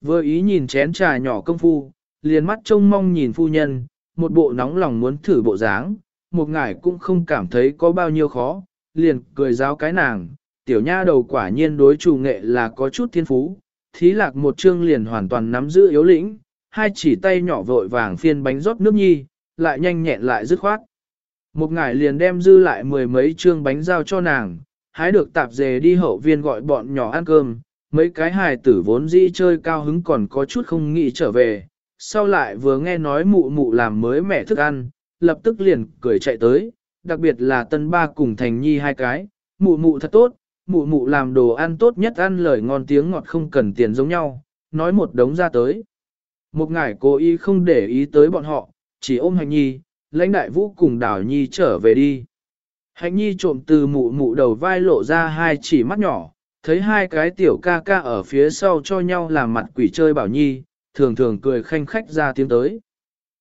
Vừa ý nhìn chén trà nhỏ công phu, liền mắt trông mong nhìn phu nhân, một bộ nóng lòng muốn thử bộ dáng, một ngải cũng không cảm thấy có bao nhiêu khó, liền cười giáo cái nàng, tiểu nha đầu quả nhiên đối chủ nghệ là có chút thiên phú, thí lạc một chương liền hoàn toàn nắm giữ yếu lĩnh, hai chỉ tay nhỏ vội vàng phiên bánh rót nước nhi, lại nhanh nhẹn lại dứt khoát. Một ngải liền đem dư lại mười mấy chương bánh giao cho nàng, hái được tạp dề đi hậu viên gọi bọn nhỏ ăn cơm, mấy cái hài tử vốn dĩ chơi cao hứng còn có chút không nghĩ trở về, sau lại vừa nghe nói mụ mụ làm mới mẹ thức ăn, lập tức liền cười chạy tới, đặc biệt là tân ba cùng thành nhi hai cái, mụ mụ thật tốt, mụ mụ làm đồ ăn tốt nhất ăn lời ngon tiếng ngọt không cần tiền giống nhau, nói một đống ra tới. Một ngải cố ý không để ý tới bọn họ, chỉ ôm hành nhi, lãnh đại vũ cùng đảo nhi trở về đi. Hạnh nhi trộm từ mụ mụ đầu vai lộ ra hai chỉ mắt nhỏ, thấy hai cái tiểu ca ca ở phía sau cho nhau làm mặt quỷ chơi bảo nhi, thường thường cười khanh khách ra tiếng tới.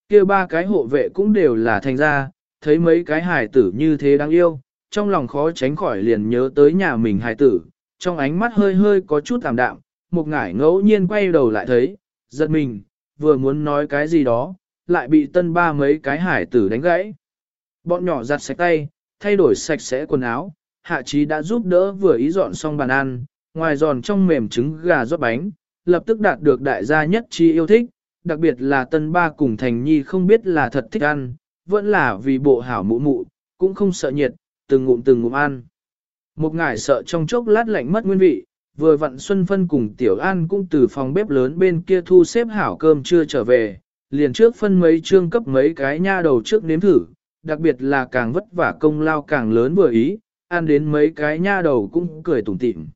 kia ba cái hộ vệ cũng đều là thành ra, thấy mấy cái hài tử như thế đáng yêu, trong lòng khó tránh khỏi liền nhớ tới nhà mình hài tử, trong ánh mắt hơi hơi có chút tạm đạm, một ngải ngẫu nhiên quay đầu lại thấy, giật mình, vừa muốn nói cái gì đó, lại bị tân ba mấy cái hải tử đánh gãy. Bọn nhỏ giặt sạch tay, thay đổi sạch sẽ quần áo, hạ trí đã giúp đỡ vừa ý dọn xong bàn ăn, ngoài giòn trong mềm trứng gà rót bánh, lập tức đạt được đại gia nhất chi yêu thích, đặc biệt là tân ba cùng thành nhi không biết là thật thích ăn, vẫn là vì bộ hảo mụ mụ, cũng không sợ nhiệt, từng ngụm từng ngụm ăn. Một ngải sợ trong chốc lát lạnh mất nguyên vị, vừa vặn Xuân Phân cùng Tiểu An cũng từ phòng bếp lớn bên kia thu xếp hảo cơm chưa trở về, liền trước phân mấy chương cấp mấy cái nha đầu trước nếm thử, đặc biệt là càng vất vả công lao càng lớn vừa ý, ăn đến mấy cái nha đầu cũng cười tủm tỉm.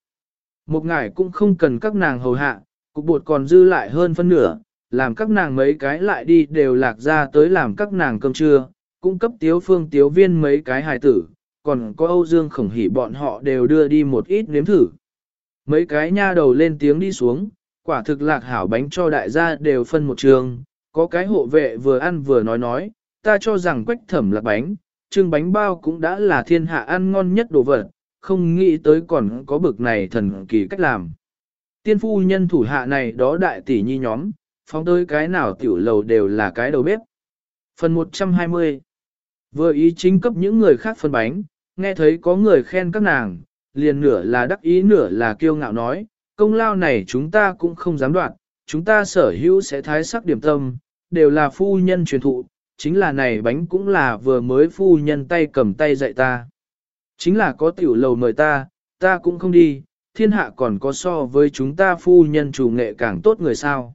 Một ngải cũng không cần các nàng hầu hạ, cục bột còn dư lại hơn phân nửa, làm các nàng mấy cái lại đi đều lạc ra tới làm các nàng cơm trưa, cung cấp tiếu phương tiếu viên mấy cái hài tử, còn có Âu Dương khổng hỉ bọn họ đều đưa đi một ít nếm thử. Mấy cái nha đầu lên tiếng đi xuống, quả thực lạc hảo bánh cho đại gia đều phân một trường, có cái hộ vệ vừa ăn vừa nói nói, ta cho rằng quách thẩm lạc bánh, trưng bánh bao cũng đã là thiên hạ ăn ngon nhất đồ vật, không nghĩ tới còn có bực này thần kỳ cách làm. Tiên phu nhân thủ hạ này đó đại tỷ nhi nhóm, phóng tới cái nào tiểu lầu đều là cái đầu bếp. Phần 120 Vừa ý chính cấp những người khác phân bánh, nghe thấy có người khen các nàng, liền nửa là đắc ý nửa là kiêu ngạo nói, công lao này chúng ta cũng không dám đoạn, chúng ta sở hữu sẽ thái sắc điểm tâm, đều là phu nhân truyền thụ, chính là này bánh cũng là vừa mới phu nhân tay cầm tay dạy ta. Chính là có tiểu lầu mời ta, ta cũng không đi, thiên hạ còn có so với chúng ta phu nhân chủ nghệ càng tốt người sao.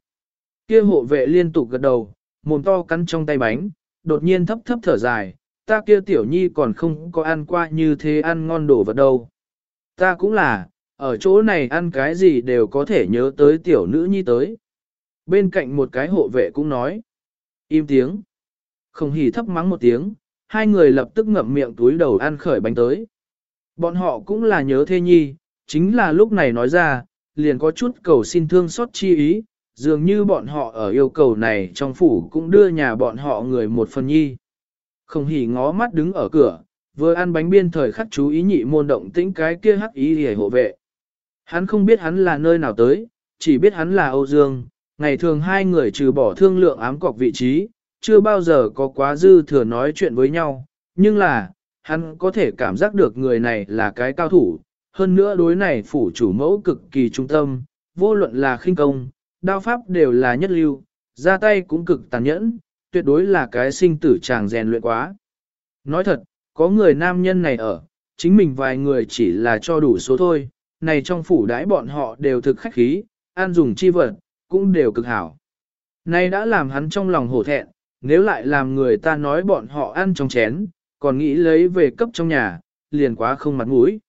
Kia hộ vệ liên tục gật đầu, mồm to cắn trong tay bánh, đột nhiên thấp thấp thở dài, ta kia tiểu nhi còn không có ăn qua như thế ăn ngon đồ vật đâu. Ta cũng là, ở chỗ này ăn cái gì đều có thể nhớ tới tiểu nữ nhi tới. Bên cạnh một cái hộ vệ cũng nói, im tiếng. Không hỉ thấp mắng một tiếng, hai người lập tức ngậm miệng túi đầu ăn khởi bánh tới. Bọn họ cũng là nhớ thê nhi, chính là lúc này nói ra, liền có chút cầu xin thương xót chi ý, dường như bọn họ ở yêu cầu này trong phủ cũng đưa nhà bọn họ người một phần nhi. Không hỉ ngó mắt đứng ở cửa, vừa ăn bánh biên thời khắc chú ý nhị môn động tĩnh cái kia hắc ý hề hộ vệ. Hắn không biết hắn là nơi nào tới, chỉ biết hắn là Âu Dương, ngày thường hai người trừ bỏ thương lượng ám cọc vị trí, chưa bao giờ có quá dư thừa nói chuyện với nhau, nhưng là, hắn có thể cảm giác được người này là cái cao thủ, hơn nữa đối này phủ chủ mẫu cực kỳ trung tâm, vô luận là khinh công, đao pháp đều là nhất lưu, ra tay cũng cực tàn nhẫn, tuyệt đối là cái sinh tử chàng rèn luyện quá. Nói thật, có người nam nhân này ở, chính mình vài người chỉ là cho đủ số thôi, này trong phủ đãi bọn họ đều thực khách khí, an dùng chi vật, cũng đều cực hảo. Này đã làm hắn trong lòng hổ thẹn, nếu lại làm người ta nói bọn họ ăn trong chén, còn nghĩ lấy về cấp trong nhà, liền quá không mặt mũi.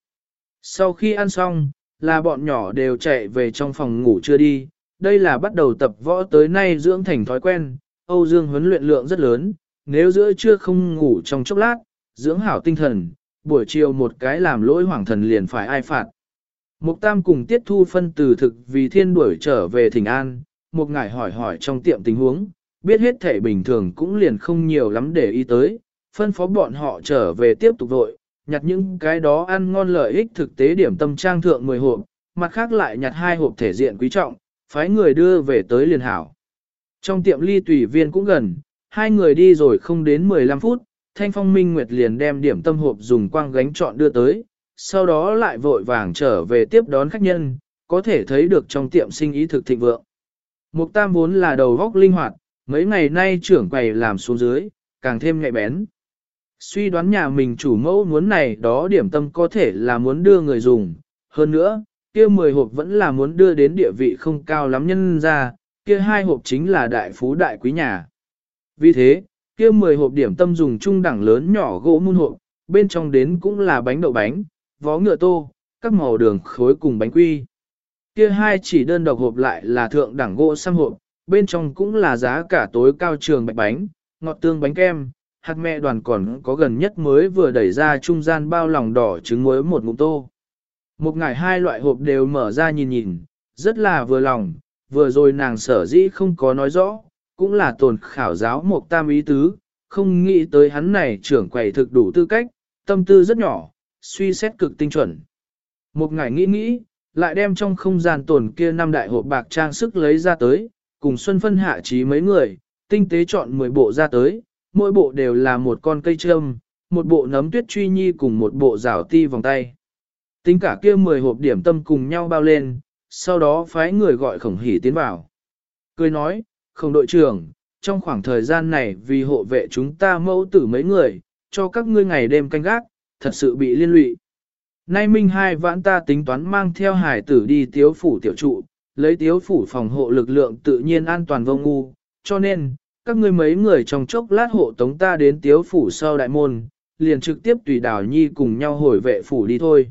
Sau khi ăn xong, là bọn nhỏ đều chạy về trong phòng ngủ chưa đi, đây là bắt đầu tập võ tới nay dưỡng thành thói quen, Âu Dương huấn luyện lượng rất lớn, nếu giữa trưa không ngủ trong chốc lát, dưỡng hảo tinh thần, buổi chiều một cái làm lỗi hoàng thần liền phải ai phạt. Mục Tam cùng Tiết Thu phân từ thực vì thiên đuổi trở về Thịnh An, một ngải hỏi hỏi trong tiệm tình huống, biết hết thể bình thường cũng liền không nhiều lắm để ý tới, phân phó bọn họ trở về tiếp tục vội, nhặt những cái đó ăn ngon lợi ích thực tế điểm tâm trang thượng 10 hộp, mặt khác lại nhặt hai hộp thể diện quý trọng, phái người đưa về tới liền hảo. Trong tiệm ly tùy viên cũng gần, hai người đi rồi không đến 15 phút, Thanh Phong Minh Nguyệt liền đem điểm tâm hộp dùng quang gánh chọn đưa tới, sau đó lại vội vàng trở về tiếp đón khách nhân, có thể thấy được trong tiệm sinh ý thực thịnh vượng. Mục Tam vốn là đầu góc linh hoạt, mấy ngày nay trưởng quầy làm xuống dưới, càng thêm nhạy bén. Suy đoán nhà mình chủ mẫu muốn này đó điểm tâm có thể là muốn đưa người dùng, hơn nữa, kia 10 hộp vẫn là muốn đưa đến địa vị không cao lắm nhân ra, kia hai hộp chính là đại phú đại quý nhà. Vì thế, kia 10 hộp điểm tâm dùng trung đẳng lớn nhỏ gỗ muôn hộp, bên trong đến cũng là bánh đậu bánh, vó ngựa tô, các màu đường khối cùng bánh quy. Kia hai chỉ đơn độc hộp lại là thượng đẳng gỗ xăm hộp, bên trong cũng là giá cả tối cao trường bạch bánh, ngọt tương bánh kem, hạt mẹ đoàn còn có gần nhất mới vừa đẩy ra trung gian bao lòng đỏ trứng muối một ngụm tô. Một ngày hai loại hộp đều mở ra nhìn nhìn, rất là vừa lòng, vừa rồi nàng sở dĩ không có nói rõ, cũng là tồn khảo giáo một tam ý tứ, không nghĩ tới hắn này trưởng quầy thực đủ tư cách, tâm tư rất nhỏ, suy xét cực tinh chuẩn. Một ngày nghĩ nghĩ, lại đem trong không gian tồn kia năm đại hộp bạc trang sức lấy ra tới, cùng Xuân Phân hạ trí mấy người, tinh tế chọn 10 bộ ra tới, mỗi bộ đều là một con cây trâm, một bộ nấm tuyết truy nhi cùng một bộ rảo ti vòng tay. Tính cả kia 10 hộp điểm tâm cùng nhau bao lên, sau đó phái người gọi khổng hỉ tiến vào. Cười nói, không đội trưởng, trong khoảng thời gian này vì hộ vệ chúng ta mẫu tử mấy người, cho các ngươi ngày đêm canh gác, thật sự bị liên lụy. Nay minh hai vãn ta tính toán mang theo hải tử đi tiếu phủ tiểu trụ, lấy tiếu phủ phòng hộ lực lượng tự nhiên an toàn vô ngu, cho nên, các ngươi mấy người trong chốc lát hộ tống ta đến tiếu phủ sau đại môn, liền trực tiếp tùy đảo nhi cùng nhau hồi vệ phủ đi thôi.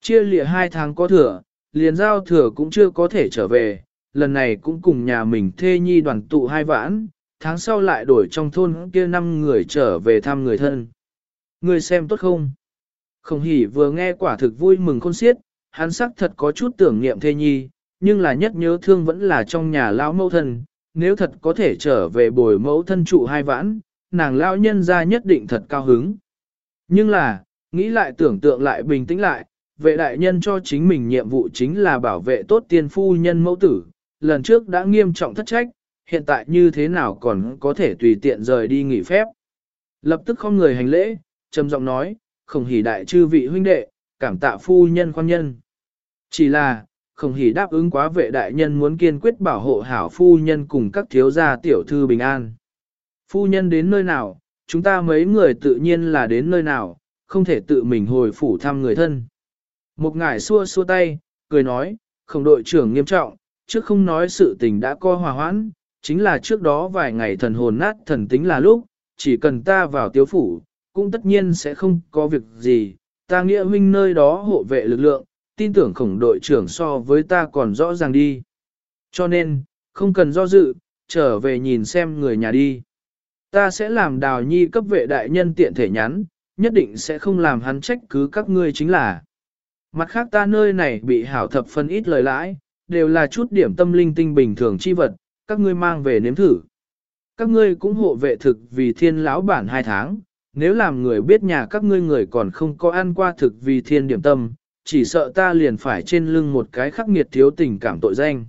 Chia lịa hai tháng có thừa, liền giao thừa cũng chưa có thể trở về, lần này cũng cùng nhà mình thê nhi đoàn tụ hai vãn, tháng sau lại đổi trong thôn kia năm người trở về thăm người thân. Người xem tốt không? Không hỉ vừa nghe quả thực vui mừng khôn xiết, hắn sắc thật có chút tưởng niệm thê nhi, nhưng là nhất nhớ thương vẫn là trong nhà lão mẫu thân, nếu thật có thể trở về bồi mẫu thân trụ hai vãn, nàng lão nhân ra nhất định thật cao hứng. Nhưng là, nghĩ lại tưởng tượng lại bình tĩnh lại, vệ đại nhân cho chính mình nhiệm vụ chính là bảo vệ tốt tiên phu nhân mẫu tử, lần trước đã nghiêm trọng thất trách, hiện tại như thế nào còn có thể tùy tiện rời đi nghỉ phép. Lập tức không người hành lễ, trầm giọng nói, không hỉ đại chư vị huynh đệ, cảm tạ phu nhân quan nhân. Chỉ là, không hỉ đáp ứng quá vệ đại nhân muốn kiên quyết bảo hộ hảo phu nhân cùng các thiếu gia tiểu thư bình an. Phu nhân đến nơi nào, chúng ta mấy người tự nhiên là đến nơi nào, không thể tự mình hồi phủ thăm người thân. Một ngải xua xua tay, cười nói, không đội trưởng nghiêm trọng, trước không nói sự tình đã co hòa hoãn, chính là trước đó vài ngày thần hồn nát thần tính là lúc, chỉ cần ta vào tiếu phủ, cũng tất nhiên sẽ không có việc gì, ta nghĩa huynh nơi đó hộ vệ lực lượng, tin tưởng khổng đội trưởng so với ta còn rõ ràng đi. Cho nên, không cần do dự, trở về nhìn xem người nhà đi. Ta sẽ làm đào nhi cấp vệ đại nhân tiện thể nhắn, nhất định sẽ không làm hắn trách cứ các ngươi chính là. Mặt khác ta nơi này bị hảo thập phân ít lời lãi, đều là chút điểm tâm linh tinh bình thường chi vật, các ngươi mang về nếm thử. Các ngươi cũng hộ vệ thực vì thiên lão bản hai tháng, nếu làm người biết nhà các ngươi người còn không có ăn qua thực vì thiên điểm tâm, chỉ sợ ta liền phải trên lưng một cái khắc nghiệt thiếu tình cảm tội danh.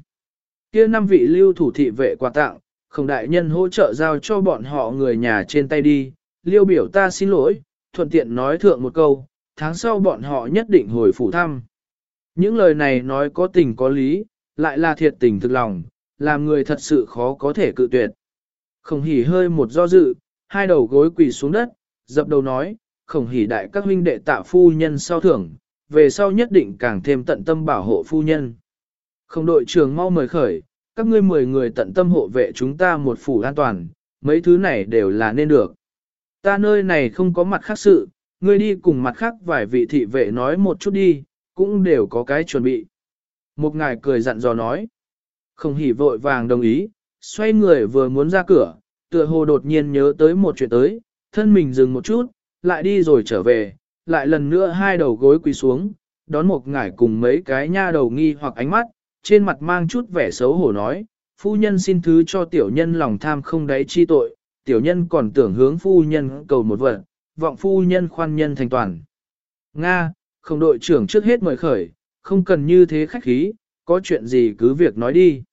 kia năm vị lưu thủ thị vệ quà tặng, không đại nhân hỗ trợ giao cho bọn họ người nhà trên tay đi, liêu biểu ta xin lỗi, thuận tiện nói thượng một câu, tháng sau bọn họ nhất định hồi phủ thăm. Những lời này nói có tình có lý, lại là thiệt tình thực lòng, làm người thật sự khó có thể cự tuyệt. Không hỉ hơi một do dự, hai đầu gối quỳ xuống đất, dập đầu nói, khổng hỉ đại các huynh đệ tạ phu nhân sau thưởng, về sau nhất định càng thêm tận tâm bảo hộ phu nhân. Không đội trưởng mau mời khởi, các ngươi mười người tận tâm hộ vệ chúng ta một phủ an toàn, mấy thứ này đều là nên được. Ta nơi này không có mặt khác sự, ngươi đi cùng mặt khác vài vị thị vệ nói một chút đi, cũng đều có cái chuẩn bị. Một ngài cười dặn dò nói. Không hỉ vội vàng đồng ý, xoay người vừa muốn ra cửa, tựa hồ đột nhiên nhớ tới một chuyện tới, thân mình dừng một chút, lại đi rồi trở về, lại lần nữa hai đầu gối quỳ xuống, đón một ngải cùng mấy cái nha đầu nghi hoặc ánh mắt, trên mặt mang chút vẻ xấu hổ nói, phu nhân xin thứ cho tiểu nhân lòng tham không đáy chi tội, tiểu nhân còn tưởng hướng phu nhân cầu một vật, vọng phu nhân khoan nhân thành toàn. Nga, không đội trưởng trước hết mời khởi, không cần như thế khách khí, có chuyện gì cứ việc nói đi.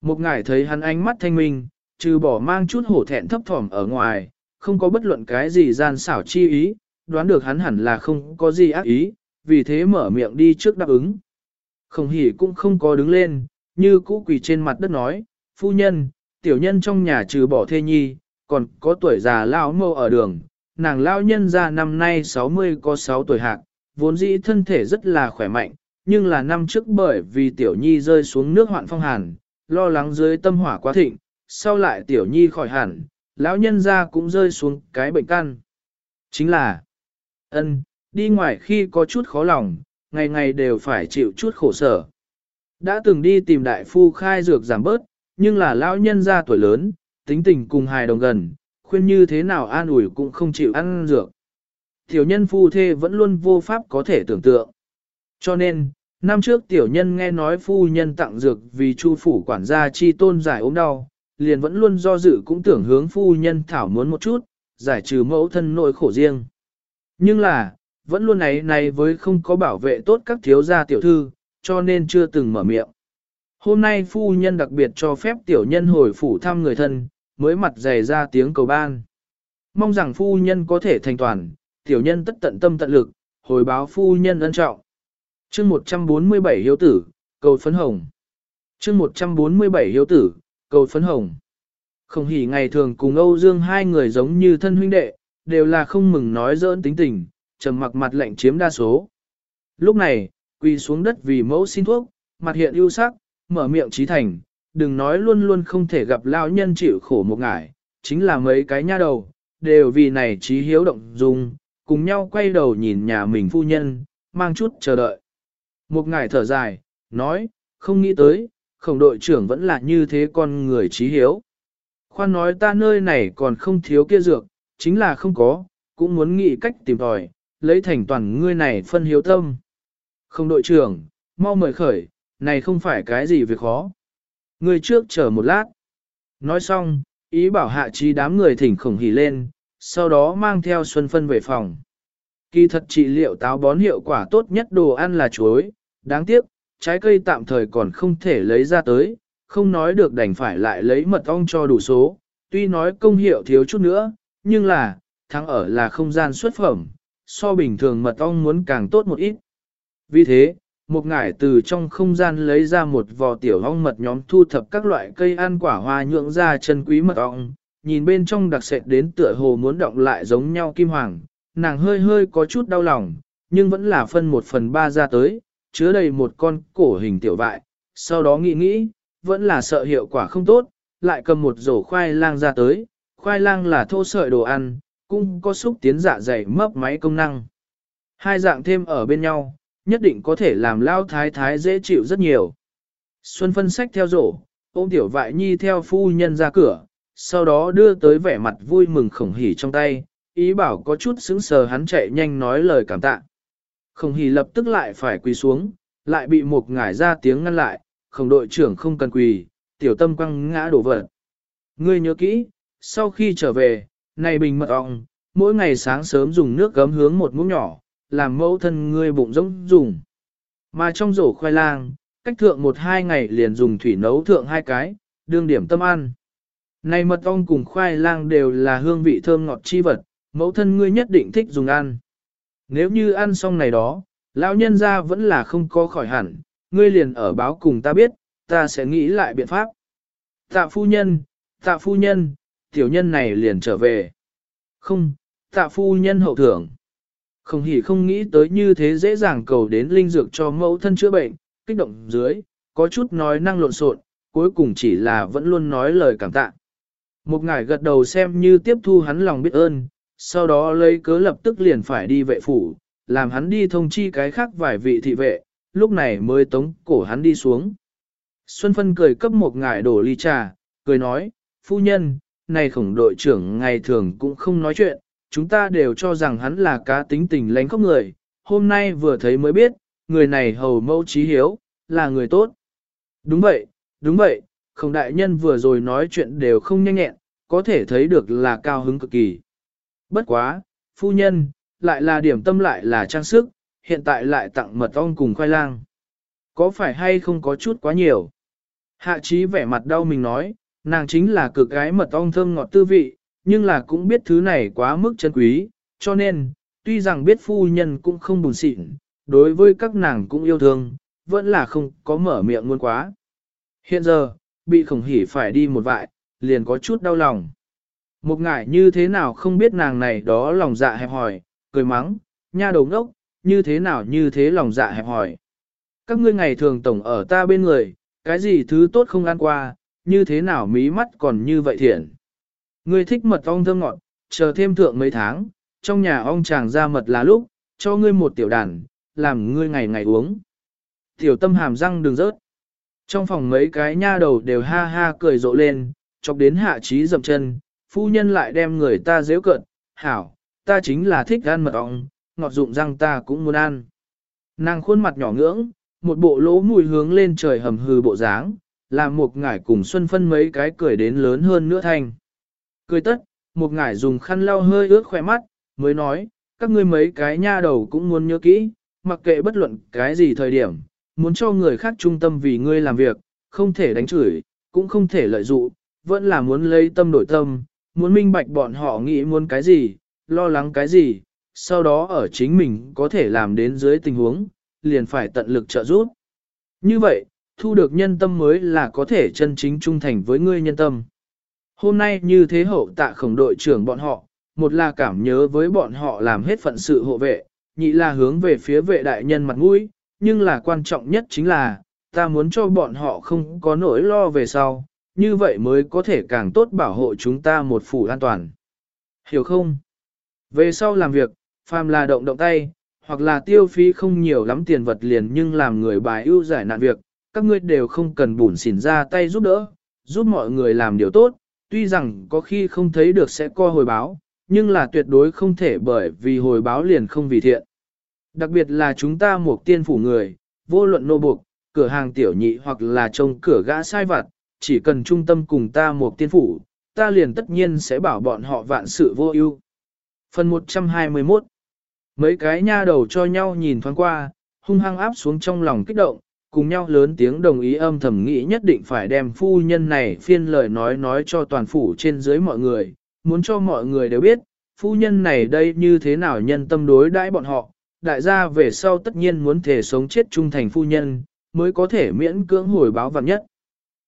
Một ngải thấy hắn ánh mắt thanh minh, trừ bỏ mang chút hổ thẹn thấp thỏm ở ngoài, không có bất luận cái gì gian xảo chi ý, đoán được hắn hẳn là không có gì ác ý, vì thế mở miệng đi trước đáp ứng. Không hỉ cũng không có đứng lên, như cũ quỳ trên mặt đất nói, phu nhân, tiểu nhân trong nhà trừ bỏ thê nhi, còn có tuổi già lao mâu ở đường, nàng lao nhân ra năm nay 60 có 6 tuổi hạc, vốn dĩ thân thể rất là khỏe mạnh, nhưng là năm trước bởi vì tiểu nhi rơi xuống nước hoạn phong hàn, lo lắng dưới tâm hỏa quá thịnh, sau lại tiểu nhi khỏi hẳn, lão nhân ra cũng rơi xuống cái bệnh căn. Chính là, ân đi ngoài khi có chút khó lòng, ngày ngày đều phải chịu chút khổ sở. Đã từng đi tìm đại phu khai dược giảm bớt, nhưng là lão nhân ra tuổi lớn, tính tình cùng hài đồng gần, khuyên như thế nào an ủi cũng không chịu ăn dược. Tiểu nhân phu thê vẫn luôn vô pháp có thể tưởng tượng. Cho nên, năm trước tiểu nhân nghe nói phu nhân tặng dược vì chu phủ quản gia chi tôn giải ốm đau, liền vẫn luôn do dự cũng tưởng hướng phu nhân thảo muốn một chút, giải trừ mẫu thân nội khổ riêng. Nhưng là, vẫn luôn ấy này với không có bảo vệ tốt các thiếu gia tiểu thư, cho nên chưa từng mở miệng. Hôm nay phu nhân đặc biệt cho phép tiểu nhân hồi phủ thăm người thân, mới mặt dày ra tiếng cầu ban. Mong rằng phu nhân có thể thành toàn, tiểu nhân tất tận tâm tận lực, hồi báo phu nhân ân trọng. chương 147 hiếu tử, cầu phấn hồng. chương 147 hiếu tử, cầu phấn hồng. Không hỉ ngày thường cùng Âu Dương hai người giống như thân huynh đệ, đều là không mừng nói dỡn tính tình, trầm mặc mặt lạnh chiếm đa số. Lúc này, quỳ xuống đất vì mẫu xin thuốc, mặt hiện ưu sắc, mở miệng trí thành, đừng nói luôn luôn không thể gặp lao nhân chịu khổ một ngải, chính là mấy cái nha đầu, đều vì này trí hiếu động dung, cùng nhau quay đầu nhìn nhà mình phu nhân, mang chút chờ đợi. Một ngải thở dài, nói, không nghĩ tới, khổng đội trưởng vẫn là như thế con người trí hiếu. Khoan nói ta nơi này còn không thiếu kia dược, chính là không có, cũng muốn nghĩ cách tìm tòi, lấy thành toàn ngươi này phân hiếu tâm. Không đội trưởng, mau mời khởi, này không phải cái gì việc khó. Ngươi trước chờ một lát. Nói xong, ý bảo hạ trí đám người thỉnh khổng hỉ lên, sau đó mang theo Xuân Phân về phòng. Kỳ thật trị liệu táo bón hiệu quả tốt nhất đồ ăn là chuối, đáng tiếc, trái cây tạm thời còn không thể lấy ra tới, không nói được đành phải lại lấy mật ong cho đủ số, tuy nói công hiệu thiếu chút nữa, nhưng là, thắng ở là không gian xuất phẩm, so bình thường mật ong muốn càng tốt một ít. Vì thế, một ngải từ trong không gian lấy ra một vò tiểu ong mật nhóm thu thập các loại cây ăn quả hoa nhượng ra chân quý mật ong, nhìn bên trong đặc sệt đến tựa hồ muốn động lại giống nhau kim hoàng, nàng hơi hơi có chút đau lòng, nhưng vẫn là phân một phần ba ra tới, chứa đầy một con cổ hình tiểu vại, sau đó nghĩ nghĩ, vẫn là sợ hiệu quả không tốt, lại cầm một rổ khoai lang ra tới, khoai lang là thô sợi đồ ăn, cũng có xúc tiến dạ dày mấp máy công năng. Hai dạng thêm ở bên nhau, nhất định có thể làm lao thái thái dễ chịu rất nhiều. Xuân phân sách theo rổ, ôm tiểu vại nhi theo phu nhân ra cửa, sau đó đưa tới vẻ mặt vui mừng khổng hỉ trong tay, ý bảo có chút sững sờ hắn chạy nhanh nói lời cảm tạ. Khổng hỉ lập tức lại phải quỳ xuống, lại bị một ngải ra tiếng ngăn lại, khổng đội trưởng không cần quỳ, tiểu tâm quăng ngã đổ vật. Ngươi nhớ kỹ, sau khi trở về, này bình mật ong, mỗi ngày sáng sớm dùng nước gấm hướng một muỗng nhỏ, làm mẫu thân ngươi bụng rỗng dùng. Mà trong rổ khoai lang, cách thượng một hai ngày liền dùng thủy nấu thượng hai cái, đương điểm tâm ăn. Này mật ong cùng khoai lang đều là hương vị thơm ngọt chi vật, mẫu thân ngươi nhất định thích dùng ăn. Nếu như ăn xong này đó, lão nhân ra vẫn là không có khỏi hẳn, ngươi liền ở báo cùng ta biết, ta sẽ nghĩ lại biện pháp. Tạ phu nhân, tạ phu nhân, tiểu nhân này liền trở về. Không, tạ phu nhân hậu thưởng. Không hỉ không nghĩ tới như thế dễ dàng cầu đến linh dược cho mẫu thân chữa bệnh, kích động dưới, có chút nói năng lộn xộn, cuối cùng chỉ là vẫn luôn nói lời cảm tạ. Một ngải gật đầu xem như tiếp thu hắn lòng biết ơn, sau đó lấy cớ lập tức liền phải đi vệ phủ, làm hắn đi thông chi cái khác vài vị thị vệ, lúc này mới tống cổ hắn đi xuống. Xuân Phân cười cấp một ngải đổ ly trà, cười nói, phu nhân, này khổng đội trưởng ngày thường cũng không nói chuyện, chúng ta đều cho rằng hắn là cá tính tình lánh khóc người, hôm nay vừa thấy mới biết, người này hầu mẫu trí hiếu, là người tốt. Đúng vậy, đúng vậy, khổng đại nhân vừa rồi nói chuyện đều không nhanh nhẹn, có thể thấy được là cao hứng cực kỳ. Bất quá, phu nhân, lại là điểm tâm lại là trang sức, hiện tại lại tặng mật ong cùng khoai lang. Có phải hay không có chút quá nhiều? Hạ trí vẻ mặt đau mình nói, nàng chính là cực gái mật ong thơm ngọt tư vị, nhưng là cũng biết thứ này quá mức chân quý, cho nên, tuy rằng biết phu nhân cũng không buồn xịn, đối với các nàng cũng yêu thương, vẫn là không có mở miệng luôn quá. Hiện giờ, bị khổng hỉ phải đi một vại, liền có chút đau lòng. Một ngải như thế nào không biết nàng này đó lòng dạ hẹp hỏi, cười mắng, nha đầu ngốc, như thế nào như thế lòng dạ hẹp hỏi. Các ngươi ngày thường tổng ở ta bên người, cái gì thứ tốt không ăn qua, như thế nào mí mắt còn như vậy thiện. Ngươi thích mật ong thơm ngọt, chờ thêm thượng mấy tháng, trong nhà ong chàng ra mật là lúc, cho ngươi một tiểu đàn, làm ngươi ngày ngày uống. Tiểu tâm hàm răng đừng rớt. Trong phòng mấy cái nha đầu đều ha ha cười rộ lên, chọc đến hạ trí dậm chân, phu nhân lại đem người ta dễ cận, hảo, ta chính là thích ăn mật ong, ngọt dụng răng ta cũng muốn ăn. Nàng khuôn mặt nhỏ ngưỡng, một bộ lỗ mùi hướng lên trời hầm hừ bộ dáng, làm một ngải cùng xuân phân mấy cái cười đến lớn hơn nữa thanh. Cười tất, một ngải dùng khăn lau hơi ướt khỏe mắt, mới nói, các ngươi mấy cái nha đầu cũng muốn nhớ kỹ, mặc kệ bất luận cái gì thời điểm, muốn cho người khác trung tâm vì ngươi làm việc, không thể đánh chửi, cũng không thể lợi dụng, vẫn là muốn lấy tâm đổi tâm, muốn minh bạch bọn họ nghĩ muốn cái gì, lo lắng cái gì, sau đó ở chính mình có thể làm đến dưới tình huống, liền phải tận lực trợ giúp. Như vậy, thu được nhân tâm mới là có thể chân chính trung thành với ngươi nhân tâm. Hôm nay như thế hậu tạ khổng đội trưởng bọn họ, một là cảm nhớ với bọn họ làm hết phận sự hộ vệ, nhị là hướng về phía vệ đại nhân mặt mũi, nhưng là quan trọng nhất chính là, ta muốn cho bọn họ không có nỗi lo về sau, như vậy mới có thể càng tốt bảo hộ chúng ta một phủ an toàn. Hiểu không? Về sau làm việc, phàm là động động tay, hoặc là tiêu phí không nhiều lắm tiền vật liền nhưng làm người bài ưu giải nạn việc, các ngươi đều không cần bùn xỉn ra tay giúp đỡ, giúp mọi người làm điều tốt, tuy rằng có khi không thấy được sẽ co hồi báo, nhưng là tuyệt đối không thể bởi vì hồi báo liền không vì thiện. Đặc biệt là chúng ta một tiên phủ người, vô luận nô buộc, cửa hàng tiểu nhị hoặc là trông cửa gã sai vặt, chỉ cần trung tâm cùng ta một tiên phủ, ta liền tất nhiên sẽ bảo bọn họ vạn sự vô ưu. Phần 121 Mấy cái nha đầu cho nhau nhìn thoáng qua, hung hăng áp xuống trong lòng kích động, cùng nhau lớn tiếng đồng ý âm thầm nghĩ nhất định phải đem phu nhân này phiên lời nói nói cho toàn phủ trên dưới mọi người, muốn cho mọi người đều biết, phu nhân này đây như thế nào nhân tâm đối đãi bọn họ, đại gia về sau tất nhiên muốn thể sống chết trung thành phu nhân, mới có thể miễn cưỡng hồi báo vạn nhất.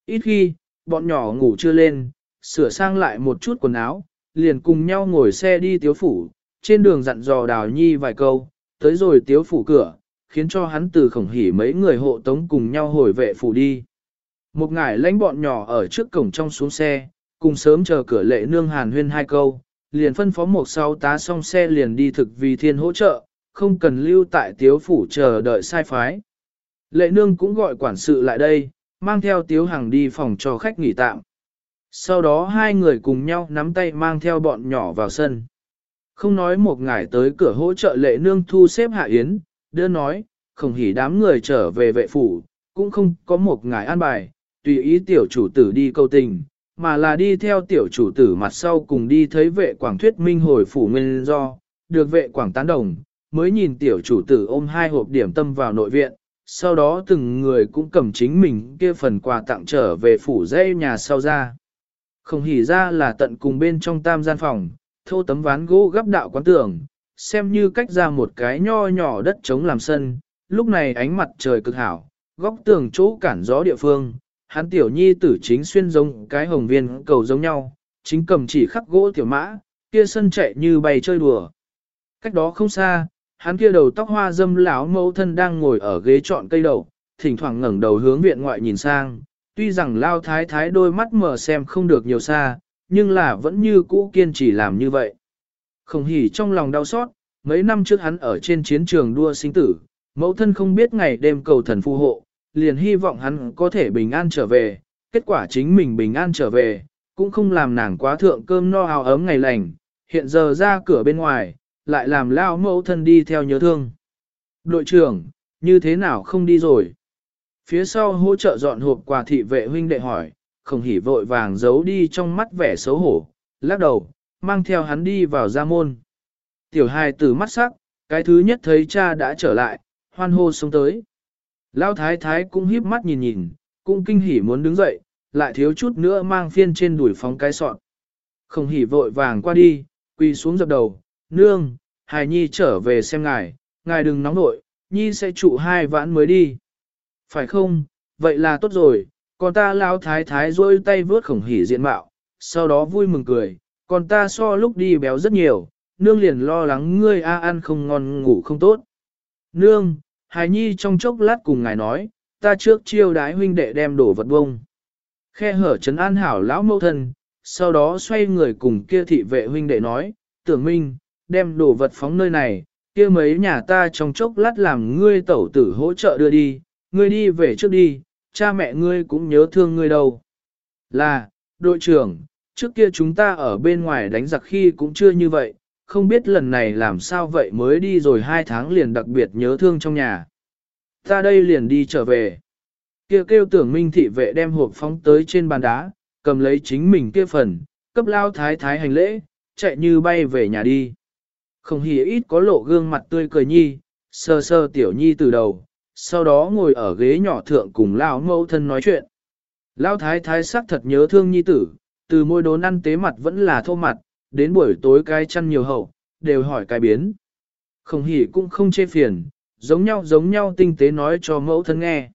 Ít khi, bọn nhỏ ngủ chưa lên, sửa sang lại một chút quần áo, liền cùng nhau ngồi xe đi tiếu phủ, trên đường dặn dò đào nhi vài câu, tới rồi tiếu phủ cửa, khiến cho hắn từ khổng hỉ mấy người hộ tống cùng nhau hồi vệ phủ đi. Một ngải lãnh bọn nhỏ ở trước cổng trong xuống xe, cùng sớm chờ cửa lệ nương hàn huyên hai câu, liền phân phó một sau tá xong xe liền đi thực vì thiên hỗ trợ, không cần lưu tại tiếu phủ chờ đợi sai phái. Lệ nương cũng gọi quản sự lại đây, mang theo tiếu hàng đi phòng cho khách nghỉ tạm. Sau đó hai người cùng nhau nắm tay mang theo bọn nhỏ vào sân. Không nói một ngải tới cửa hỗ trợ lệ nương thu xếp hạ yến, đưa nói, không hỉ đám người trở về vệ phủ, cũng không có một ngài an bài, tùy ý tiểu chủ tử đi câu tình, mà là đi theo tiểu chủ tử mặt sau cùng đi thấy vệ quảng thuyết minh hồi phủ nguyên do, được vệ quảng tán đồng, mới nhìn tiểu chủ tử ôm hai hộp điểm tâm vào nội viện, sau đó từng người cũng cầm chính mình kia phần quà tặng trở về phủ dây nhà sau ra. Không hỉ ra là tận cùng bên trong tam gian phòng, thô tấm ván gỗ gấp đạo quán tường, xem như cách ra một cái nho nhỏ đất trống làm sân, lúc này ánh mặt trời cực hảo, góc tường chỗ cản gió địa phương, hắn tiểu nhi tử chính xuyên giống cái hồng viên cầu giống nhau, chính cầm chỉ khắc gỗ tiểu mã, kia sân chạy như bay chơi đùa. Cách đó không xa, hắn kia đầu tóc hoa dâm lão mẫu thân đang ngồi ở ghế trọn cây đậu, thỉnh thoảng ngẩng đầu hướng viện ngoại nhìn sang, tuy rằng lao thái thái đôi mắt mở xem không được nhiều xa, nhưng là vẫn như cũ kiên trì làm như vậy. Không hỉ trong lòng đau xót, mấy năm trước hắn ở trên chiến trường đua sinh tử, mẫu thân không biết ngày đêm cầu thần phù hộ, liền hy vọng hắn có thể bình an trở về, kết quả chính mình bình an trở về, cũng không làm nàng quá thượng cơm no hào ấm ngày lành, hiện giờ ra cửa bên ngoài, lại làm lao mẫu thân đi theo nhớ thương. Đội trưởng, như thế nào không đi rồi? Phía sau hỗ trợ dọn hộp quà thị vệ huynh đệ hỏi, không hỉ vội vàng giấu đi trong mắt vẻ xấu hổ, lắc đầu, mang theo hắn đi vào gia môn. Tiểu hài từ mắt sắc, cái thứ nhất thấy cha đã trở lại, hoan hô xuống tới. Lao thái thái cũng híp mắt nhìn nhìn, cũng kinh hỉ muốn đứng dậy, lại thiếu chút nữa mang phiên trên đuổi phóng cái sọn. Không hỉ vội vàng qua đi, quỳ xuống dập đầu, nương, hài nhi trở về xem ngài, ngài đừng nóng nội, nhi sẽ trụ hai vãn mới đi. Phải không, vậy là tốt rồi, còn ta lao thái thái rôi tay vớt khổng hỉ diện mạo, sau đó vui mừng cười, còn ta so lúc đi béo rất nhiều, nương liền lo lắng ngươi a ăn không ngon ngủ không tốt. Nương, hài nhi trong chốc lát cùng ngài nói, ta trước chiêu đái huynh đệ đem đổ vật bông. Khe hở trấn an hảo lão mâu thân, sau đó xoay người cùng kia thị vệ huynh đệ nói, tưởng minh, đem đồ vật phóng nơi này, kia mấy nhà ta trong chốc lát làm ngươi tẩu tử hỗ trợ đưa đi, ngươi đi về trước đi, cha mẹ ngươi cũng nhớ thương ngươi đâu. Là, đội trưởng, trước kia chúng ta ở bên ngoài đánh giặc khi cũng chưa như vậy, không biết lần này làm sao vậy mới đi rồi hai tháng liền đặc biệt nhớ thương trong nhà. Ta đây liền đi trở về. Kia kêu tưởng minh thị vệ đem hộp phóng tới trên bàn đá, cầm lấy chính mình kia phần, cấp lao thái thái hành lễ, chạy như bay về nhà đi. Không hề ít có lộ gương mặt tươi cười nhi, sơ sơ tiểu nhi từ đầu, sau đó ngồi ở ghế nhỏ thượng cùng lao mẫu thân nói chuyện. Lao thái thái sắc thật nhớ thương nhi tử, từ môi đốn ăn tế mặt vẫn là thô mặt, đến buổi tối cái chăn nhiều hậu, đều hỏi cái biến. Không hỉ cũng không chê phiền, giống nhau giống nhau tinh tế nói cho mẫu thân nghe.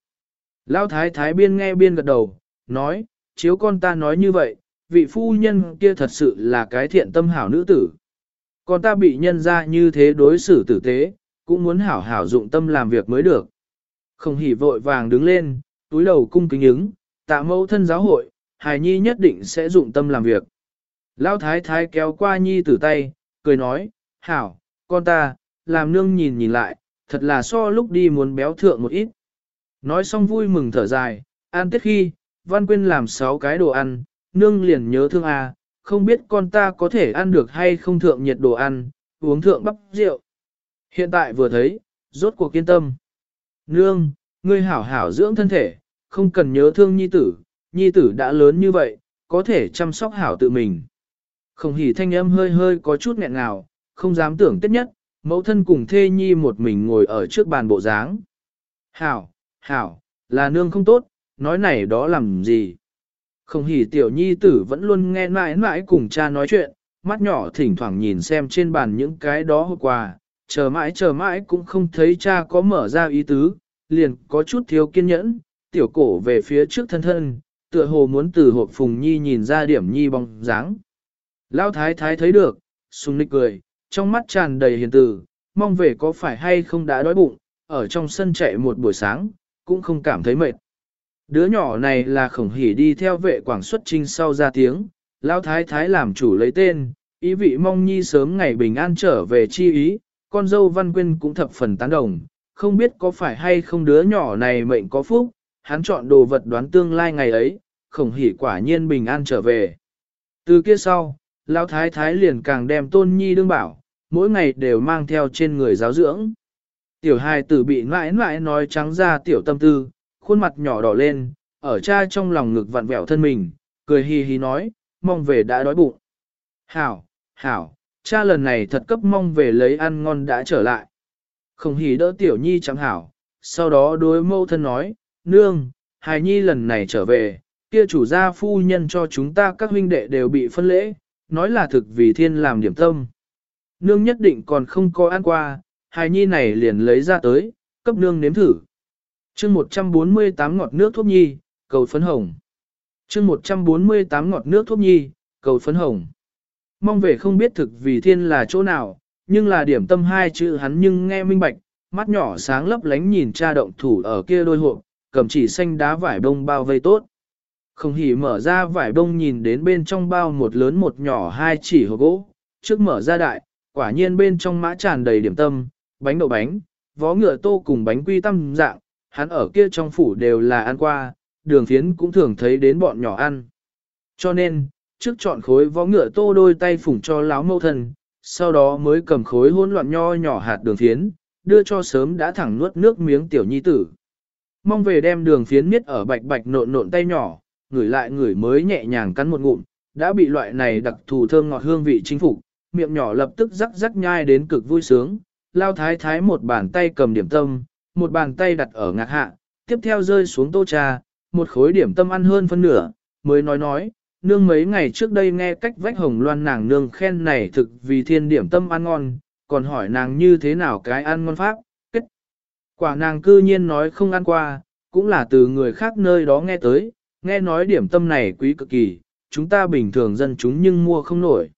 Lao thái thái biên nghe biên gật đầu, nói, chiếu con ta nói như vậy, vị phu nhân kia thật sự là cái thiện tâm hảo nữ tử. con ta bị nhân ra như thế đối xử tử tế, cũng muốn hảo hảo dụng tâm làm việc mới được. Không hỉ vội vàng đứng lên, túi đầu cung kính ứng, tạ mẫu thân giáo hội, hài nhi nhất định sẽ dụng tâm làm việc. Lão thái thái kéo qua nhi tử tay, cười nói, hảo, con ta, làm nương nhìn nhìn lại, thật là so lúc đi muốn béo thượng một ít. Nói xong vui mừng thở dài, an tiết khi, văn quyên làm sáu cái đồ ăn, nương liền nhớ thương à, không biết con ta có thể ăn được hay không thượng nhiệt đồ ăn, uống thượng bắp rượu. Hiện tại vừa thấy, rốt cuộc kiên tâm. Nương, ngươi hảo hảo dưỡng thân thể, không cần nhớ thương nhi tử, nhi tử đã lớn như vậy, có thể chăm sóc hảo tự mình. Không hỉ thanh âm hơi hơi có chút nghẹn ngào, không dám tưởng tết nhất, mẫu thân cùng thê nhi một mình ngồi ở trước bàn bộ dáng. Hảo, hảo, là nương không tốt, nói này đó làm gì. Không hỉ tiểu nhi tử vẫn luôn nghe mãi mãi cùng cha nói chuyện, mắt nhỏ thỉnh thoảng nhìn xem trên bàn những cái đó hộp quà, chờ mãi chờ mãi cũng không thấy cha có mở ra ý tứ, liền có chút thiếu kiên nhẫn, tiểu cổ về phía trước thân thân, tựa hồ muốn từ hộp phùng nhi nhìn ra điểm nhi bóng dáng. Lão thái thái thấy được, sung nịch cười, trong mắt tràn đầy hiền từ, mong về có phải hay không đã đói bụng, ở trong sân chạy một buổi sáng, cũng không cảm thấy mệt. Đứa nhỏ này là khổng hỉ đi theo vệ quảng xuất trinh sau ra tiếng, Lão thái thái làm chủ lấy tên, ý vị mong nhi sớm ngày bình an trở về chi ý, con dâu văn quyên cũng thập phần tán đồng, không biết có phải hay không đứa nhỏ này mệnh có phúc, hắn chọn đồ vật đoán tương lai ngày ấy, khổng hỉ quả nhiên bình an trở về. Từ kia sau, Lão thái thái liền càng đem tôn nhi đương bảo, mỗi ngày đều mang theo trên người giáo dưỡng. Tiểu hài tử bị mãi mãi nói trắng ra tiểu tâm tư, khuôn mặt nhỏ đỏ lên, ở cha trong lòng ngực vặn vẹo thân mình, cười hi hi nói, mong về đã đói bụng. Hảo, hảo, cha lần này thật cấp mong về lấy ăn ngon đã trở lại. Không hỉ đỡ tiểu nhi chẳng hảo, sau đó đối mâu thân nói, nương, hài nhi lần này trở về, kia chủ gia phu nhân cho chúng ta các huynh đệ đều bị phân lễ, nói là thực vì thiên làm điểm tâm. Nương nhất định còn không có ăn qua, hài nhi này liền lấy ra tới, cấp nương nếm thử. chương 148 ngọt nước thuốc nhi, cầu phấn hồng. chương 148 ngọt nước thuốc nhi, cầu phấn hồng. Mong về không biết thực vì thiên là chỗ nào, nhưng là điểm tâm hai chữ hắn nhưng nghe minh bạch, mắt nhỏ sáng lấp lánh nhìn cha động thủ ở kia đôi hộp, cầm chỉ xanh đá vải bông bao vây tốt. Không hỉ mở ra vải bông nhìn đến bên trong bao một lớn một nhỏ hai chỉ hộp gỗ, trước mở ra đại, quả nhiên bên trong mã tràn đầy điểm tâm, bánh đậu bánh, vó ngựa tô cùng bánh quy tâm dạng, hắn ở kia trong phủ đều là ăn qua, đường phiến cũng thường thấy đến bọn nhỏ ăn. Cho nên, trước chọn khối vó ngựa tô đôi tay phủng cho láo mâu thân, sau đó mới cầm khối hỗn loạn nho nhỏ hạt đường phiến, đưa cho sớm đã thẳng nuốt nước miếng tiểu nhi tử. Mong về đem đường phiến miết ở bạch bạch nộn nộn tay nhỏ, ngửi lại ngửi mới nhẹ nhàng cắn một ngụm, đã bị loại này đặc thù thơm ngọt hương vị chính phục, miệng nhỏ lập tức rắc rắc nhai đến cực vui sướng, lao thái thái một bàn tay cầm điểm tâm, một bàn tay đặt ở ngạc hạ, tiếp theo rơi xuống tô trà, một khối điểm tâm ăn hơn phân nửa, mới nói nói, nương mấy ngày trước đây nghe cách vách hồng loan nàng nương khen này thực vì thiên điểm tâm ăn ngon, còn hỏi nàng như thế nào cái ăn ngon pháp, kết. Quả nàng cư nhiên nói không ăn qua, cũng là từ người khác nơi đó nghe tới, nghe nói điểm tâm này quý cực kỳ, chúng ta bình thường dân chúng nhưng mua không nổi.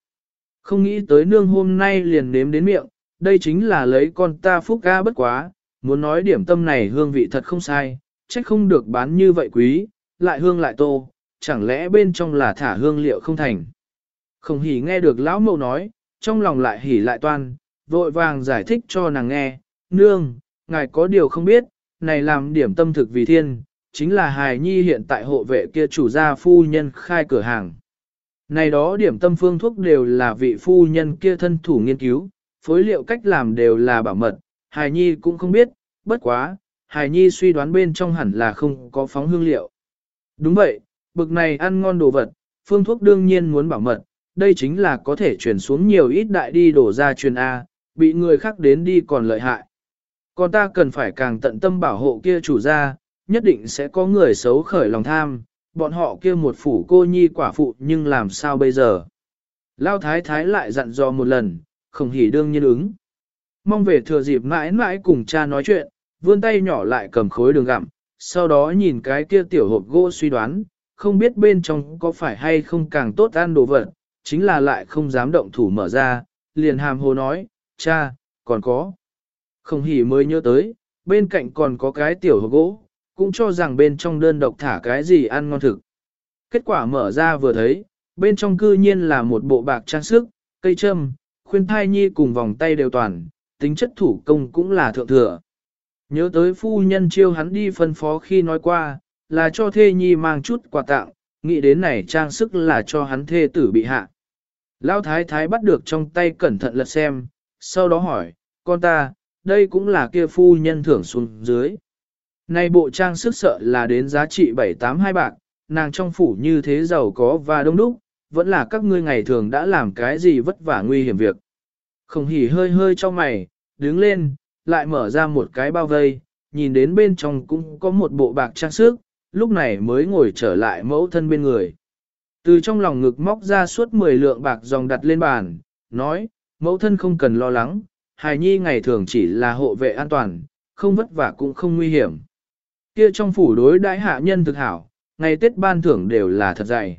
Không nghĩ tới nương hôm nay liền nếm đến miệng, đây chính là lấy con ta phúc ca bất quá, muốn nói điểm tâm này hương vị thật không sai, trách không được bán như vậy quý, lại hương lại tô, chẳng lẽ bên trong là thả hương liệu không thành. Không hỉ nghe được lão mẫu nói, trong lòng lại hỉ lại toan, vội vàng giải thích cho nàng nghe, nương, ngài có điều không biết, này làm điểm tâm thực vì thiên, chính là hài nhi hiện tại hộ vệ kia chủ gia phu nhân khai cửa hàng. Này đó điểm tâm phương thuốc đều là vị phu nhân kia thân thủ nghiên cứu, phối liệu cách làm đều là bảo mật, hài nhi cũng không biết, bất quá, hài nhi suy đoán bên trong hẳn là không có phóng hương liệu. Đúng vậy, bực này ăn ngon đồ vật, phương thuốc đương nhiên muốn bảo mật, đây chính là có thể chuyển xuống nhiều ít đại đi đổ ra truyền A, bị người khác đến đi còn lợi hại. Còn ta cần phải càng tận tâm bảo hộ kia chủ gia, nhất định sẽ có người xấu khởi lòng tham, bọn họ kia một phủ cô nhi quả phụ nhưng làm sao bây giờ. Lao thái thái lại dặn dò một lần, không hỉ đương nhiên ứng. Mong về thừa dịp mãi mãi cùng cha nói chuyện, vươn tay nhỏ lại cầm khối đường gặm, sau đó nhìn cái kia tiểu hộp gỗ suy đoán, không biết bên trong có phải hay không càng tốt ăn đồ vật, chính là lại không dám động thủ mở ra, liền hàm hồ nói, cha, còn có. Không hỉ mới nhớ tới, bên cạnh còn có cái tiểu hộp gỗ, cũng cho rằng bên trong đơn độc thả cái gì ăn ngon thực. Kết quả mở ra vừa thấy, bên trong cư nhiên là một bộ bạc trang sức, cây châm, khuyên thai nhi cùng vòng tay đều toàn, tính chất thủ công cũng là thượng thừa. Nhớ tới phu nhân chiêu hắn đi phân phó khi nói qua, là cho thê nhi mang chút quà tặng, nghĩ đến này trang sức là cho hắn thê tử bị hạ. Lão thái thái bắt được trong tay cẩn thận lật xem, sau đó hỏi, con ta, đây cũng là kia phu nhân thưởng xuống dưới. Này bộ trang sức sợ là đến giá trị 7-8 bạc, nàng trong phủ như thế giàu có và đông đúc, vẫn là các ngươi ngày thường đã làm cái gì vất vả nguy hiểm việc. Không hỉ hơi hơi cho mày, đứng lên, lại mở ra một cái bao vây, nhìn đến bên trong cũng có một bộ bạc trang sức, lúc này mới ngồi trở lại mẫu thân bên người. Từ trong lòng ngực móc ra suốt 10 lượng bạc dòng đặt lên bàn, nói, mẫu thân không cần lo lắng, hài nhi ngày thường chỉ là hộ vệ an toàn, không vất vả cũng không nguy hiểm. Kia trong phủ đối đại hạ nhân thực hảo, ngày Tết ban thưởng đều là thật dày.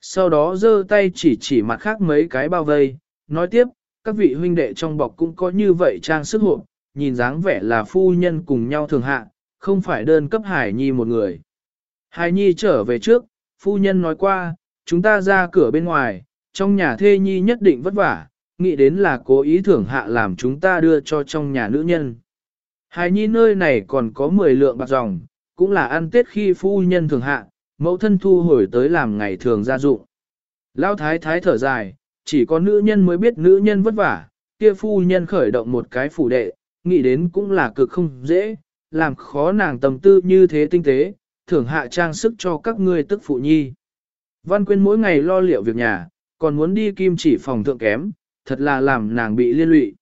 Sau đó giơ tay chỉ chỉ mặt khác mấy cái bao vây, nói tiếp, các vị huynh đệ trong bọc cũng có như vậy trang sức hộp, nhìn dáng vẻ là phu nhân cùng nhau thường hạ, không phải đơn cấp Hải Nhi một người. Hải Nhi trở về trước, phu nhân nói qua, chúng ta ra cửa bên ngoài, trong nhà thê Nhi nhất định vất vả, nghĩ đến là cố ý thưởng hạ làm chúng ta đưa cho trong nhà nữ nhân. Hài Nhi nơi này còn có 10 lượng bạc dòng, cũng là ăn tết khi phu nhân thường hạ, mẫu thân thu hồi tới làm ngày thường gia dụng. Lão thái thái thở dài, chỉ có nữ nhân mới biết nữ nhân vất vả, kia phu nhân khởi động một cái phủ đệ, nghĩ đến cũng là cực không dễ, làm khó nàng tầm tư như thế tinh tế, thưởng hạ trang sức cho các ngươi tức phụ nhi. Văn Quyên mỗi ngày lo liệu việc nhà, còn muốn đi kim chỉ phòng thượng kém, thật là làm nàng bị liên lụy.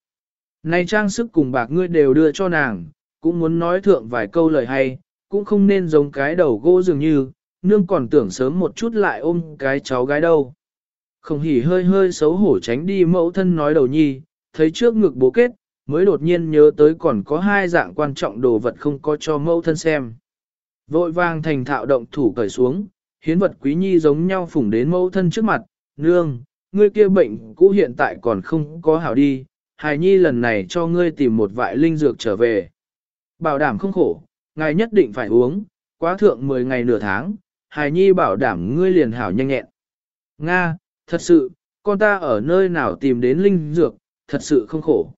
Này trang sức cùng bạc ngươi đều đưa cho nàng, cũng muốn nói thượng vài câu lời hay, cũng không nên giống cái đầu gỗ dường như, nương còn tưởng sớm một chút lại ôm cái cháu gái đâu. Không hỉ hơi hơi xấu hổ tránh đi mẫu thân nói đầu nhi, thấy trước ngực bố kết, mới đột nhiên nhớ tới còn có hai dạng quan trọng đồ vật không có cho mẫu thân xem. Vội vàng thành thạo động thủ cởi xuống, hiến vật quý nhi giống nhau phủng đến mẫu thân trước mặt, nương, ngươi kia bệnh cũ hiện tại còn không có hảo đi, hài nhi lần này cho ngươi tìm một vại linh dược trở về. Bảo đảm không khổ, ngài nhất định phải uống, quá thượng 10 ngày nửa tháng, hài nhi bảo đảm ngươi liền hảo nhanh nhẹn. Nga, thật sự, con ta ở nơi nào tìm đến linh dược, thật sự không khổ.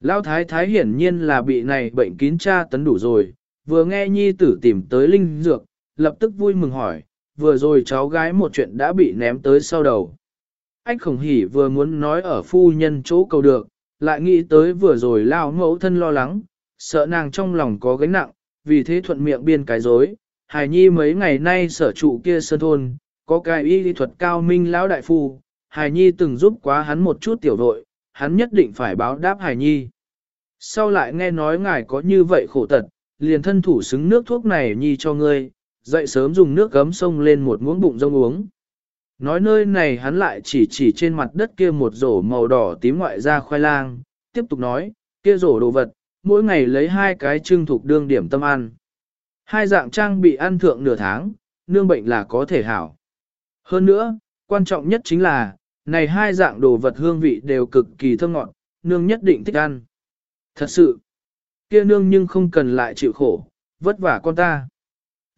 Lão thái thái hiển nhiên là bị này bệnh kín tra tấn đủ rồi, vừa nghe nhi tử tìm tới linh dược, lập tức vui mừng hỏi, vừa rồi cháu gái một chuyện đã bị ném tới sau đầu. Anh khổng hỉ vừa muốn nói ở phu nhân chỗ cầu được, lại nghĩ tới vừa rồi lao mẫu thân lo lắng, sợ nàng trong lòng có gánh nặng, vì thế thuận miệng biên cái dối. Hải nhi mấy ngày nay sở trụ kia sơn thôn, có cái y lý thuật cao minh lão đại phu, Hải nhi từng giúp quá hắn một chút tiểu đội, hắn nhất định phải báo đáp Hải nhi. Sau lại nghe nói ngài có như vậy khổ tật, liền thân thủ xứng nước thuốc này nhi cho ngươi, dậy sớm dùng nước gấm sông lên một muỗng bụng rông uống. Nói nơi này hắn lại chỉ chỉ trên mặt đất kia một rổ màu đỏ tím ngoại ra khoai lang, tiếp tục nói, kia rổ đồ vật, mỗi ngày lấy hai cái trưng thuộc đương điểm tâm ăn. Hai dạng trang bị ăn thượng nửa tháng, nương bệnh là có thể hảo. Hơn nữa, quan trọng nhất chính là, này hai dạng đồ vật hương vị đều cực kỳ thơm ngọt, nương nhất định thích ăn. Thật sự, kia nương nhưng không cần lại chịu khổ, vất vả con ta.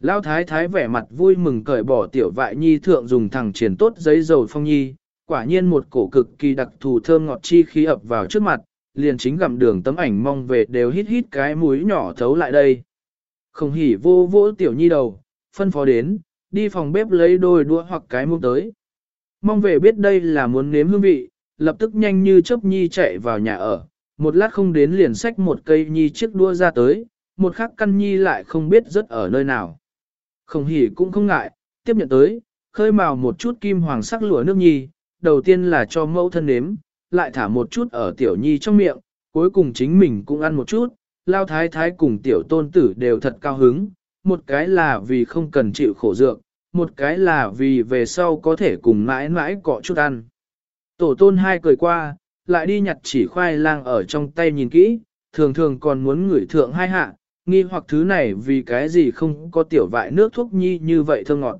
Lão thái thái vẻ mặt vui mừng cởi bỏ tiểu vại nhi thượng dùng thẳng triển tốt giấy dầu phong nhi, quả nhiên một cổ cực kỳ đặc thù thơm ngọt chi khí ập vào trước mặt, liền chính gặm đường tấm ảnh mong về đều hít hít cái mũi nhỏ thấu lại đây. Không hỉ vô vỗ tiểu nhi đầu, phân phó đến, đi phòng bếp lấy đôi đũa hoặc cái muỗng tới. Mong về biết đây là muốn nếm hương vị, lập tức nhanh như chớp nhi chạy vào nhà ở, một lát không đến liền xách một cây nhi chiếc đua ra tới, một khắc căn nhi lại không biết rất ở nơi nào. Không hỉ cũng không ngại, tiếp nhận tới, khơi mào một chút kim hoàng sắc lụa nước nhi, đầu tiên là cho mẫu thân nếm, lại thả một chút ở tiểu nhi trong miệng, cuối cùng chính mình cũng ăn một chút, lao thái thái cùng tiểu tôn tử đều thật cao hứng, một cái là vì không cần chịu khổ dược, một cái là vì về sau có thể cùng mãi mãi cọ chút ăn. Tổ tôn hai cười qua, lại đi nhặt chỉ khoai lang ở trong tay nhìn kỹ, thường thường còn muốn ngửi thượng hai hạ, nghi hoặc thứ này vì cái gì không có tiểu vại nước thuốc nhi như vậy thơm ngọt.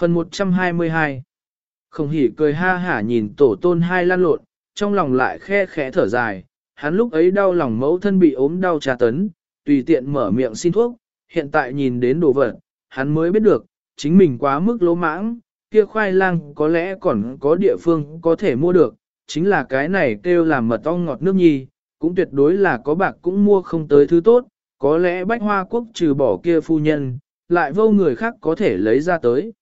Phần 122 Không hỉ cười ha hả nhìn tổ tôn hai lan lộn, trong lòng lại khe khẽ thở dài, hắn lúc ấy đau lòng mẫu thân bị ốm đau trà tấn, tùy tiện mở miệng xin thuốc, hiện tại nhìn đến đồ vật, hắn mới biết được, chính mình quá mức lỗ mãng, kia khoai lang có lẽ còn có địa phương có thể mua được, chính là cái này kêu làm mật ong ngọt nước nhi, cũng tuyệt đối là có bạc cũng mua không tới thứ tốt, có lẽ bách hoa quốc trừ bỏ kia phu nhân, lại vô người khác có thể lấy ra tới.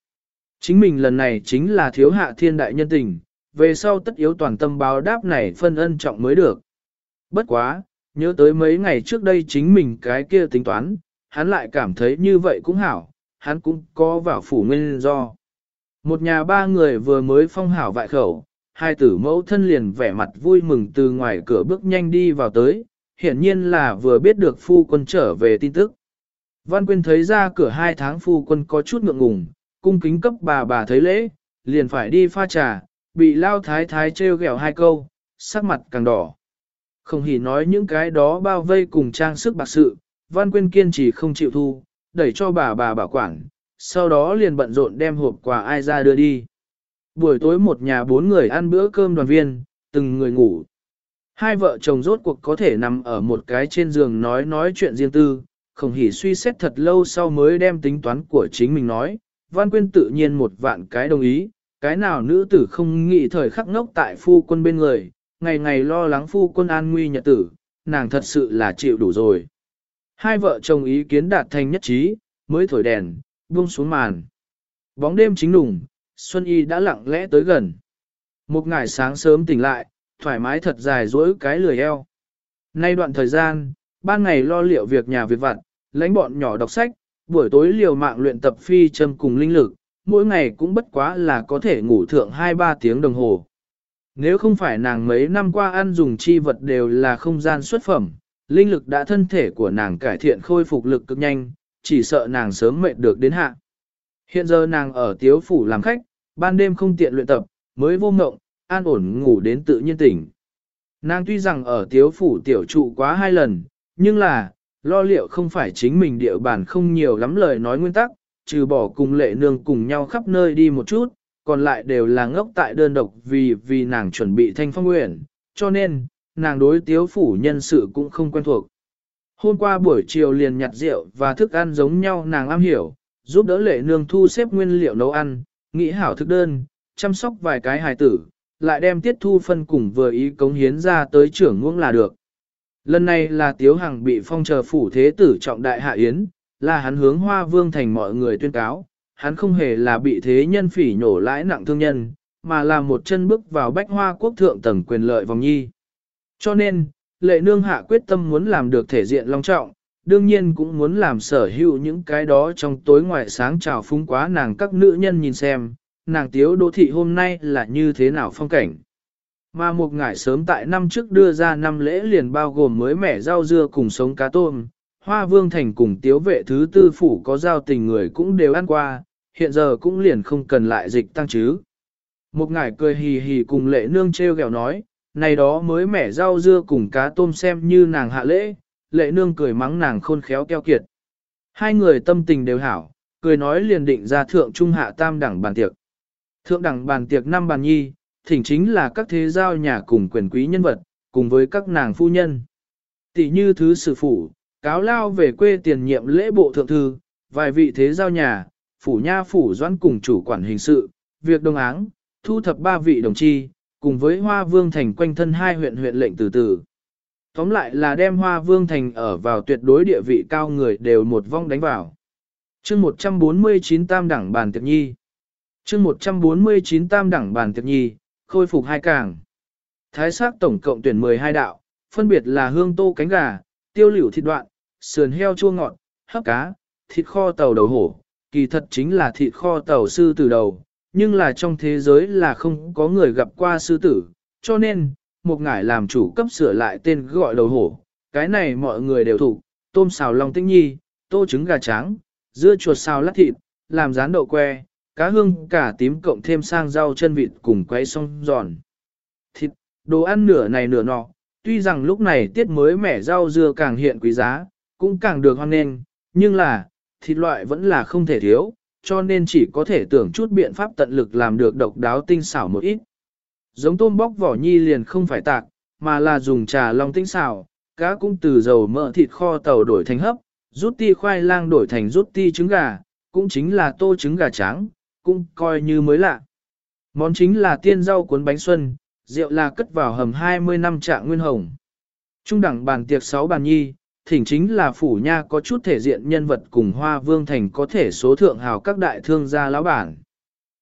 Chính mình lần này chính là thiếu hạ thiên đại nhân tình, về sau tất yếu toàn tâm báo đáp này phân ân trọng mới được. Bất quá, nhớ tới mấy ngày trước đây chính mình cái kia tính toán, hắn lại cảm thấy như vậy cũng hảo, hắn cũng có vào phủ nguyên do. Một nhà ba người vừa mới phong hảo vại khẩu, hai tử mẫu thân liền vẻ mặt vui mừng từ ngoài cửa bước nhanh đi vào tới, hiển nhiên là vừa biết được phu quân trở về tin tức. Văn Quyên thấy ra cửa hai tháng phu quân có chút ngượng ngùng, cung kính cấp bà bà thấy lễ, liền phải đi pha trà, bị lao thái thái trêu ghẹo hai câu, sắc mặt càng đỏ. Không hỉ nói những cái đó bao vây cùng trang sức bạc sự, Văn Quyên kiên trì không chịu thu, đẩy cho bà bà bảo quản, sau đó liền bận rộn đem hộp quà ai ra đưa đi. Buổi tối một nhà bốn người ăn bữa cơm đoàn viên, từng người ngủ. Hai vợ chồng rốt cuộc có thể nằm ở một cái trên giường nói nói chuyện riêng tư, không hỉ suy xét thật lâu sau mới đem tính toán của chính mình nói, Văn Quyên tự nhiên một vạn cái đồng ý, cái nào nữ tử không nghĩ thời khắc ngốc tại phu quân bên người, ngày ngày lo lắng phu quân an nguy nhật tử, nàng thật sự là chịu đủ rồi. Hai vợ chồng ý kiến đạt thành nhất trí, mới thổi đèn, buông xuống màn. Bóng đêm chính đủng, Xuân Y đã lặng lẽ tới gần. Một ngày sáng sớm tỉnh lại, thoải mái thật dài dỗi cái lười eo. Nay đoạn thời gian, ban ngày lo liệu việc nhà việc vặt, lãnh bọn nhỏ đọc sách, buổi tối liều mạng luyện tập phi châm cùng linh lực, mỗi ngày cũng bất quá là có thể ngủ thượng 2-3 tiếng đồng hồ. Nếu không phải nàng mấy năm qua ăn dùng chi vật đều là không gian xuất phẩm, linh lực đã thân thể của nàng cải thiện khôi phục lực cực nhanh, chỉ sợ nàng sớm mệt được đến hạ. Hiện giờ nàng ở tiếu phủ làm khách, ban đêm không tiện luyện tập, mới vô ngộng, an ổn ngủ đến tự nhiên tỉnh. Nàng tuy rằng ở tiếu phủ tiểu trụ quá hai lần, nhưng là, lo liệu không phải chính mình địa bàn không nhiều lắm lời nói nguyên tắc, trừ bỏ cùng lệ nương cùng nhau khắp nơi đi một chút, còn lại đều là ngốc tại đơn độc vì vì nàng chuẩn bị thanh phong nguyện, cho nên, nàng đối tiếu phủ nhân sự cũng không quen thuộc. Hôm qua buổi chiều liền nhặt rượu và thức ăn giống nhau nàng am hiểu, giúp đỡ lệ nương thu xếp nguyên liệu nấu ăn, nghĩ hảo thức đơn, chăm sóc vài cái hài tử, lại đem tiết thu phân cùng vừa ý cống hiến ra tới trưởng ngưỡng là được. Lần này là Tiếu Hằng bị phong chờ phủ thế tử trọng đại hạ yến, là hắn hướng hoa vương thành mọi người tuyên cáo, hắn không hề là bị thế nhân phỉ nhổ lãi nặng thương nhân, mà là một chân bước vào bách hoa quốc thượng tầng quyền lợi vòng nhi. Cho nên, lệ nương hạ quyết tâm muốn làm được thể diện long trọng, đương nhiên cũng muốn làm sở hữu những cái đó trong tối ngoài sáng trào phúng quá nàng các nữ nhân nhìn xem, nàng tiếu đô thị hôm nay là như thế nào phong cảnh. Mà một ngải sớm tại năm trước đưa ra năm lễ liền bao gồm mới mẻ rau dưa cùng sống cá tôm, Hoa Vương Thành cùng tiếu vệ thứ tư phủ có giao tình người cũng đều ăn qua, hiện giờ cũng liền không cần lại dịch tăng chứ. Một ngải cười hì hì cùng lệ nương treo gẹo nói, này đó mới mẻ rau dưa cùng cá tôm xem như nàng hạ lễ, lệ nương cười mắng nàng khôn khéo keo kiệt. Hai người tâm tình đều hảo, cười nói liền định ra thượng trung hạ tam đẳng bàn tiệc. Thượng đẳng bàn tiệc năm bàn nhi, thỉnh chính là các thế giao nhà cùng quyền quý nhân vật, cùng với các nàng phu nhân. Tỷ như thứ sử phủ, cáo lao về quê tiền nhiệm lễ bộ thượng thư, vài vị thế giao nhà, phủ nha phủ doãn cùng chủ quản hình sự, việc đồng áng, thu thập ba vị đồng chi, cùng với hoa vương thành quanh thân hai huyện huyện lệnh từ từ. Tóm lại là đem hoa vương thành ở vào tuyệt đối địa vị cao người đều một vong đánh vào. chương 149 tam đẳng bàn tiệc nhi chương 149 tam đẳng bàn tiệc nhi, khôi phục hai càng. Thái sắc tổng cộng tuyển 12 đạo, phân biệt là hương tô cánh gà, tiêu liễu thịt đoạn, sườn heo chua ngọt, hấp cá, thịt kho tàu đầu hổ, kỳ thật chính là thịt kho tàu sư tử đầu, nhưng là trong thế giới là không có người gặp qua sư tử, cho nên, một ngải làm chủ cấp sửa lại tên gọi đầu hổ, cái này mọi người đều thủ, tôm xào long tinh nhi, tô trứng gà trắng, dưa chuột xào lát thịt, làm rán đậu que, cá hương cả tím cộng thêm sang rau chân vịt cùng quấy xong giòn. Thịt, đồ ăn nửa này nửa nọ, tuy rằng lúc này tiết mới mẻ rau dưa càng hiện quý giá, cũng càng được hoan nghênh, nhưng là, thịt loại vẫn là không thể thiếu, cho nên chỉ có thể tưởng chút biện pháp tận lực làm được độc đáo tinh xảo một ít. Giống tôm bóc vỏ nhi liền không phải tạc, mà là dùng trà long tinh xảo, cá cũng từ dầu mỡ thịt kho tàu đổi thành hấp, rút ti khoai lang đổi thành rút ti trứng gà, cũng chính là tô trứng gà trắng, cũng coi như mới lạ. Món chính là tiên rau cuốn bánh xuân, rượu là cất vào hầm 20 năm trạng nguyên hồng. Trung đẳng bàn tiệc 6 bàn nhi, thỉnh chính là phủ nha có chút thể diện nhân vật cùng hoa vương thành có thể số thượng hào các đại thương gia lão bản.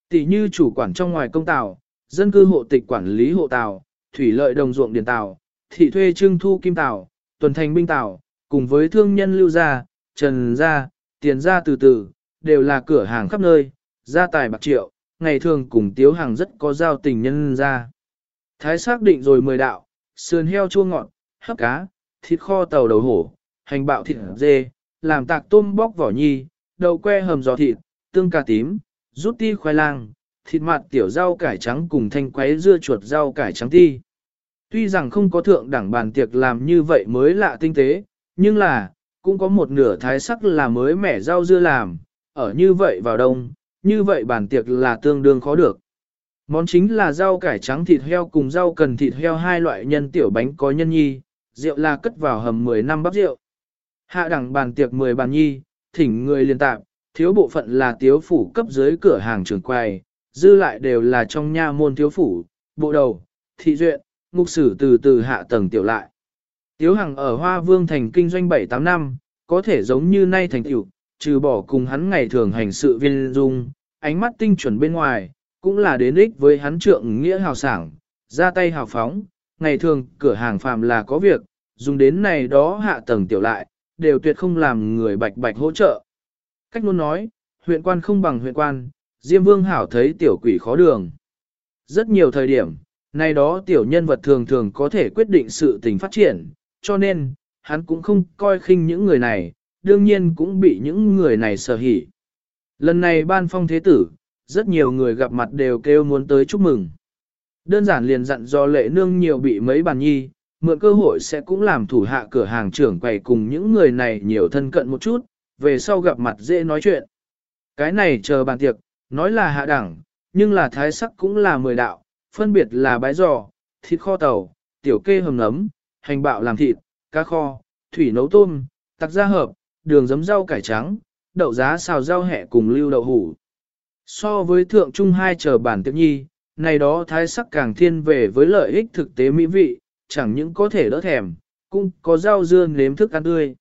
Tỷ như chủ quản trong ngoài công tàu, dân cư hộ tịch quản lý hộ tàu, thủy lợi đồng ruộng điền tàu, thị thuê trưng thu kim tàu, tuần thành binh tàu, cùng với thương nhân lưu gia, trần gia, tiền gia từ từ, đều là cửa hàng khắp nơi, gia tài bạc triệu, ngày thường cùng tiếu hàng rất có giao tình nhân ra Thái xác định rồi mười đạo, sườn heo chua ngọt, hấp cá, thịt kho tàu đầu hổ, hành bạo thịt dê, làm tạc tôm bóc vỏ nhi, đậu que hầm giò thịt, tương cà tím, rút ti khoai lang, thịt mặt tiểu rau cải trắng cùng thanh quấy dưa chuột rau cải trắng ti. Tuy rằng không có thượng đẳng bàn tiệc làm như vậy mới lạ tinh tế, nhưng là, cũng có một nửa thái sắc là mới mẻ rau dưa làm, ở như vậy vào đông, như vậy bàn tiệc là tương đương khó được. Món chính là rau cải trắng thịt heo cùng rau cần thịt heo hai loại nhân tiểu bánh có nhân nhi, rượu là cất vào hầm 10 năm bắp rượu. Hạ đẳng bàn tiệc 10 bàn nhi, thỉnh người liên tạp, thiếu bộ phận là tiếu phủ cấp dưới cửa hàng trường quầy, dư lại đều là trong nha môn thiếu phủ, bộ đầu, thị duyện, ngục sử từ từ hạ tầng tiểu lại. Tiếu Hằng ở Hoa Vương thành kinh doanh 7-8 năm, có thể giống như nay thành tiểu, trừ bỏ cùng hắn ngày thường hành sự viên dung, ánh mắt tinh chuẩn bên ngoài, cũng là đến ích với hắn trượng nghĩa hào sảng, ra tay hào phóng, ngày thường cửa hàng phàm là có việc, dùng đến này đó hạ tầng tiểu lại, đều tuyệt không làm người bạch bạch hỗ trợ. Cách luôn nói, huyện quan không bằng huyện quan, Diêm Vương Hảo thấy tiểu quỷ khó đường. Rất nhiều thời điểm, này đó tiểu nhân vật thường thường có thể quyết định sự tình phát triển, cho nên, hắn cũng không coi khinh những người này, đương nhiên cũng bị những người này sở hỉ. Lần này ban phong thế tử, rất nhiều người gặp mặt đều kêu muốn tới chúc mừng. Đơn giản liền dặn do lệ nương nhiều bị mấy bàn nhi, mượn cơ hội sẽ cũng làm thủ hạ cửa hàng trưởng quầy cùng những người này nhiều thân cận một chút, về sau gặp mặt dễ nói chuyện. Cái này chờ bàn tiệc, nói là hạ đẳng, nhưng là thái sắc cũng là mười đạo, phân biệt là bái giò, thịt kho tàu, tiểu kê hầm nấm, hành bạo làm thịt, cá kho, thủy nấu tôm, tặc gia hợp, đường giấm rau cải trắng, đậu giá xào rau hẹ cùng lưu đậu hủ. So với thượng trung hai chờ bản tiệc nhi, này đó thái sắc càng thiên về với lợi ích thực tế mỹ vị, chẳng những có thể đỡ thèm, cũng có rau dưa nếm thức ăn tươi.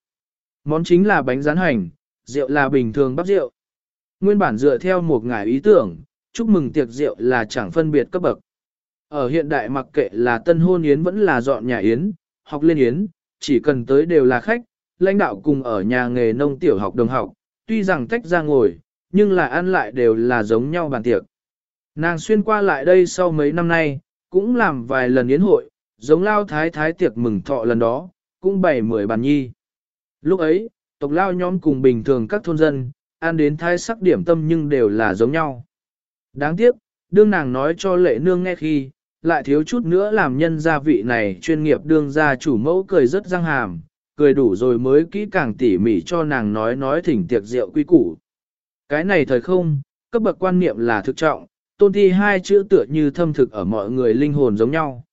Món chính là bánh rán hành, rượu là bình thường bắp rượu. Nguyên bản dựa theo một ngải ý tưởng, chúc mừng tiệc rượu là chẳng phân biệt cấp bậc. Ở hiện đại mặc kệ là tân hôn yến vẫn là dọn nhà yến, học lên yến, chỉ cần tới đều là khách, lãnh đạo cùng ở nhà nghề nông tiểu học đồng học, tuy rằng tách ra ngồi, nhưng là ăn lại đều là giống nhau bàn tiệc. Nàng xuyên qua lại đây sau mấy năm nay, cũng làm vài lần yến hội, giống lao thái thái tiệc mừng thọ lần đó, cũng bảy mười bàn nhi. Lúc ấy, tộc lao nhóm cùng bình thường các thôn dân, ăn đến thái sắc điểm tâm nhưng đều là giống nhau. Đáng tiếc, đương nàng nói cho lệ nương nghe khi, lại thiếu chút nữa làm nhân gia vị này chuyên nghiệp đương gia chủ mẫu cười rất răng hàm, cười đủ rồi mới kỹ càng tỉ mỉ cho nàng nói nói thỉnh tiệc rượu quy củ. Cái này thời không, cấp bậc quan niệm là thực trọng, tôn thi hai chữ tựa như thâm thực ở mọi người linh hồn giống nhau.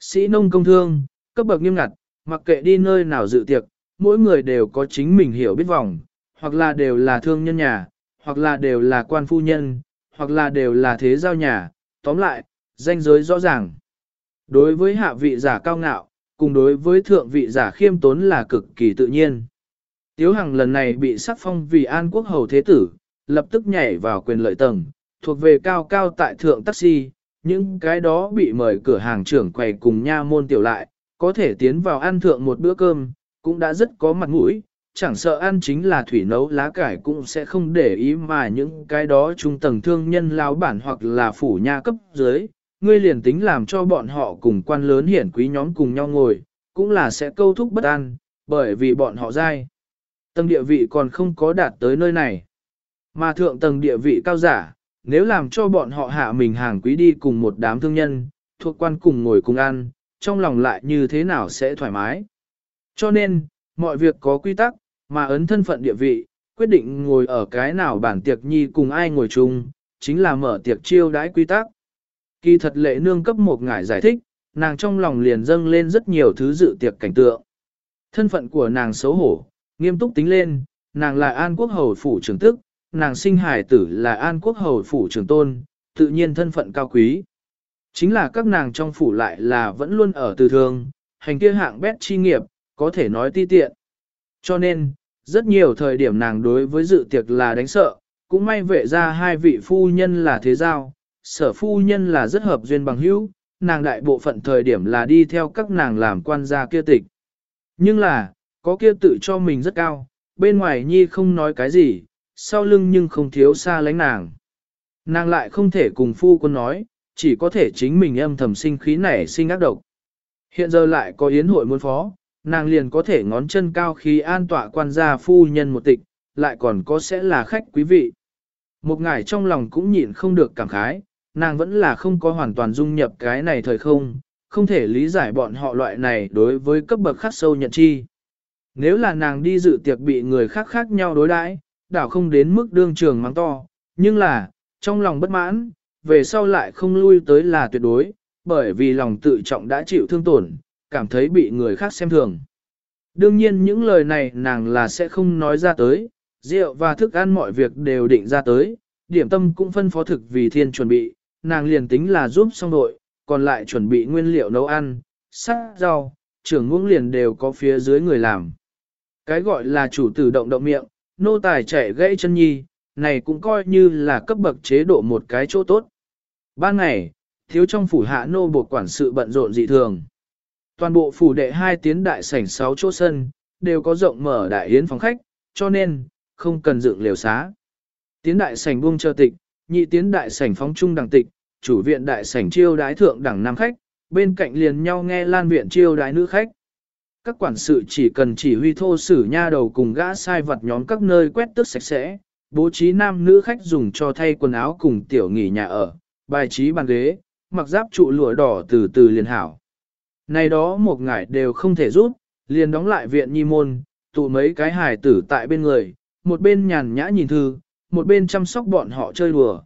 Sĩ nông công thương, cấp bậc nghiêm ngặt, mặc kệ đi nơi nào dự tiệc, mỗi người đều có chính mình hiểu biết vòng, hoặc là đều là thương nhân nhà, hoặc là đều là quan phu nhân, hoặc là đều là thế giao nhà, tóm lại, danh giới rõ ràng. Đối với hạ vị giả cao ngạo, cùng đối với thượng vị giả khiêm tốn là cực kỳ tự nhiên. Tiếu Hằng lần này bị sắc phong vì an quốc hầu thế tử, lập tức nhảy vào quyền lợi tầng, thuộc về cao cao tại thượng taxi, những cái đó bị mời cửa hàng trưởng quầy cùng nha môn tiểu lại, có thể tiến vào ăn thượng một bữa cơm, cũng đã rất có mặt mũi, chẳng sợ ăn chính là thủy nấu lá cải cũng sẽ không để ý mà những cái đó trung tầng thương nhân lao bản hoặc là phủ nha cấp dưới, ngươi liền tính làm cho bọn họ cùng quan lớn hiển quý nhóm cùng nhau ngồi, cũng là sẽ câu thúc bất an, bởi vì bọn họ dai. Tầng địa vị còn không có đạt tới nơi này. Mà thượng tầng địa vị cao giả, nếu làm cho bọn họ hạ mình hàng quý đi cùng một đám thương nhân, thuộc quan cùng ngồi cùng ăn, trong lòng lại như thế nào sẽ thoải mái. Cho nên, mọi việc có quy tắc, mà ấn thân phận địa vị, quyết định ngồi ở cái nào bản tiệc nhi cùng ai ngồi chung, chính là mở tiệc chiêu đãi quy tắc. Kỳ thật lệ nương cấp một ngải giải thích, nàng trong lòng liền dâng lên rất nhiều thứ dự tiệc cảnh tượng. Thân phận của nàng xấu hổ, nghiêm túc tính lên, nàng là an quốc hầu phủ trưởng tức, nàng sinh hải tử là an quốc hầu phủ trưởng tôn, tự nhiên thân phận cao quý. Chính là các nàng trong phủ lại là vẫn luôn ở từ thường, hành kia hạng bét chi nghiệp, có thể nói ti tiện. Cho nên, rất nhiều thời điểm nàng đối với dự tiệc là đánh sợ, cũng may vệ ra hai vị phu nhân là thế giao, sở phu nhân là rất hợp duyên bằng hữu, nàng đại bộ phận thời điểm là đi theo các nàng làm quan gia kia tịch. Nhưng là, có kia tự cho mình rất cao, bên ngoài nhi không nói cái gì, sau lưng nhưng không thiếu xa lánh nàng. Nàng lại không thể cùng phu quân nói, chỉ có thể chính mình âm thầm sinh khí nảy sinh ác độc. Hiện giờ lại có yến hội muốn phó, nàng liền có thể ngón chân cao khí an tọa quan gia phu nhân một tịch, lại còn có sẽ là khách quý vị. Một ngải trong lòng cũng nhịn không được cảm khái, nàng vẫn là không có hoàn toàn dung nhập cái này thời không, không thể lý giải bọn họ loại này đối với cấp bậc khác sâu nhận chi. Nếu là nàng đi dự tiệc bị người khác khác nhau đối đãi, đảo không đến mức đương trường mắng to, nhưng là, trong lòng bất mãn, về sau lại không lui tới là tuyệt đối, bởi vì lòng tự trọng đã chịu thương tổn, cảm thấy bị người khác xem thường. Đương nhiên những lời này nàng là sẽ không nói ra tới, rượu và thức ăn mọi việc đều định ra tới, điểm tâm cũng phân phó thực vì thiên chuẩn bị, nàng liền tính là giúp xong đội, còn lại chuẩn bị nguyên liệu nấu ăn, sắc, rau, trưởng ngưỡng liền đều có phía dưới người làm. Cái gọi là chủ tử động động miệng, nô tài chạy gãy chân nhi, này cũng coi như là cấp bậc chế độ một cái chỗ tốt. Ban ngày, thiếu trong phủ hạ nô buộc quản sự bận rộn dị thường. Toàn bộ phủ đệ hai tiến đại sảnh sáu chỗ sân, đều có rộng mở đại yến phòng khách, cho nên, không cần dựng liều xá. Tiến đại sảnh buông chờ tịch, nhị tiến đại sảnh phóng trung đẳng tịch, chủ viện đại sảnh chiêu đái thượng đẳng nam khách, bên cạnh liền nhau nghe lan viện chiêu đái nữ khách. Các quản sự chỉ cần chỉ huy thô sử nha đầu cùng gã sai vật nhóm các nơi quét tước sạch sẽ, bố trí nam nữ khách dùng cho thay quần áo cùng tiểu nghỉ nhà ở, bài trí bàn ghế, mặc giáp trụ lụa đỏ từ từ liền hảo. Này đó một ngải đều không thể rút, liền đóng lại viện nhi môn, tụ mấy cái hài tử tại bên người, một bên nhàn nhã nhìn thư, một bên chăm sóc bọn họ chơi đùa.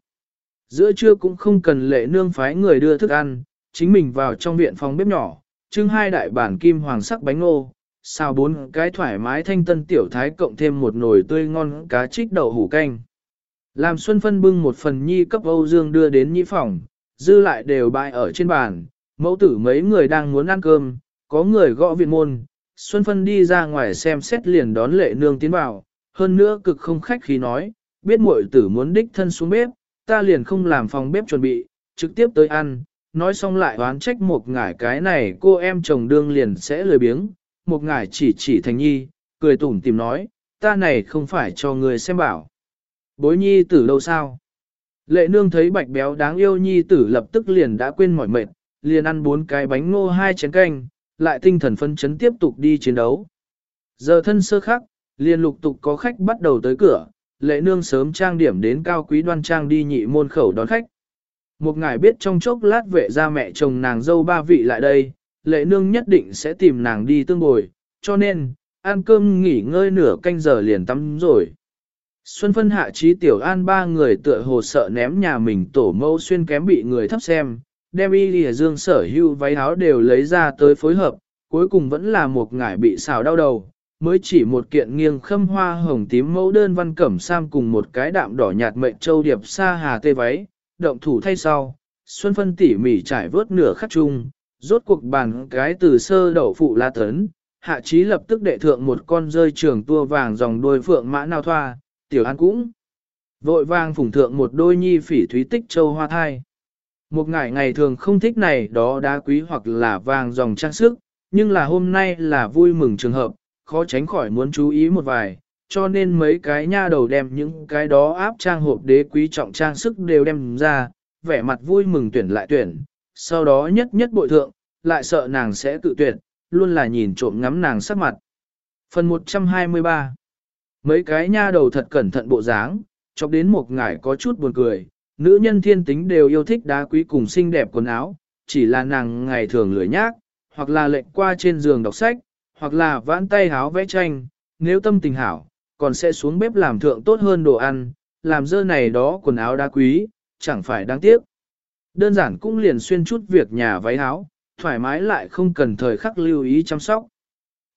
Giữa trưa cũng không cần lệ nương phái người đưa thức ăn, chính mình vào trong viện phòng bếp nhỏ, trưng hai đại bản kim hoàng sắc bánh ngô, xào bốn cái thoải mái thanh tân tiểu thái cộng thêm một nồi tươi ngon cá trích đậu hủ canh. Làm Xuân Phân bưng một phần nhi cấp Âu Dương đưa đến nhĩ phòng, dư lại đều bại ở trên bàn, mẫu tử mấy người đang muốn ăn cơm, có người gõ viện môn, Xuân Phân đi ra ngoài xem xét liền đón lệ nương tiến vào, hơn nữa cực không khách khí nói, biết muội tử muốn đích thân xuống bếp, ta liền không làm phòng bếp chuẩn bị, trực tiếp tới ăn, nói xong lại oán trách một ngải cái này cô em chồng đương liền sẽ lười biếng, một ngải chỉ chỉ thành nhi, cười tủm tìm nói, ta này không phải cho người xem bảo. Bối nhi tử đâu sao? Lệ nương thấy bạch béo đáng yêu nhi tử lập tức liền đã quên mỏi mệt, liền ăn bốn cái bánh ngô hai chén canh, lại tinh thần phân chấn tiếp tục đi chiến đấu. Giờ thân sơ khắc, liền lục tục có khách bắt đầu tới cửa, lệ nương sớm trang điểm đến cao quý đoan trang đi nhị môn khẩu đón khách. Một ngài biết trong chốc lát vệ ra mẹ chồng nàng dâu ba vị lại đây, lệ nương nhất định sẽ tìm nàng đi tương bồi, cho nên, ăn cơm nghỉ ngơi nửa canh giờ liền tắm rồi. Xuân phân hạ trí tiểu an ba người tựa hồ sợ ném nhà mình tổ mẫu xuyên kém bị người thấp xem, đem y lìa dương sở hưu váy áo đều lấy ra tới phối hợp, cuối cùng vẫn là một ngải bị xào đau đầu, mới chỉ một kiện nghiêng khâm hoa hồng tím mẫu đơn văn cẩm sam cùng một cái đạm đỏ nhạt mệnh châu điệp sa hà tê váy, động thủ thay sau, Xuân phân tỉ mỉ trải vớt nửa khắc chung, rốt cuộc bàn cái từ sơ đậu phụ la tấn, hạ trí lập tức đệ thượng một con rơi trường tua vàng dòng đuôi phượng mã nào thoa, tiểu an cũng vội vàng phủng thượng một đôi nhi phỉ thúy tích châu hoa thai. Một ngày ngày thường không thích này đó đá quý hoặc là vàng dòng trang sức, nhưng là hôm nay là vui mừng trường hợp, khó tránh khỏi muốn chú ý một vài, cho nên mấy cái nha đầu đem những cái đó áp trang hộp đế quý trọng trang sức đều đem ra, vẻ mặt vui mừng tuyển lại tuyển, sau đó nhất nhất bội thượng, lại sợ nàng sẽ tự tuyển, luôn là nhìn trộm ngắm nàng sắc mặt. Phần 123 Mấy cái nha đầu thật cẩn thận bộ dáng, chọc đến một ngải có chút buồn cười, nữ nhân thiên tính đều yêu thích đá quý cùng xinh đẹp quần áo, chỉ là nàng ngày thường lười nhác, hoặc là lệnh qua trên giường đọc sách, hoặc là vãn tay háo vẽ tranh, nếu tâm tình hảo, còn sẽ xuống bếp làm thượng tốt hơn đồ ăn, làm dơ này đó quần áo đá quý, chẳng phải đáng tiếc. Đơn giản cũng liền xuyên chút việc nhà váy áo, thoải mái lại không cần thời khắc lưu ý chăm sóc.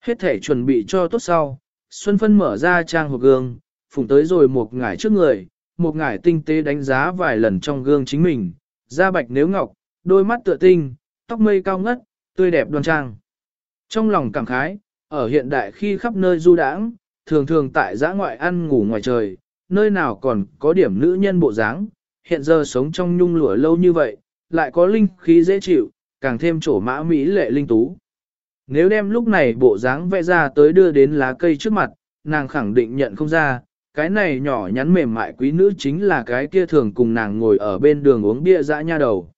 Hết thể chuẩn bị cho tốt sau, Xuân Phân mở ra trang hộp gương, phùng tới rồi một ngải trước người, một ngải tinh tế đánh giá vài lần trong gương chính mình, da bạch nếu ngọc, đôi mắt tựa tinh, tóc mây cao ngất, tươi đẹp đoan trang. Trong lòng cảm khái, ở hiện đại khi khắp nơi du đãng, thường thường tại giã ngoại ăn ngủ ngoài trời, nơi nào còn có điểm nữ nhân bộ dáng, hiện giờ sống trong nhung lụa lâu như vậy, lại có linh khí dễ chịu, càng thêm chỗ mã mỹ lệ linh tú. Nếu đem lúc này bộ dáng vẽ ra tới đưa đến lá cây trước mặt, nàng khẳng định nhận không ra, cái này nhỏ nhắn mềm mại quý nữ chính là cái kia thường cùng nàng ngồi ở bên đường uống bia dã nha đầu.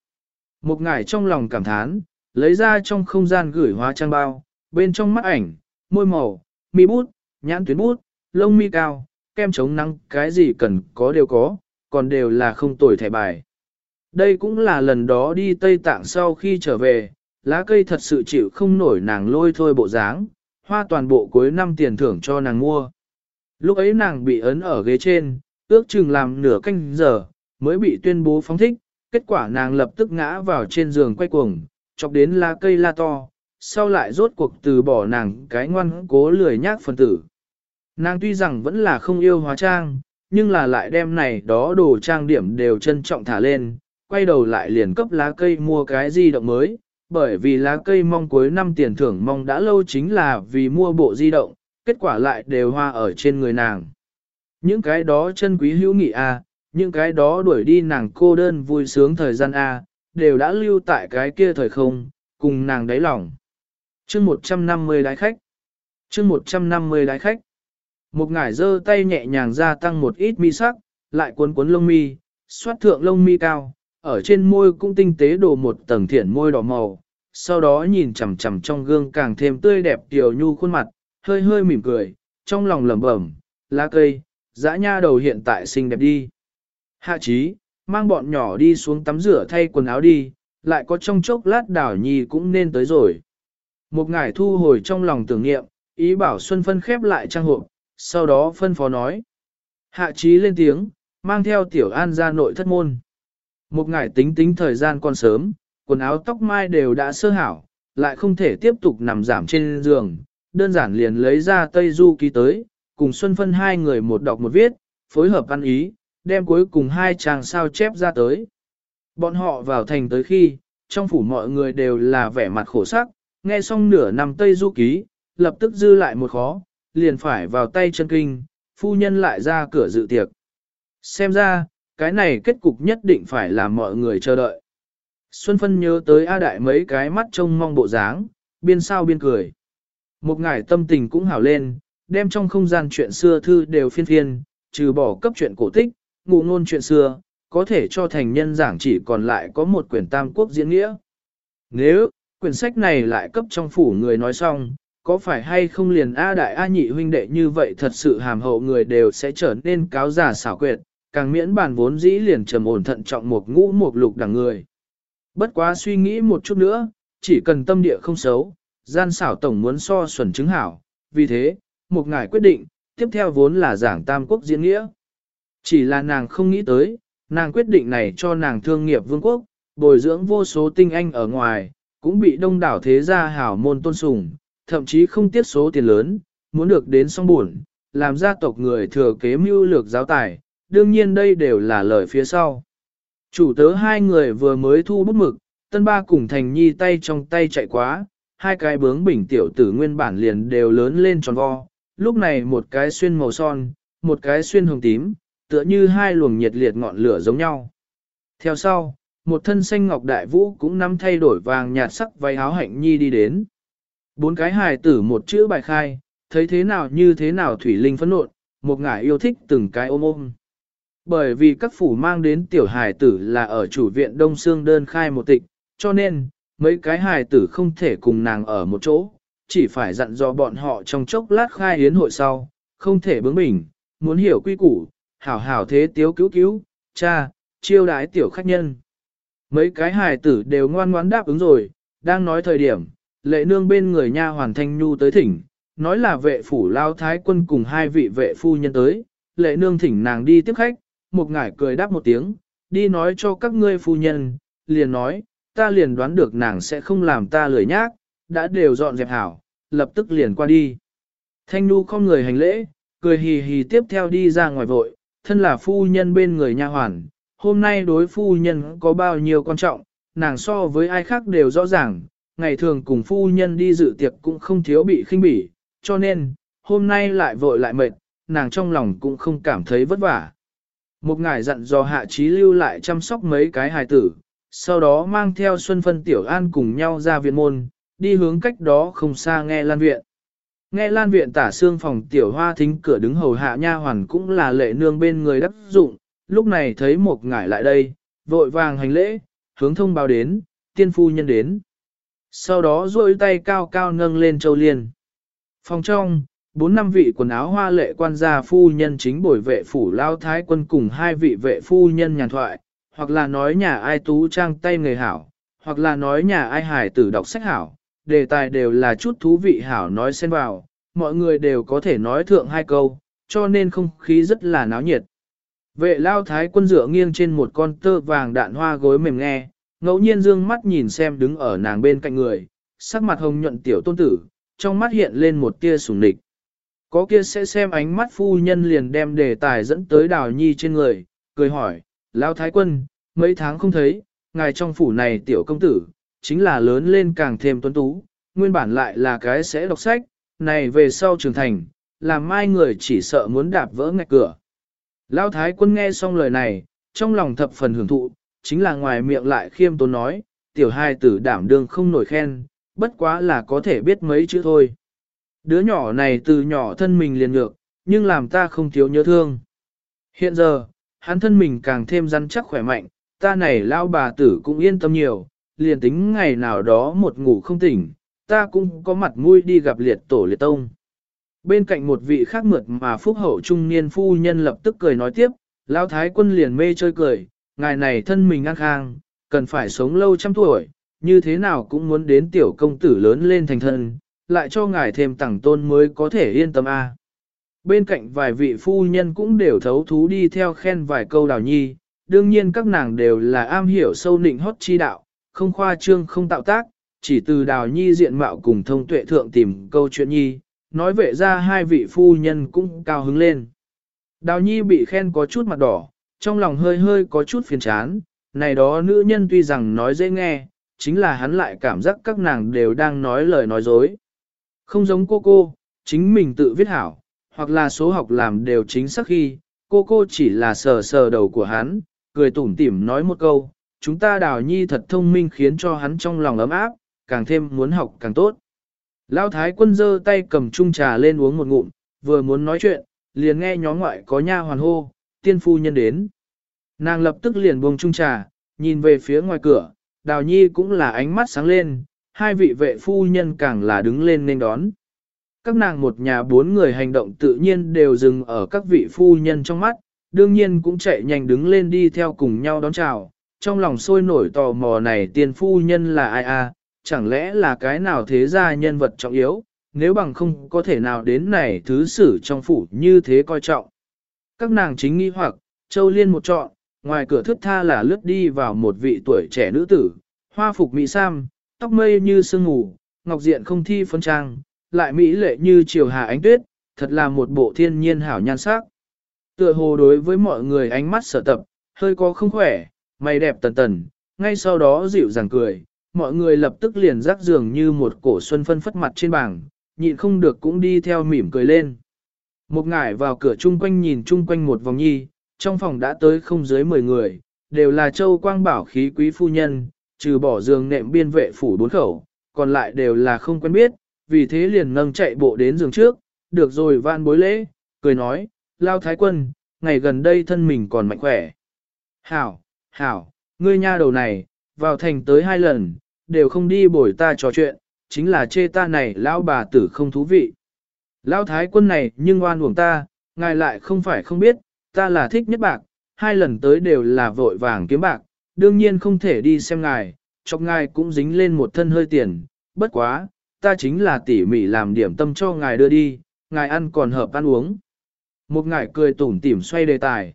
Một ngải trong lòng cảm thán, lấy ra trong không gian gửi hóa trang bao, bên trong mắt ảnh, môi màu, mi bút, nhãn tuyến bút, lông mi cao, kem chống nắng, cái gì cần có đều có, còn đều là không tồi thẻ bài. Đây cũng là lần đó đi Tây Tạng sau khi trở về, lá cây thật sự chịu không nổi nàng lôi thôi bộ dáng, hoa toàn bộ cuối năm tiền thưởng cho nàng mua. Lúc ấy nàng bị ấn ở ghế trên, ước chừng làm nửa canh giờ, mới bị tuyên bố phóng thích, kết quả nàng lập tức ngã vào trên giường quay cuồng, chọc đến lá cây la to, sau lại rốt cuộc từ bỏ nàng cái ngoan cố lười nhác phần tử. Nàng tuy rằng vẫn là không yêu hóa trang, nhưng là lại đem này đó đồ trang điểm đều trân trọng thả lên, quay đầu lại liền cấp lá cây mua cái di động mới, bởi vì lá cây mong cuối năm tiền thưởng mong đã lâu chính là vì mua bộ di động, kết quả lại đều hoa ở trên người nàng. Những cái đó chân quý hữu nghị a, những cái đó đuổi đi nàng cô đơn vui sướng thời gian a, đều đã lưu tại cái kia thời không, cùng nàng đáy lòng. Chương 150 đái khách. Chương 150 đái khách. Một ngải giơ tay nhẹ nhàng ra tăng một ít mi sắc, lại cuốn cuốn lông mi, xoát thượng lông mi cao, ở trên môi cũng tinh tế đổ một tầng thiển môi đỏ màu, sau đó nhìn chằm chằm trong gương càng thêm tươi đẹp tiểu nhu khuôn mặt, hơi hơi mỉm cười, trong lòng lẩm bẩm, lá cây, dã nha đầu hiện tại xinh đẹp đi. Hạ trí, mang bọn nhỏ đi xuống tắm rửa thay quần áo đi, lại có trong chốc lát đảo nhi cũng nên tới rồi. Một ngải thu hồi trong lòng tưởng niệm, ý bảo Xuân Phân khép lại trang hộp, sau đó phân phó nói. Hạ trí lên tiếng, mang theo tiểu an ra nội thất môn. Một ngải tính tính thời gian còn sớm, quần áo tóc mai đều đã sơ hảo, lại không thể tiếp tục nằm giảm trên giường, đơn giản liền lấy ra Tây Du ký tới, cùng Xuân Phân hai người một đọc một viết, phối hợp ăn ý, đem cuối cùng hai chàng sao chép ra tới. Bọn họ vào thành tới khi, trong phủ mọi người đều là vẻ mặt khổ sắc, nghe xong nửa năm Tây Du ký, lập tức dư lại một khó, liền phải vào tay chân kinh, phu nhân lại ra cửa dự tiệc. Xem ra, cái này kết cục nhất định phải làm mọi người chờ đợi. Xuân Phân nhớ tới A Đại mấy cái mắt trông mong bộ dáng, biên sao biên cười. Một ngải tâm tình cũng hảo lên, đem trong không gian chuyện xưa thư đều phiên phiên, trừ bỏ cấp chuyện cổ tích, ngụ ngôn chuyện xưa, có thể cho thành nhân giảng chỉ còn lại có một quyển tam quốc diễn nghĩa. Nếu, quyển sách này lại cấp trong phủ người nói xong, có phải hay không liền A đại A nhị huynh đệ như vậy thật sự hàm hậu người đều sẽ trở nên cáo giả xảo quyệt, càng miễn bản vốn dĩ liền trầm ổn thận trọng một ngũ một lục đẳng người. Bất quá suy nghĩ một chút nữa, chỉ cần tâm địa không xấu, gian xảo tổng muốn so xuẩn chứng hảo, vì thế, một ngài quyết định, tiếp theo vốn là giảng tam quốc diễn nghĩa. Chỉ là nàng không nghĩ tới, nàng quyết định này cho nàng thương nghiệp vương quốc, bồi dưỡng vô số tinh anh ở ngoài, cũng bị đông đảo thế gia hảo môn tôn sùng, thậm chí không tiết số tiền lớn, muốn được đến song buồn, làm gia tộc người thừa kế mưu lược giáo tài, đương nhiên đây đều là lời phía sau. Chủ tớ hai người vừa mới thu bút mực, tân ba cùng thành nhi tay trong tay chạy quá, hai cái bướng bình tiểu tử nguyên bản liền đều lớn lên tròn vo, lúc này một cái xuyên màu son, một cái xuyên hồng tím, tựa như hai luồng nhiệt liệt ngọn lửa giống nhau. Theo sau, một thân xanh ngọc đại vũ cũng nắm thay đổi vàng nhạt sắc váy áo hạnh nhi đi đến. Bốn cái hài tử một chữ bài khai, thấy thế nào như thế nào thủy linh phấn nộn, một ngải yêu thích từng cái ôm ôm. Bởi vì các phủ mang đến tiểu hài tử là ở chủ viện Đông Sương đơn khai một tịch, cho nên, mấy cái hài tử không thể cùng nàng ở một chỗ, chỉ phải dặn dò bọn họ trong chốc lát khai hiến hội sau, không thể bướng bỉnh, muốn hiểu quy củ, hảo hảo thế tiếu cứu cứu, cha, chiêu đái tiểu khách nhân. Mấy cái hài tử đều ngoan ngoãn đáp ứng rồi, đang nói thời điểm, lệ nương bên người nha hoàn thanh nhu tới thỉnh, nói là vệ phủ lao thái quân cùng hai vị vệ phu nhân tới, lệ nương thỉnh nàng đi tiếp khách, một ngải cười đáp một tiếng, đi nói cho các ngươi phu nhân, liền nói, ta liền đoán được nàng sẽ không làm ta lười nhác, đã đều dọn dẹp hảo, lập tức liền qua đi. Thanh nhu không người hành lễ, cười hì hì tiếp theo đi ra ngoài vội, thân là phu nhân bên người nha hoàn, hôm nay đối phu nhân có bao nhiêu quan trọng, nàng so với ai khác đều rõ ràng, ngày thường cùng phu nhân đi dự tiệc cũng không thiếu bị khinh bỉ, cho nên, hôm nay lại vội lại mệt, nàng trong lòng cũng không cảm thấy vất vả. Một ngài dặn dò hạ trí lưu lại chăm sóc mấy cái hài tử, sau đó mang theo Xuân Phân Tiểu An cùng nhau ra viện môn, đi hướng cách đó không xa nghe lan viện. Nghe lan viện tả xương phòng Tiểu Hoa thính cửa đứng hầu hạ nha hoàn cũng là lệ nương bên người đắc dụng, lúc này thấy một ngải lại đây, vội vàng hành lễ, hướng thông báo đến, tiên phu nhân đến. Sau đó duỗi tay cao cao nâng lên châu liên. Phòng trong, bốn năm vị quần áo hoa lệ quan gia phu nhân chính bồi vệ phủ lao thái quân cùng hai vị vệ phu nhân nhàn thoại, hoặc là nói nhà ai tú trang tay người hảo, hoặc là nói nhà ai hải tử đọc sách hảo, đề tài đều là chút thú vị hảo nói xen vào, mọi người đều có thể nói thượng hai câu, cho nên không khí rất là náo nhiệt. Vệ lao thái quân dựa nghiêng trên một con tơ vàng đạn hoa gối mềm nghe, ngẫu nhiên dương mắt nhìn xem đứng ở nàng bên cạnh người, sắc mặt hồng nhuận tiểu tôn tử, trong mắt hiện lên một tia sùng địch. Có kia sẽ xem ánh mắt phu nhân liền đem đề tài dẫn tới đào nhi trên người, cười hỏi, Lao Thái Quân, mấy tháng không thấy, ngài trong phủ này tiểu công tử, chính là lớn lên càng thêm tuấn tú, nguyên bản lại là cái sẽ đọc sách, này về sau trưởng thành, làm mai người chỉ sợ muốn đạp vỡ ngạch cửa. Lao Thái Quân nghe xong lời này, trong lòng thập phần hưởng thụ, chính là ngoài miệng lại khiêm tốn nói, tiểu hai tử đảm đương không nổi khen, bất quá là có thể biết mấy chữ thôi. Đứa nhỏ này từ nhỏ thân mình liền ngược, nhưng làm ta không thiếu nhớ thương. Hiện giờ, hắn thân mình càng thêm rắn chắc khỏe mạnh, ta này lao bà tử cũng yên tâm nhiều, liền tính ngày nào đó một ngủ không tỉnh, ta cũng có mặt mũi đi gặp liệt tổ liệt tông. Bên cạnh một vị khác mượt mà phúc hậu trung niên phu nhân lập tức cười nói tiếp, lão thái quân liền mê chơi cười, ngài này thân mình ngang khang, cần phải sống lâu trăm tuổi, như thế nào cũng muốn đến tiểu công tử lớn lên thành thân, lại cho ngài thêm tặng tôn mới có thể yên tâm a. Bên cạnh vài vị phu nhân cũng đều thấu thú đi theo khen vài câu đào nhi, đương nhiên các nàng đều là am hiểu sâu nịnh hót chi đạo, không khoa trương không tạo tác, chỉ từ đào nhi diện mạo cùng thông tuệ thượng tìm câu chuyện nhi, nói vệ ra hai vị phu nhân cũng cao hứng lên. Đào nhi bị khen có chút mặt đỏ, trong lòng hơi hơi có chút phiền chán, này đó nữ nhân tuy rằng nói dễ nghe, chính là hắn lại cảm giác các nàng đều đang nói lời nói dối. Không giống cô cô, chính mình tự viết hảo, hoặc là số học làm đều chính xác khi, cô cô chỉ là sờ sờ đầu của hắn, cười tủm tỉm nói một câu, chúng ta đào nhi thật thông minh khiến cho hắn trong lòng ấm áp, càng thêm muốn học càng tốt. Lão thái quân giơ tay cầm chung trà lên uống một ngụm, vừa muốn nói chuyện, liền nghe nhóm ngoại có nha hoàn hô, tiên phu nhân đến. Nàng lập tức liền buông chung trà, nhìn về phía ngoài cửa, đào nhi cũng là ánh mắt sáng lên, hai vị vệ phu nhân càng là đứng lên nên đón. Các nàng một nhà bốn người hành động tự nhiên đều dừng ở các vị phu nhân trong mắt, đương nhiên cũng chạy nhanh đứng lên đi theo cùng nhau đón chào. Trong lòng sôi nổi tò mò này tiền phu nhân là ai a? chẳng lẽ là cái nào thế gia nhân vật trọng yếu, nếu bằng không có thể nào đến này thứ xử trong phủ như thế coi trọng. Các nàng chính nghi hoặc, châu liên một trọn, ngoài cửa thức tha là lướt đi vào một vị tuổi trẻ nữ tử, hoa phục mỹ sam, tóc mây như sương ngủ, ngọc diện không thi phân trang, lại mỹ lệ như chiều hà ánh tuyết, thật là một bộ thiên nhiên hảo nhan sắc. Tựa hồ đối với mọi người ánh mắt sở tập, hơi có không khỏe, mày đẹp tần tần, ngay sau đó dịu dàng cười, mọi người lập tức liền rắc dường như một cổ xuân phân phất mặt trên bảng, nhịn không được cũng đi theo mỉm cười lên. Một ngải vào cửa chung quanh nhìn chung quanh một vòng nhi, trong phòng đã tới không dưới 10 người, đều là châu quang bảo khí quý phu nhân, trừ bỏ giường nệm biên vệ phủ bốn khẩu, còn lại đều là không quen biết, vì thế liền nâng chạy bộ đến giường trước, được rồi van bối lễ, cười nói, lao thái quân, ngày gần đây thân mình còn mạnh khỏe. Hảo, hảo, ngươi nha đầu này, vào thành tới hai lần, đều không đi bồi ta trò chuyện, chính là chê ta này lão bà tử không thú vị. Lão thái quân này nhưng oan uổng ta, ngài lại không phải không biết, ta là thích nhất bạc, hai lần tới đều là vội vàng kiếm bạc, đương nhiên không thể đi xem ngài, chọc ngài cũng dính lên một thân hơi tiền, bất quá, ta chính là tỉ mỉ làm điểm tâm cho ngài đưa đi, ngài ăn còn hợp ăn uống. Một ngài cười tủm tỉm xoay đề tài.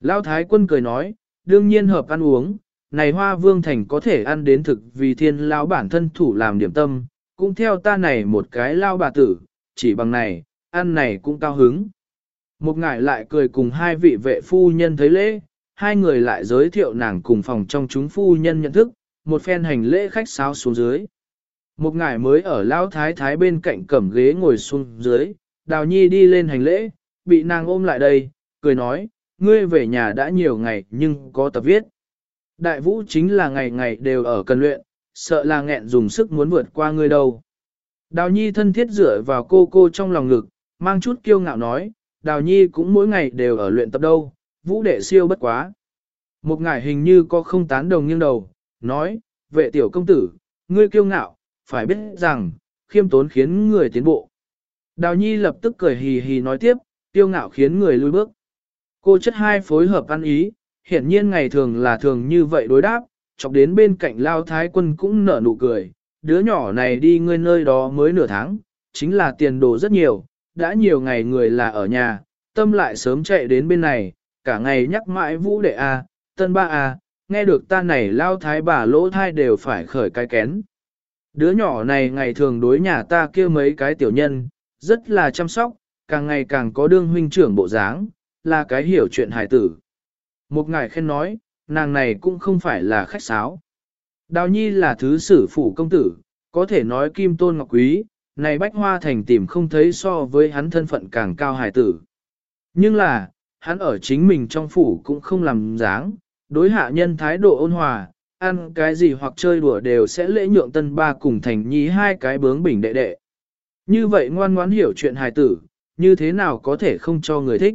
Lão thái quân cười nói, đương nhiên hợp ăn uống, này hoa vương thành có thể ăn đến thực vì thiên lao bản thân thủ làm điểm tâm, cũng theo ta này một cái lao bà tử, chỉ bằng này, ăn này cũng cao hứng. Một ngài lại cười cùng hai vị vệ phu nhân thấy lễ, hai người lại giới thiệu nàng cùng phòng trong chúng phu nhân nhận thức, một phen hành lễ khách sáo xuống dưới. Một ngài mới ở lao thái thái bên cạnh cẩm ghế ngồi xuống dưới, đào nhi đi lên hành lễ, bị nàng ôm lại đây, cười nói, ngươi về nhà đã nhiều ngày nhưng có tập viết. Đại vũ chính là ngày ngày đều ở cần luyện, sợ là nghẹn dùng sức muốn vượt qua ngươi đâu. Đào nhi thân thiết dựa vào cô cô trong lòng ngực, mang chút kiêu ngạo nói, đào nhi cũng mỗi ngày đều ở luyện tập đâu, vũ đệ siêu bất quá. Một ngải hình như có không tán đồng nghiêng đầu, nói, vệ tiểu công tử, ngươi kiêu ngạo, phải biết rằng, khiêm tốn khiến người tiến bộ. Đào nhi lập tức cười hì hì nói tiếp, kiêu ngạo khiến người lùi bước. Cô chất hai phối hợp ăn ý, hiển nhiên ngày thường là thường như vậy đối đáp, chọc đến bên cạnh lao thái quân cũng nở nụ cười, đứa nhỏ này đi ngươi nơi đó mới nửa tháng, chính là tiền đồ rất nhiều, đã nhiều ngày người là ở nhà, tâm lại sớm chạy đến bên này, cả ngày nhắc mãi vũ đệ A, tân ba A, nghe được ta này lao thái bà lỗ thai đều phải khởi cái kén. Đứa nhỏ này ngày thường đối nhà ta kia mấy cái tiểu nhân, rất là chăm sóc, càng ngày càng có đương huynh trưởng bộ dáng, là cái hiểu chuyện hài tử. Một ngài khen nói, nàng này cũng không phải là khách sáo. Đào nhi là thứ sử phủ công tử, có thể nói kim tôn ngọc quý, này bách hoa thành tìm không thấy so với hắn thân phận càng cao hài tử. Nhưng là, hắn ở chính mình trong phủ cũng không làm dáng, đối hạ nhân thái độ ôn hòa, ăn cái gì hoặc chơi đùa đều sẽ lễ nhượng tân ba cùng thành nhi hai cái bướng bình đệ đệ. Như vậy ngoan ngoãn hiểu chuyện hài tử, như thế nào có thể không cho người thích.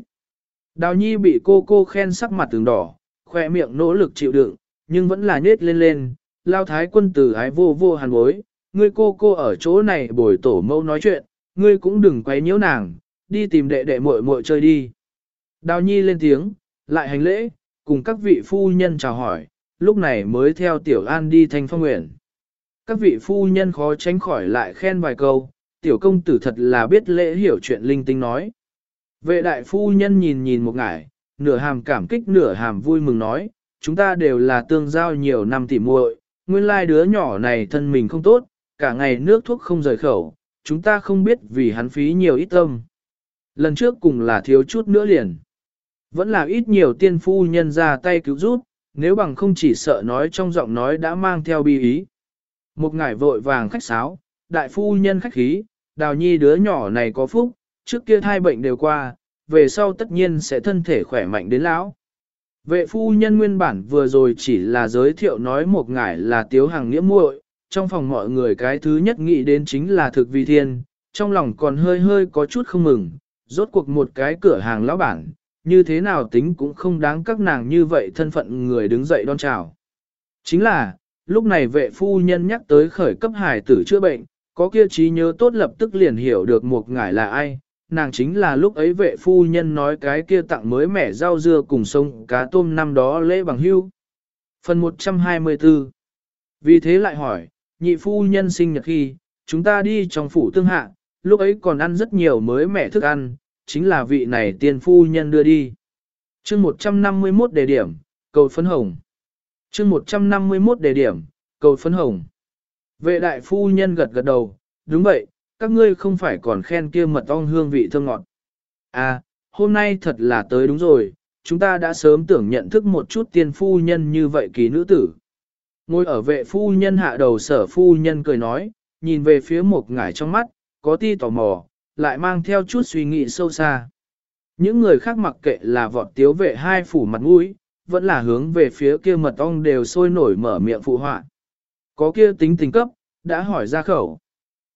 Đào nhi bị cô cô khen sắc mặt từng đỏ, khoe miệng nỗ lực chịu đựng, nhưng vẫn là nết lên lên, lao thái quân tử ái vô vô hàn bối, ngươi cô cô ở chỗ này bồi tổ mâu nói chuyện, ngươi cũng đừng quấy nhiễu nàng, đi tìm đệ đệ muội muội chơi đi. Đào nhi lên tiếng, lại hành lễ, cùng các vị phu nhân chào hỏi, lúc này mới theo tiểu an đi thanh phong nguyện. Các vị phu nhân khó tránh khỏi lại khen vài câu, tiểu công tử thật là biết lễ hiểu chuyện linh tinh nói. Vệ đại phu nhân nhìn nhìn một ngải, nửa hàm cảm kích nửa hàm vui mừng nói, chúng ta đều là tương giao nhiều năm tỉ muội, nguyên lai đứa nhỏ này thân mình không tốt, cả ngày nước thuốc không rời khẩu, chúng ta không biết vì hắn phí nhiều ít tâm. Lần trước cùng là thiếu chút nữa liền. Vẫn là ít nhiều tiên phu nhân ra tay cứu giúp, nếu bằng không chỉ sợ nói trong giọng nói đã mang theo bi ý. Một ngải vội vàng khách sáo, đại phu nhân khách khí, đào nhi đứa nhỏ này có phúc, trước kia thai bệnh đều qua, về sau tất nhiên sẽ thân thể khỏe mạnh đến lão. Vệ phu nhân nguyên bản vừa rồi chỉ là giới thiệu nói một ngải là tiếu hàng nghĩa muội, trong phòng mọi người cái thứ nhất nghĩ đến chính là thực vi thiên, trong lòng còn hơi hơi có chút không mừng, rốt cuộc một cái cửa hàng lão bản, như thế nào tính cũng không đáng các nàng như vậy thân phận người đứng dậy đón chào. Chính là, lúc này vệ phu nhân nhắc tới khởi cấp hải tử chữa bệnh, có kia trí nhớ tốt lập tức liền hiểu được một ngải là ai, nàng chính là lúc ấy vệ phu nhân nói cái kia tặng mới mẻ rau dưa cùng sông cá tôm năm đó lễ bằng hưu. Phần 124 Vì thế lại hỏi, nhị phu nhân sinh nhật khi, chúng ta đi trong phủ tương hạ, lúc ấy còn ăn rất nhiều mới mẻ thức ăn, chính là vị này tiên phu nhân đưa đi. chương 151 đề điểm, cầu phấn hồng. chương 151 đề điểm, cầu phấn hồng. Vệ đại phu nhân gật gật đầu, đúng vậy, các ngươi không phải còn khen kia mật ong hương vị thơm ngọt. À, hôm nay thật là tới đúng rồi, chúng ta đã sớm tưởng nhận thức một chút tiên phu nhân như vậy kỳ nữ tử. Ngồi ở vệ phu nhân hạ đầu sở phu nhân cười nói, nhìn về phía một ngải trong mắt, có ti tò mò, lại mang theo chút suy nghĩ sâu xa. Những người khác mặc kệ là vọt tiếu vệ hai phủ mặt mũi, vẫn là hướng về phía kia mật ong đều sôi nổi mở miệng phụ họa. Có kia tính tình cấp, đã hỏi ra khẩu.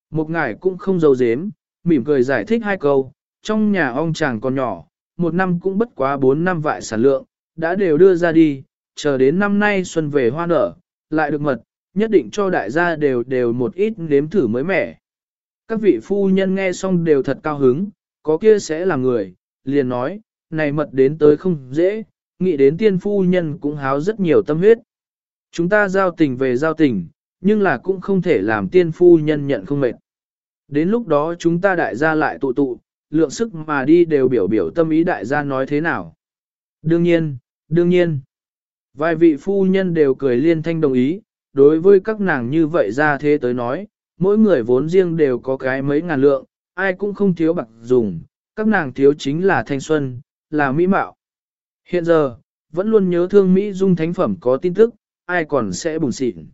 Một ngài cũng không giấu dếm, mỉm cười giải thích hai câu, trong nhà ông chàng còn nhỏ, một năm cũng bất quá bốn năm vại sản lượng, đã đều đưa ra đi, chờ đến năm nay xuân về hoa nở, lại được mật, nhất định cho đại gia đều đều một ít nếm thử mới mẻ. Các vị phu nhân nghe xong đều thật cao hứng, có kia sẽ là người, liền nói, này mật đến tới không dễ, nghĩ đến tiên phu nhân cũng háo rất nhiều tâm huyết. Chúng ta giao tình về giao tình, nhưng là cũng không thể làm tiên phu nhân nhận không mệt. Đến lúc đó chúng ta đại gia lại tụ tụ, lượng sức mà đi đều biểu biểu tâm ý đại gia nói thế nào. Đương nhiên, đương nhiên. Vài vị phu nhân đều cười liên thanh đồng ý, đối với các nàng như vậy ra thế tới nói, mỗi người vốn riêng đều có cái mấy ngàn lượng, ai cũng không thiếu bạc dùng, các nàng thiếu chính là thanh xuân, là mỹ mạo. Hiện giờ, vẫn luôn nhớ thương Mỹ dung thánh phẩm có tin tức, ai còn sẽ bùng xịn.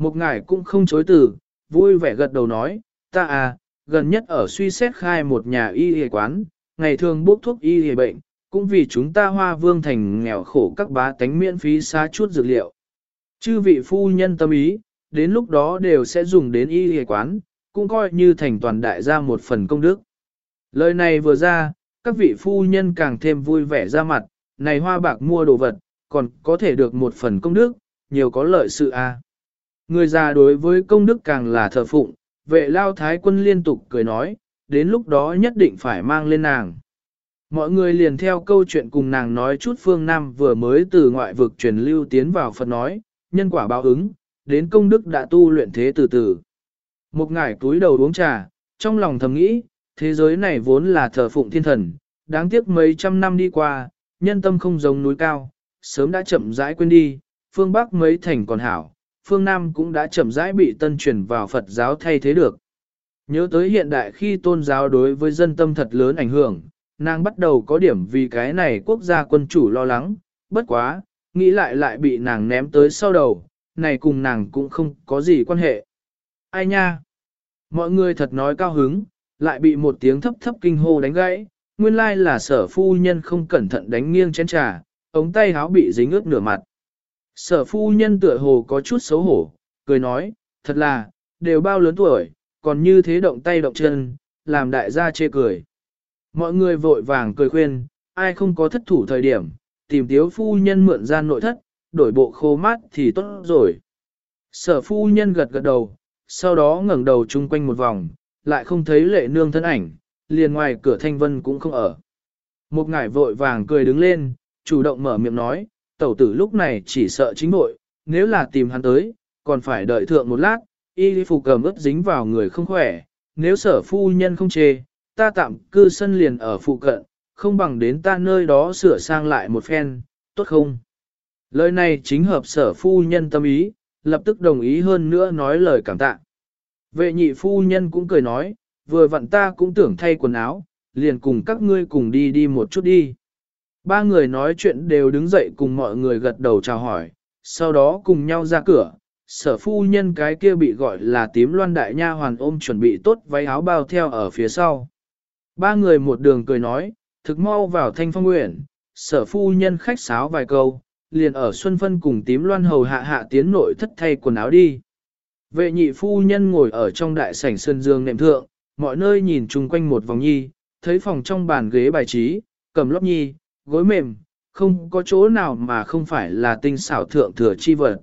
Một ngài cũng không chối từ, vui vẻ gật đầu nói, ta à, gần nhất ở suy xét khai một nhà y y quán, ngày thường bốc thuốc y y bệnh, cũng vì chúng ta hoa vương thành nghèo khổ các bá tánh miễn phí xa chút dược liệu. Chư vị phu nhân tâm ý, đến lúc đó đều sẽ dùng đến y y quán, cũng coi như thành toàn đại gia một phần công đức. Lời này vừa ra, các vị phu nhân càng thêm vui vẻ ra mặt, này hoa bạc mua đồ vật, còn có thể được một phần công đức, nhiều có lợi sự a. Người già đối với công đức càng là thờ phụng, vệ lao thái quân liên tục cười nói, đến lúc đó nhất định phải mang lên nàng. Mọi người liền theo câu chuyện cùng nàng nói chút phương Nam vừa mới từ ngoại vực truyền lưu tiến vào Phật nói, nhân quả báo ứng, đến công đức đã tu luyện thế từ từ. Một ngải túi đầu uống trà, trong lòng thầm nghĩ, thế giới này vốn là thờ phụng thiên thần, đáng tiếc mấy trăm năm đi qua, nhân tâm không giống núi cao, sớm đã chậm rãi quên đi, phương Bắc mấy thành còn hảo, phương Nam cũng đã chậm rãi bị tân truyền vào Phật giáo thay thế được. Nhớ tới hiện đại khi tôn giáo đối với dân tâm thật lớn ảnh hưởng, nàng bắt đầu có điểm vì cái này quốc gia quân chủ lo lắng, bất quá, nghĩ lại lại bị nàng ném tới sau đầu, này cùng nàng cũng không có gì quan hệ. Ai nha? Mọi người thật nói cao hứng, lại bị một tiếng thấp thấp kinh hô đánh gãy, nguyên lai là sở phu nhân không cẩn thận đánh nghiêng chén trà, ống tay háo bị dính ướt nửa mặt. Sở phu nhân tựa hồ có chút xấu hổ, cười nói, thật là, đều bao lớn tuổi, còn như thế động tay động chân, làm đại gia chê cười. Mọi người vội vàng cười khuyên, ai không có thất thủ thời điểm, tìm tiếu phu nhân mượn ra nội thất, đổi bộ khô mát thì tốt rồi. Sở phu nhân gật gật đầu, sau đó ngẩng đầu chung quanh một vòng, lại không thấy lệ nương thân ảnh, liền ngoài cửa thanh vân cũng không ở. Một ngải vội vàng cười đứng lên, chủ động mở miệng nói, tẩu tử lúc này chỉ sợ chính nội, nếu là tìm hắn tới, còn phải đợi thượng một lát, y phục cầm ướt dính vào người không khỏe, nếu sở phu nhân không chê, ta tạm cư sân liền ở phụ cận, không bằng đến ta nơi đó sửa sang lại một phen, tốt không? Lời này chính hợp sở phu nhân tâm ý, lập tức đồng ý hơn nữa nói lời cảm tạ. Vệ nhị phu nhân cũng cười nói, vừa vặn ta cũng tưởng thay quần áo, liền cùng các ngươi cùng đi đi một chút đi. Ba người nói chuyện đều đứng dậy cùng mọi người gật đầu chào hỏi, sau đó cùng nhau ra cửa, sở phu nhân cái kia bị gọi là tím loan đại nha hoàn ôm chuẩn bị tốt váy áo bao theo ở phía sau. Ba người một đường cười nói, thực mau vào thanh phong nguyện, sở phu nhân khách sáo vài câu, liền ở Xuân Phân cùng tím loan hầu hạ hạ tiến nội thất thay quần áo đi. Vệ nhị phu nhân ngồi ở trong đại sảnh sơn dương nệm thượng, mọi nơi nhìn chung quanh một vòng nhi, thấy phòng trong bàn ghế bài trí, cầm lót nhi, gối mềm, không có chỗ nào mà không phải là tinh xảo thượng thừa chi vật.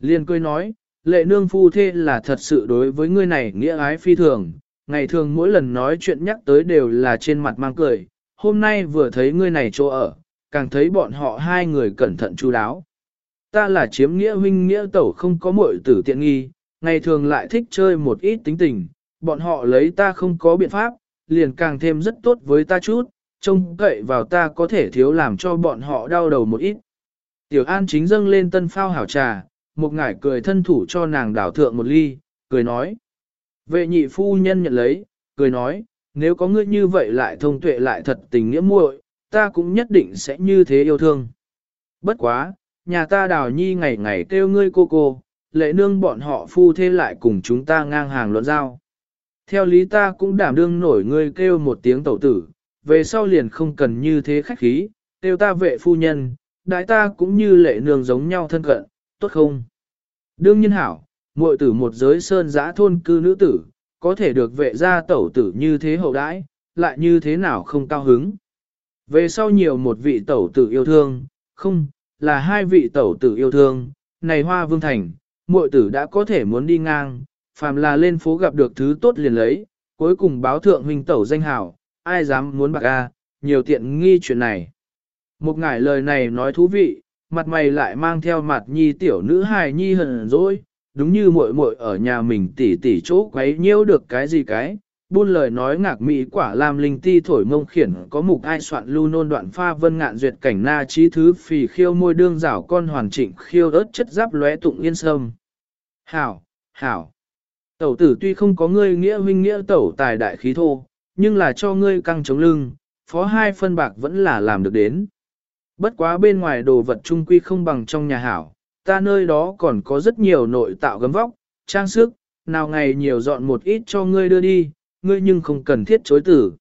Liên cười nói, lệ nương phu thê là thật sự đối với ngươi này nghĩa ái phi thường, ngày thường mỗi lần nói chuyện nhắc tới đều là trên mặt mang cười, hôm nay vừa thấy ngươi này chỗ ở, càng thấy bọn họ hai người cẩn thận chu đáo. Ta là chiếm nghĩa huynh nghĩa tẩu không có muội tử tiện nghi, ngày thường lại thích chơi một ít tính tình, bọn họ lấy ta không có biện pháp, liền càng thêm rất tốt với ta chút, trông cậy vào ta có thể thiếu làm cho bọn họ đau đầu một ít. Tiểu An chính dâng lên tân phao hảo trà, một ngải cười thân thủ cho nàng đảo thượng một ly, cười nói. Vệ nhị phu nhân nhận lấy, cười nói, nếu có ngươi như vậy lại thông tuệ lại thật tình nghĩa muội, ta cũng nhất định sẽ như thế yêu thương. Bất quá, nhà ta đào nhi ngày ngày kêu ngươi cô cô, lệ nương bọn họ phu thế lại cùng chúng ta ngang hàng luận giao. Theo lý ta cũng đảm đương nổi ngươi kêu một tiếng tẩu tử, về sau liền không cần như thế khách khí, đều ta vệ phu nhân, đại ta cũng như lệ nương giống nhau thân cận, tốt không? Đương nhiên hảo, muội tử một giới sơn giã thôn cư nữ tử, có thể được vệ gia tẩu tử như thế hậu đãi, lại như thế nào không cao hứng. Về sau nhiều một vị tẩu tử yêu thương, không, là hai vị tẩu tử yêu thương, này hoa vương thành, muội tử đã có thể muốn đi ngang, phàm là lên phố gặp được thứ tốt liền lấy, cuối cùng báo thượng huynh tẩu danh hảo, ai dám muốn bạc a, nhiều tiện nghi chuyện này. Một ngải lời này nói thú vị, mặt mày lại mang theo mặt nhi tiểu nữ hài nhi hờn rồi, đúng như muội muội ở nhà mình tỉ tỉ chỗ quấy nhiêu được cái gì cái, buôn lời nói ngạc mỹ quả làm linh ti thổi mông khiển có mục ai soạn lưu nôn đoạn pha vân ngạn duyệt cảnh na trí thứ phì khiêu môi đương rảo con hoàn chỉnh khiêu ớt chất giáp lóe tụng yên sâm. Hảo, hảo. Tẩu tử tuy không có ngươi nghĩa huynh nghĩa tẩu tài đại khí thô, nhưng là cho ngươi căng chống lưng, phó hai phân bạc vẫn là làm được đến. Bất quá bên ngoài đồ vật trung quy không bằng trong nhà hảo, ta nơi đó còn có rất nhiều nội tạo gấm vóc, trang sức, nào ngày nhiều dọn một ít cho ngươi đưa đi, ngươi nhưng không cần thiết chối tử.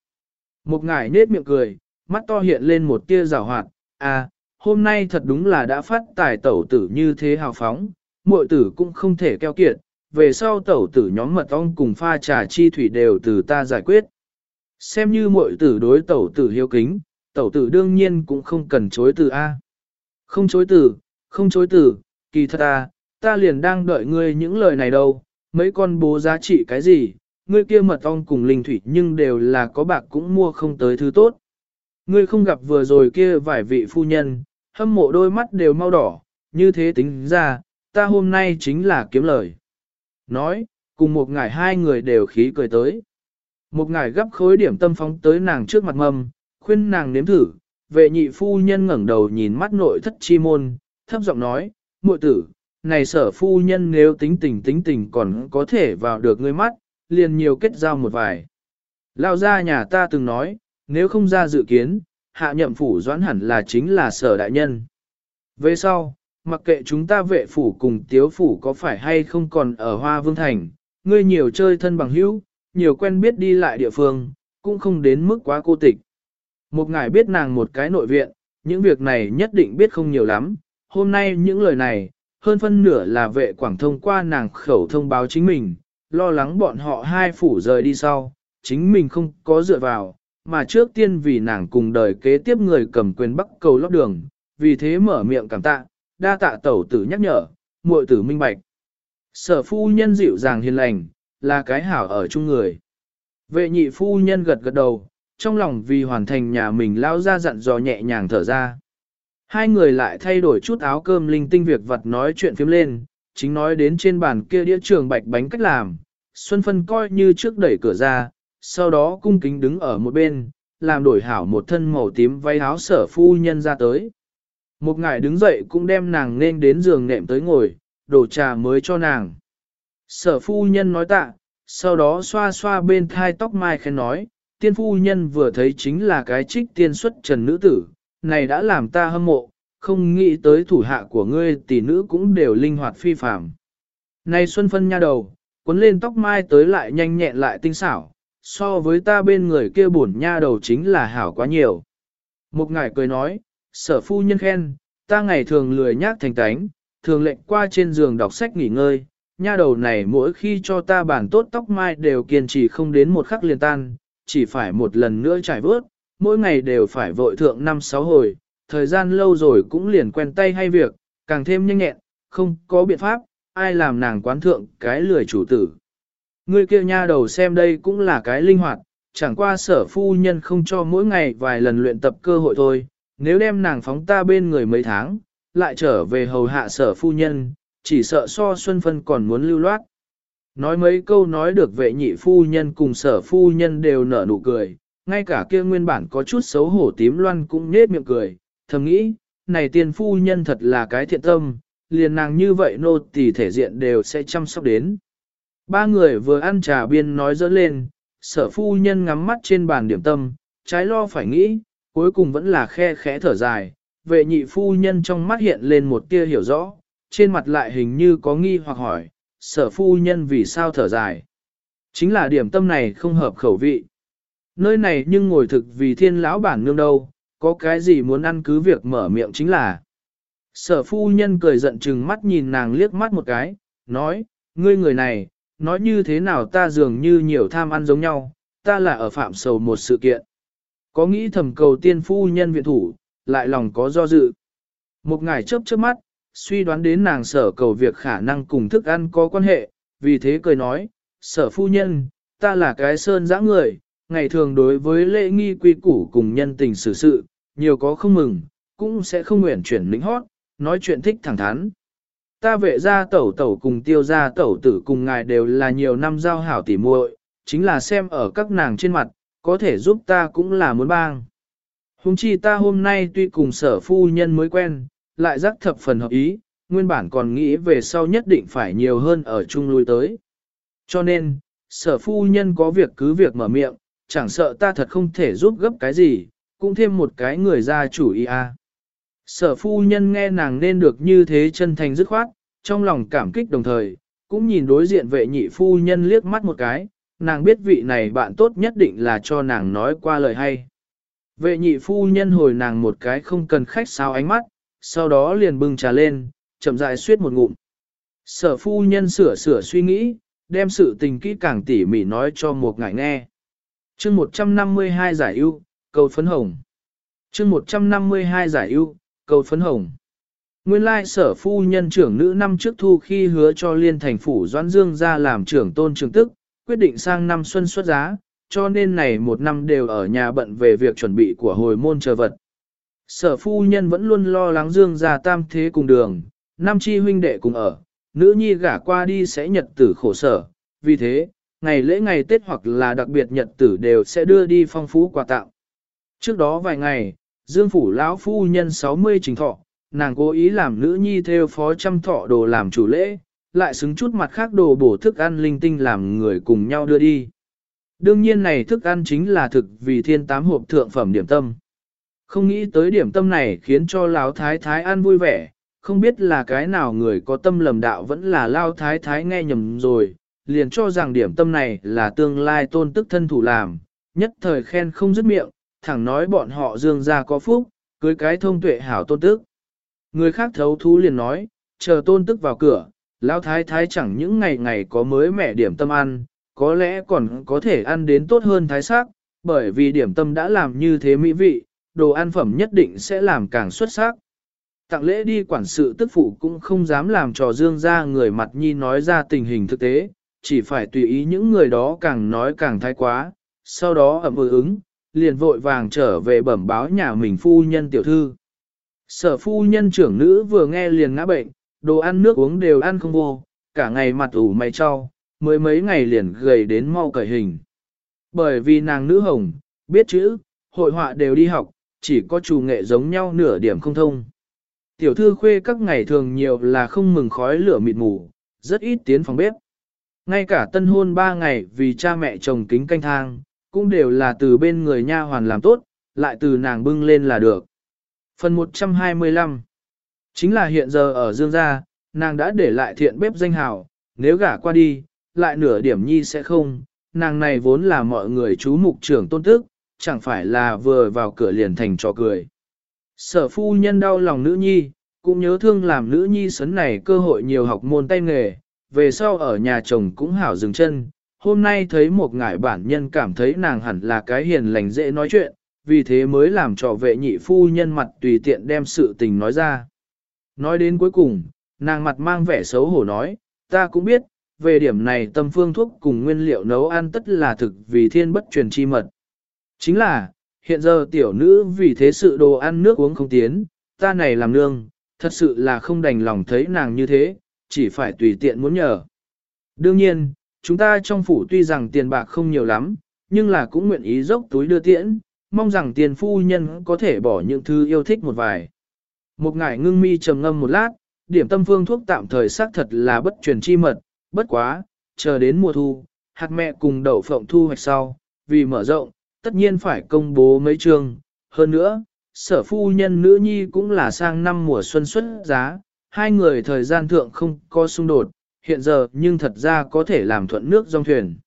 Một ngải nết miệng cười, mắt to hiện lên một tia rào hoạt, à, hôm nay thật đúng là đã phát tài tẩu tử như thế hào phóng, muội tử cũng không thể keo kiệt, về sau tẩu tử nhóm mật ong cùng pha trà chi thủy đều từ ta giải quyết. Xem như muội tử đối tẩu tử hiếu kính, tẩu tử đương nhiên cũng không cần chối từ A. Không chối từ, không chối từ, kỳ thật ta, ta liền đang đợi ngươi những lời này đâu, mấy con bố giá trị cái gì, ngươi kia mật ong cùng linh thủy nhưng đều là có bạc cũng mua không tới thứ tốt. Ngươi không gặp vừa rồi kia vài vị phu nhân, hâm mộ đôi mắt đều mau đỏ, như thế tính ra, ta hôm nay chính là kiếm lời. Nói, cùng một ngày hai người đều khí cười tới. Một ngài gấp khối điểm tâm phóng tới nàng trước mặt mâm, khuyên nàng nếm thử, vệ nhị phu nhân ngẩng đầu nhìn mắt nội thất chi môn, thấp giọng nói, muội tử, này sở phu nhân nếu tính tình tính tình còn có thể vào được ngươi mắt, liền nhiều kết giao một vài. Lao ra nhà ta từng nói, nếu không ra dự kiến, hạ nhậm phủ doãn hẳn là chính là sở đại nhân. Về sau, mặc kệ chúng ta vệ phủ cùng tiếu phủ có phải hay không còn ở Hoa Vương Thành, ngươi nhiều chơi thân bằng hữu, nhiều quen biết đi lại địa phương, cũng không đến mức quá cô tịch. Một ngài biết nàng một cái nội viện, những việc này nhất định biết không nhiều lắm, hôm nay những lời này, hơn phân nửa là vệ quảng thông qua nàng khẩu thông báo chính mình, lo lắng bọn họ hai phủ rời đi sau, chính mình không có dựa vào, mà trước tiên vì nàng cùng đời kế tiếp người cầm quyền bắc cầu lót đường, vì thế mở miệng cảm tạ, đa tạ tẩu tử nhắc nhở, muội tử minh bạch. Sở phu nhân dịu dàng hiền lành, là cái hảo ở chung người. Vệ nhị phu nhân gật gật đầu, trong lòng vì hoàn thành nhà mình lao ra dặn dò nhẹ nhàng thở ra. Hai người lại thay đổi chút áo cơm linh tinh việc vật nói chuyện phiếm lên, chính nói đến trên bàn kia đĩa trường bạch bánh cách làm. Xuân Phân coi như trước đẩy cửa ra, sau đó cung kính đứng ở một bên, làm đổi hảo một thân màu tím váy áo sở phu nhân ra tới. Một ngài đứng dậy cũng đem nàng nên đến giường nệm tới ngồi, đổ trà mới cho nàng. Sở phu nhân nói tạ, sau đó xoa xoa bên thai tóc mai khen nói, tiên phu nhân vừa thấy chính là cái trích tiên xuất trần nữ tử, này đã làm ta hâm mộ, không nghĩ tới thủ hạ của ngươi tỷ nữ cũng đều linh hoạt phi phàm. Này xuân phân nha đầu, cuốn lên tóc mai tới lại nhanh nhẹn lại tinh xảo, so với ta bên người kia bổn nha đầu chính là hảo quá nhiều. Một ngài cười nói, sở phu nhân khen, ta ngày thường lười nhác thành tánh, thường lệnh qua trên giường đọc sách nghỉ ngơi, nha đầu này mỗi khi cho ta bản tốt tóc mai đều kiên trì không đến một khắc liền tan, chỉ phải một lần nữa trải vớt, mỗi ngày đều phải vội thượng năm sáu hồi, thời gian lâu rồi cũng liền quen tay hay việc, càng thêm nhanh nhẹn, không có biện pháp, ai làm nàng quán thượng cái lười chủ tử. Người kia nha đầu xem đây cũng là cái linh hoạt, chẳng qua sở phu nhân không cho mỗi ngày vài lần luyện tập cơ hội thôi, nếu đem nàng phóng ta bên người mấy tháng, lại trở về hầu hạ sở phu nhân, chỉ sợ so Xuân Phân còn muốn lưu loát. Nói mấy câu nói được vệ nhị phu nhân cùng sở phu nhân đều nở nụ cười, ngay cả kia nguyên bản có chút xấu hổ tím loan cũng nết miệng cười, thầm nghĩ, này tiền phu nhân thật là cái thiện tâm, liền nàng như vậy nô tỳ thể diện đều sẽ chăm sóc đến. Ba người vừa ăn trà biên nói dỡ lên, sở phu nhân ngắm mắt trên bàn điểm tâm, trái lo phải nghĩ, cuối cùng vẫn là khe khẽ thở dài, vệ nhị phu nhân trong mắt hiện lên một tia hiểu rõ, trên mặt lại hình như có nghi hoặc hỏi, sở phu nhân vì sao thở dài. Chính là điểm tâm này không hợp khẩu vị. Nơi này nhưng ngồi thực vì thiên lão bản nương đâu, có cái gì muốn ăn cứ việc mở miệng chính là. Sở phu nhân cười giận chừng mắt nhìn nàng liếc mắt một cái, nói, ngươi người này, nói như thế nào ta dường như nhiều tham ăn giống nhau, ta là ở phạm sầu một sự kiện. Có nghĩ thầm cầu tiên phu nhân viện thủ, lại lòng có do dự. Một ngày chớp chớp mắt, suy đoán đến nàng sở cầu việc khả năng cùng thức ăn có quan hệ, vì thế cười nói, sở phu nhân, ta là cái sơn dã người, ngày thường đối với lễ nghi quy củ cùng nhân tình xử sự, nhiều có không mừng, cũng sẽ không nguyện chuyển lĩnh hót, nói chuyện thích thẳng thắn. Ta vệ ra tẩu tẩu cùng tiêu ra tẩu tử cùng ngài đều là nhiều năm giao hảo tỉ muội, chính là xem ở các nàng trên mặt, có thể giúp ta cũng là muốn bang. Hùng chi ta hôm nay tuy cùng sở phu nhân mới quen, lại giác thập phần hợp ý, nguyên bản còn nghĩ về sau nhất định phải nhiều hơn ở chung lui tới. Cho nên, sở phu nhân có việc cứ việc mở miệng, chẳng sợ ta thật không thể giúp gấp cái gì, cũng thêm một cái người ra chủ ý a. Sở phu nhân nghe nàng nên được như thế chân thành dứt khoát, trong lòng cảm kích đồng thời, cũng nhìn đối diện vệ nhị phu nhân liếc mắt một cái, nàng biết vị này bạn tốt nhất định là cho nàng nói qua lời hay. Vệ nhị phu nhân hồi nàng một cái không cần khách sao ánh mắt, sau đó liền bưng trà lên, chậm rãi suyết một ngụm. Sở phu nhân sửa sửa suy nghĩ, đem sự tình kỹ càng tỉ mỉ nói cho một ngài nghe. chương 152 giải ưu, cầu phấn hồng. chương 152 giải ưu, cầu phấn hồng. Nguyên lai sở phu nhân trưởng nữ năm trước thu khi hứa cho liên thành phủ Doãn Dương ra làm trưởng tôn trường tức, quyết định sang năm xuân xuất giá, cho nên này một năm đều ở nhà bận về việc chuẩn bị của hồi môn chờ vật. Sở phu nhân vẫn luôn lo lắng Dương gia tam thế cùng đường, năm chi huynh đệ cùng ở, nữ nhi gả qua đi sẽ nhật tử khổ sở, vì thế, ngày lễ ngày Tết hoặc là đặc biệt nhật tử đều sẽ đưa đi phong phú quà tặng. Trước đó vài ngày, Dương phủ lão phu nhân 60 trình thọ, nàng cố ý làm nữ nhi theo phó trăm thọ đồ làm chủ lễ, lại xứng chút mặt khác đồ bổ thức ăn linh tinh làm người cùng nhau đưa đi. Đương nhiên này thức ăn chính là thực vì thiên tám hộp thượng phẩm điểm tâm. Không nghĩ tới điểm tâm này khiến cho lão thái thái ăn vui vẻ, không biết là cái nào người có tâm lầm đạo vẫn là lão thái thái nghe nhầm rồi, liền cho rằng điểm tâm này là tương lai tôn tức thân thủ làm, nhất thời khen không dứt miệng, thẳng nói bọn họ dương gia có phúc, cưới cái thông tuệ hảo tôn tức. Người khác thấu thú liền nói, chờ tôn tức vào cửa, lão thái thái chẳng những ngày ngày có mới mẻ điểm tâm ăn, có lẽ còn có thể ăn đến tốt hơn thái sắc, bởi vì điểm tâm đã làm như thế mỹ vị, đồ ăn phẩm nhất định sẽ làm càng xuất sắc. Tặng lễ đi quản sự tức phụ cũng không dám làm trò dương ra người mặt nhi nói ra tình hình thực tế, chỉ phải tùy ý những người đó càng nói càng thái quá, sau đó ẩm ừ ứng, liền vội vàng trở về bẩm báo nhà mình phu nhân tiểu thư. Sở phu nhân trưởng nữ vừa nghe liền ngã bệnh, đồ ăn nước uống đều ăn không vô, cả ngày mặt ủ mày cho, mới mấy ngày liền gầy đến mau cởi hình. Bởi vì nàng nữ hồng, biết chữ, hội họa đều đi học, chỉ có chủ nghệ giống nhau nửa điểm không thông. Tiểu thư khuê các ngày thường nhiều là không mừng khói lửa mịt mù, rất ít tiến phòng bếp. Ngay cả tân hôn ba ngày vì cha mẹ chồng kính canh thang, cũng đều là từ bên người nha hoàn làm tốt, lại từ nàng bưng lên là được. Phần 125 Chính là hiện giờ ở Dương Gia, nàng đã để lại thiện bếp danh hào, nếu gả qua đi, lại nửa điểm nhi sẽ không, nàng này vốn là mọi người chú mục trưởng tôn tức, chẳng phải là vừa vào cửa liền thành trò cười. Sở phu nhân đau lòng nữ nhi, cũng nhớ thương làm nữ nhi sấn này cơ hội nhiều học môn tay nghề, về sau ở nhà chồng cũng hảo dừng chân. Hôm nay thấy một ngải bản nhân cảm thấy nàng hẳn là cái hiền lành dễ nói chuyện, vì thế mới làm trò vệ nhị phu nhân mặt tùy tiện đem sự tình nói ra. Nói đến cuối cùng, nàng mặt mang vẻ xấu hổ nói, ta cũng biết, về điểm này tâm phương thuốc cùng nguyên liệu nấu ăn tất là thực vì thiên bất truyền chi mật. Chính là, hiện giờ tiểu nữ vì thế sự đồ ăn nước uống không tiến, ta này làm nương, thật sự là không đành lòng thấy nàng như thế, chỉ phải tùy tiện muốn nhờ. Đương nhiên, chúng ta trong phủ tuy rằng tiền bạc không nhiều lắm, nhưng là cũng nguyện ý dốc túi đưa tiễn, mong rằng tiền phu nhân có thể bỏ những thứ yêu thích một vài. Một ngải ngưng mi trầm ngâm một lát, điểm tâm phương thuốc tạm thời xác thật là bất truyền chi mật, bất quá, chờ đến mùa thu, hạt mẹ cùng đậu phộng thu hoạch sau, vì mở rộng, tất nhiên phải công bố mấy trường. Hơn nữa, sở phu nhân nữ nhi cũng là sang năm mùa xuân xuất giá, hai người thời gian thượng không có xung đột, hiện giờ nhưng thật ra có thể làm thuận nước dòng thuyền.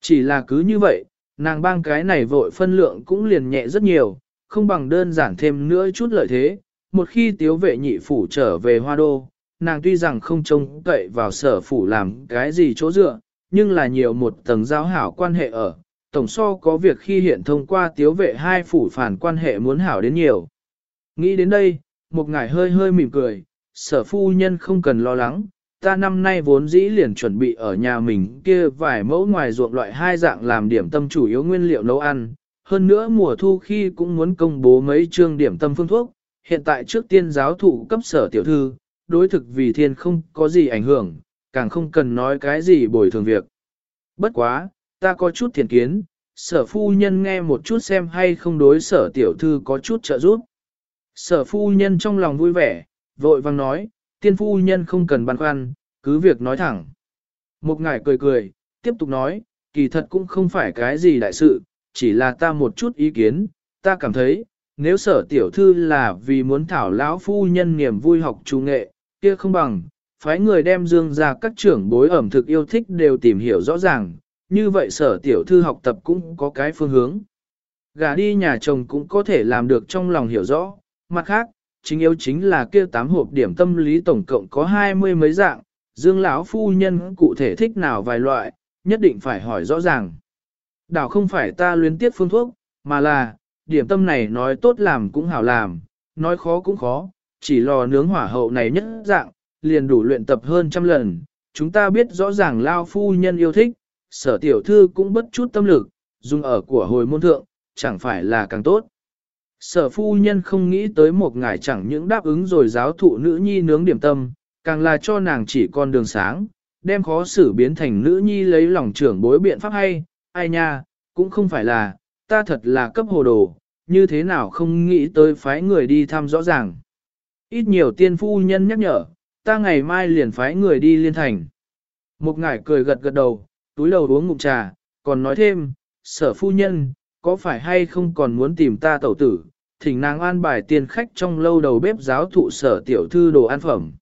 Chỉ là cứ như vậy, nàng bang cái này vội phân lượng cũng liền nhẹ rất nhiều, không bằng đơn giản thêm nữa chút lợi thế. Một khi tiếu vệ nhị phủ trở về hoa đô, nàng tuy rằng không trông cậy vào sở phủ làm cái gì chỗ dựa, nhưng là nhiều một tầng giao hảo quan hệ ở, tổng so có việc khi hiện thông qua tiếu vệ hai phủ phản quan hệ muốn hảo đến nhiều. Nghĩ đến đây, một ngải hơi hơi mỉm cười, sở phu nhân không cần lo lắng, ta năm nay vốn dĩ liền chuẩn bị ở nhà mình kia vài mẫu ngoài ruộng loại hai dạng làm điểm tâm chủ yếu nguyên liệu nấu ăn. Hơn nữa mùa thu khi cũng muốn công bố mấy chương điểm tâm phương thuốc, hiện tại trước tiên giáo thụ cấp sở tiểu thư, đối thực vì thiên không có gì ảnh hưởng, càng không cần nói cái gì bồi thường việc. Bất quá, ta có chút thiền kiến, sở phu nhân nghe một chút xem hay không đối sở tiểu thư có chút trợ giúp. Sở phu nhân trong lòng vui vẻ, vội vang nói, tiên phu nhân không cần băn khoăn, cứ việc nói thẳng. Một ngài cười cười, tiếp tục nói, kỳ thật cũng không phải cái gì đại sự, chỉ là ta một chút ý kiến, ta cảm thấy, nếu sở tiểu thư là vì muốn thảo lão phu nhân niềm vui học trung nghệ, kia không bằng, phái người đem dương ra các trưởng bối ẩm thực yêu thích đều tìm hiểu rõ ràng, như vậy sở tiểu thư học tập cũng có cái phương hướng. Gà đi nhà chồng cũng có thể làm được trong lòng hiểu rõ, mặt khác, chính yếu chính là kia tám hộp điểm tâm lý tổng cộng có hai mươi mấy dạng, dương lão phu nhân cụ thể thích nào vài loại, nhất định phải hỏi rõ ràng. Đảo không phải ta luyến tiếc phương thuốc, mà là, điểm tâm này nói tốt làm cũng hảo làm, nói khó cũng khó, chỉ lò nướng hỏa hậu này nhất dạng, liền đủ luyện tập hơn trăm lần. Chúng ta biết rõ ràng lao phu nhân yêu thích, sở tiểu thư cũng bất chút tâm lực, dùng ở của hồi môn thượng, chẳng phải là càng tốt. Sở phu nhân không nghĩ tới một ngày chẳng những đáp ứng rồi giáo thụ nữ nhi nướng điểm tâm, càng là cho nàng chỉ con đường sáng, đem khó xử biến thành nữ nhi lấy lòng trưởng bối biện pháp hay, ai nha, cũng không phải là, ta thật là cấp hồ đồ, như thế nào không nghĩ tới phái người đi thăm rõ ràng. Ít nhiều tiên phu nhân nhắc nhở, ta ngày mai liền phái người đi liên thành. Một ngải cười gật gật đầu, túi đầu uống ngụm trà, còn nói thêm, sở phu nhân, có phải hay không còn muốn tìm ta tẩu tử, thỉnh nàng an bài tiền khách trong lâu đầu bếp giáo thụ sở tiểu thư đồ ăn phẩm.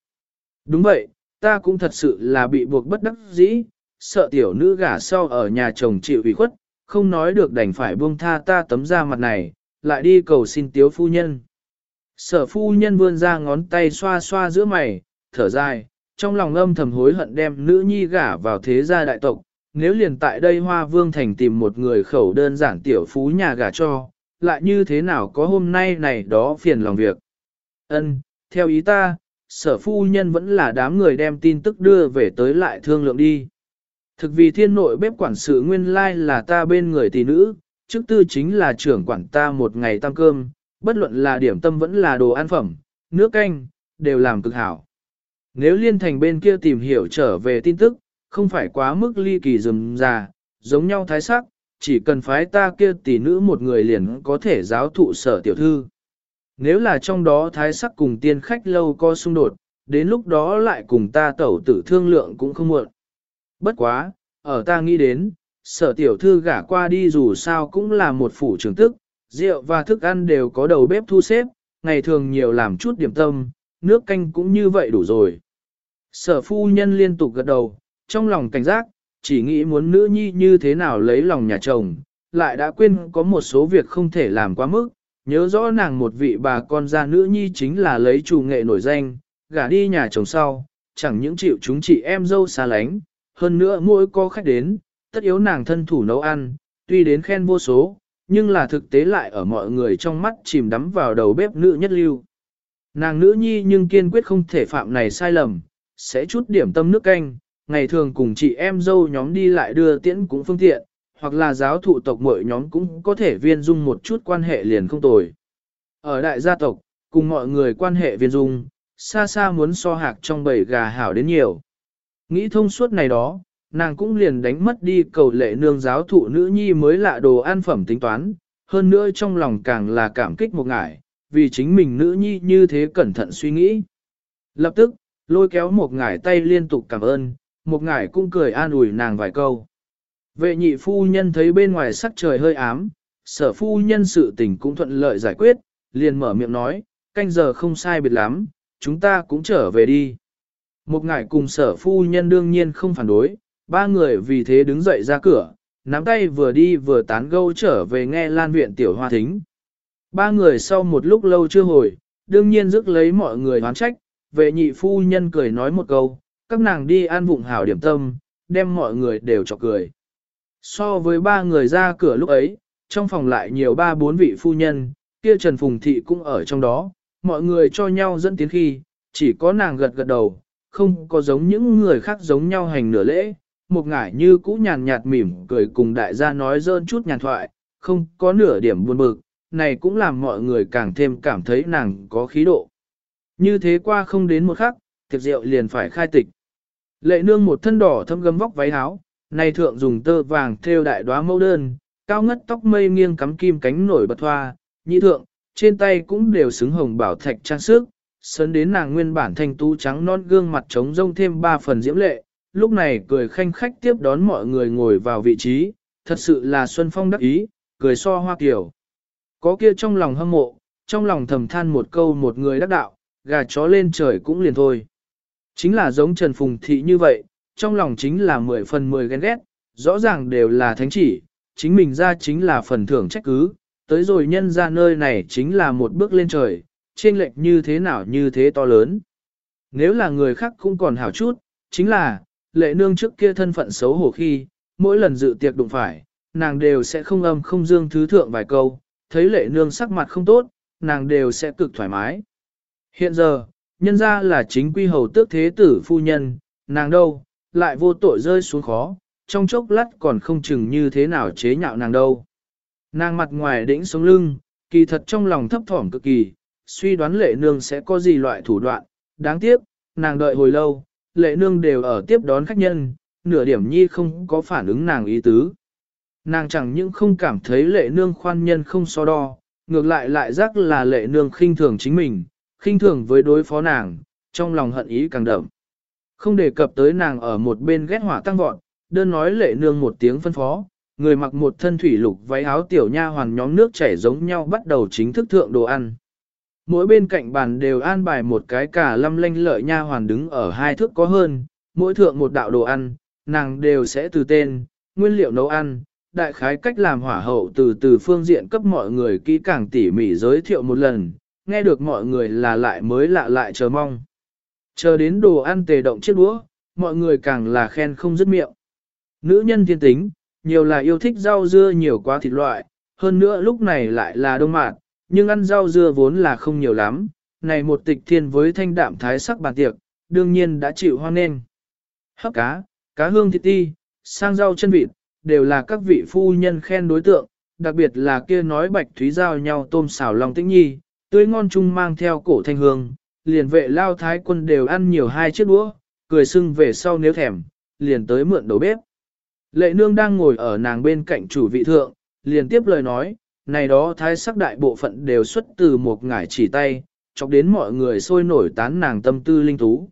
Đúng vậy, ta cũng thật sự là bị buộc bất đắc dĩ, sợ tiểu nữ gả sau ở nhà chồng chịu ủy khuất, không nói được đành phải buông tha ta tấm da mặt này, lại đi cầu xin tiếu phu nhân. Sở phu nhân vươn ra ngón tay xoa xoa giữa mày, thở dài, trong lòng âm thầm hối hận đem nữ nhi gả vào thế gia đại tộc, nếu liền tại đây hoa vương thành tìm một người khẩu đơn giản tiểu phú nhà gả cho, lại như thế nào có hôm nay này đó phiền lòng việc. Ân, theo ý ta, sở phu nhân vẫn là đám người đem tin tức đưa về tới lại thương lượng đi. Thực vì thiên nội bếp quản sự nguyên lai là ta bên người tỷ nữ, trước tư chính là trưởng quản ta một ngày tăng cơm, bất luận là điểm tâm vẫn là đồ ăn phẩm, nước canh, đều làm cực hảo. Nếu liên thành bên kia tìm hiểu trở về tin tức, không phải quá mức ly kỳ rườm già, giống nhau thái sắc, chỉ cần phái ta kia tỷ nữ một người liền có thể giáo thụ sở tiểu thư. Nếu là trong đó thái sắc cùng tiên khách lâu có xung đột, đến lúc đó lại cùng ta tẩu tử thương lượng cũng không muộn. Bất quá, ở ta nghĩ đến, sở tiểu thư gả qua đi dù sao cũng là một phủ trưởng tức, rượu và thức ăn đều có đầu bếp thu xếp, ngày thường nhiều làm chút điểm tâm, nước canh cũng như vậy đủ rồi. Sở phu nhân liên tục gật đầu, trong lòng cảnh giác, chỉ nghĩ muốn nữ nhi như thế nào lấy lòng nhà chồng, lại đã quên có một số việc không thể làm quá mức, nhớ rõ nàng một vị bà con gia nữ nhi chính là lấy chủ nghệ nổi danh, gả đi nhà chồng sau, chẳng những chịu chúng chị em dâu xa lánh, hơn nữa mỗi có khách đến, tất yếu nàng thân thủ nấu ăn, tuy đến khen vô số, nhưng là thực tế lại ở mọi người trong mắt chìm đắm vào đầu bếp nữ nhất lưu. Nàng nữ nhi nhưng kiên quyết không thể phạm này sai lầm, sẽ chút điểm tâm nước canh, ngày thường cùng chị em dâu nhóm đi lại đưa tiễn cũng phương tiện, hoặc là giáo thụ tộc mọi nhóm cũng có thể viên dung một chút quan hệ liền không tồi. Ở đại gia tộc, cùng mọi người quan hệ viên dung, xa xa muốn so hạc trong bầy gà hảo đến nhiều. Nghĩ thông suốt này đó, nàng cũng liền đánh mất đi cầu lệ nương giáo thụ nữ nhi mới lạ đồ ăn phẩm tính toán, hơn nữa trong lòng càng là cảm kích một ngải, vì chính mình nữ nhi như thế cẩn thận suy nghĩ. Lập tức, lôi kéo một ngải tay liên tục cảm ơn, một ngải cũng cười an ủi nàng vài câu. Vệ nhị phu nhân thấy bên ngoài sắc trời hơi ám, sở phu nhân sự tình cũng thuận lợi giải quyết, liền mở miệng nói, canh giờ không sai biệt lắm, chúng ta cũng trở về đi. Một ngải cùng sở phu nhân đương nhiên không phản đối, ba người vì thế đứng dậy ra cửa, nắm tay vừa đi vừa tán gâu trở về nghe lan viện tiểu hoa thính. Ba người sau một lúc lâu chưa hồi, đương nhiên rước lấy mọi người hoán trách, vệ nhị phu nhân cười nói một câu, các nàng đi ăn vụng hảo điểm tâm, đem mọi người đều chọc cười. So với ba người ra cửa lúc ấy, trong phòng lại nhiều ba bốn vị phu nhân, kia Trần Phùng Thị cũng ở trong đó, mọi người cho nhau dẫn tiến khi, chỉ có nàng gật gật đầu, không có giống những người khác giống nhau hành nửa lễ, một ngải như cũ nhàn nhạt mỉm cười cùng đại gia nói dơn chút nhàn thoại, không có nửa điểm buồn bực, này cũng làm mọi người càng thêm cảm thấy nàng có khí độ. Như thế qua không đến một khắc, tiệc rượu liền phải khai tịch. Lệ nương một thân đỏ thâm gấm vóc váy áo, này thượng dùng tơ vàng thêu đại đóa mẫu đơn, cao ngất tóc mây nghiêng cắm kim cánh nổi bật hoa, nhị thượng, trên tay cũng đều xứng hồng bảo thạch trang sức, sớn đến nàng nguyên bản thanh tú trắng non gương mặt trống rông thêm ba phần diễm lệ, lúc này cười khanh khách tiếp đón mọi người ngồi vào vị trí, thật sự là Xuân Phong đắc ý, cười so hoa kiểu. Có kia trong lòng hâm mộ, trong lòng thầm than một câu một người đắc đạo, gà chó lên trời cũng liền thôi. Chính là giống Trần Phùng Thị như vậy, trong lòng chính là mười phần mười ghen ghét, rõ ràng đều là thánh chỉ, chính mình ra chính là phần thưởng trách cứ, tới rồi nhân ra nơi này chính là một bước lên trời, trên lệch như thế nào như thế to lớn. Nếu là người khác cũng còn hảo chút, chính là, lệ nương trước kia thân phận xấu hổ khi, mỗi lần dự tiệc đụng phải, nàng đều sẽ không âm không dương thứ thượng vài câu, thấy lệ nương sắc mặt không tốt, nàng đều sẽ cực thoải mái. Hiện giờ, nhân ra là chính quy hầu tước thế tử phu nhân, nàng đâu, lại vô tội rơi xuống khó, trong chốc lát còn không chừng như thế nào chế nhạo nàng đâu. Nàng mặt ngoài đĩnh sống lưng, kỳ thật trong lòng thấp thỏm cực kỳ, suy đoán lệ nương sẽ có gì loại thủ đoạn, đáng tiếc, nàng đợi hồi lâu, lệ nương đều ở tiếp đón khách nhân, nửa điểm nhi không có phản ứng nàng ý tứ. Nàng chẳng những không cảm thấy lệ nương khoan nhân không so đo, ngược lại lại giác là lệ nương khinh thường chính mình, khinh thường với đối phó nàng, trong lòng hận ý càng đậm. Không đề cập tới nàng ở một bên ghét hỏa tăng vọt, đơn nói lệ nương một tiếng phân phó, người mặc một thân thủy lục váy áo tiểu nha hoàn nhóm nước chảy giống nhau bắt đầu chính thức thượng đồ ăn. Mỗi bên cạnh bàn đều an bài một cái cả lâm lanh lợi nha hoàn đứng ở hai thước có hơn, mỗi thượng một đạo đồ ăn, nàng đều sẽ từ tên, nguyên liệu nấu ăn, đại khái cách làm hỏa hậu từ từ phương diện cấp mọi người kỹ càng tỉ mỉ giới thiệu một lần, nghe được mọi người là lại mới lạ lại chờ mong. Chờ đến đồ ăn tề động chiếc đũa, mọi người càng là khen không dứt miệng. Nữ nhân thiên tính, nhiều là yêu thích rau dưa nhiều quá thịt loại, hơn nữa lúc này lại là đông mạt, nhưng ăn rau dưa vốn là không nhiều lắm, này một tịch thiên với thanh đạm thái sắc bàn tiệc, đương nhiên đã chịu hoan nên. Hấp cá, cá hương thịt ti, sang rau chân vịt, đều là các vị phu nhân khen đối tượng, đặc biệt là kia nói bạch thúy giao nhau tôm xào lòng tĩnh nhi, tươi ngon chung mang theo cổ thanh hương, liền vệ lao thái quân đều ăn nhiều hai chiếc đũa, cười sưng về sau nếu thèm, liền tới mượn đầu bếp. Lệ nương đang ngồi ở nàng bên cạnh chủ vị thượng, liền tiếp lời nói, này đó thái sắc đại bộ phận đều xuất từ một ngải chỉ tay, chọc đến mọi người sôi nổi tán nàng tâm tư linh tú.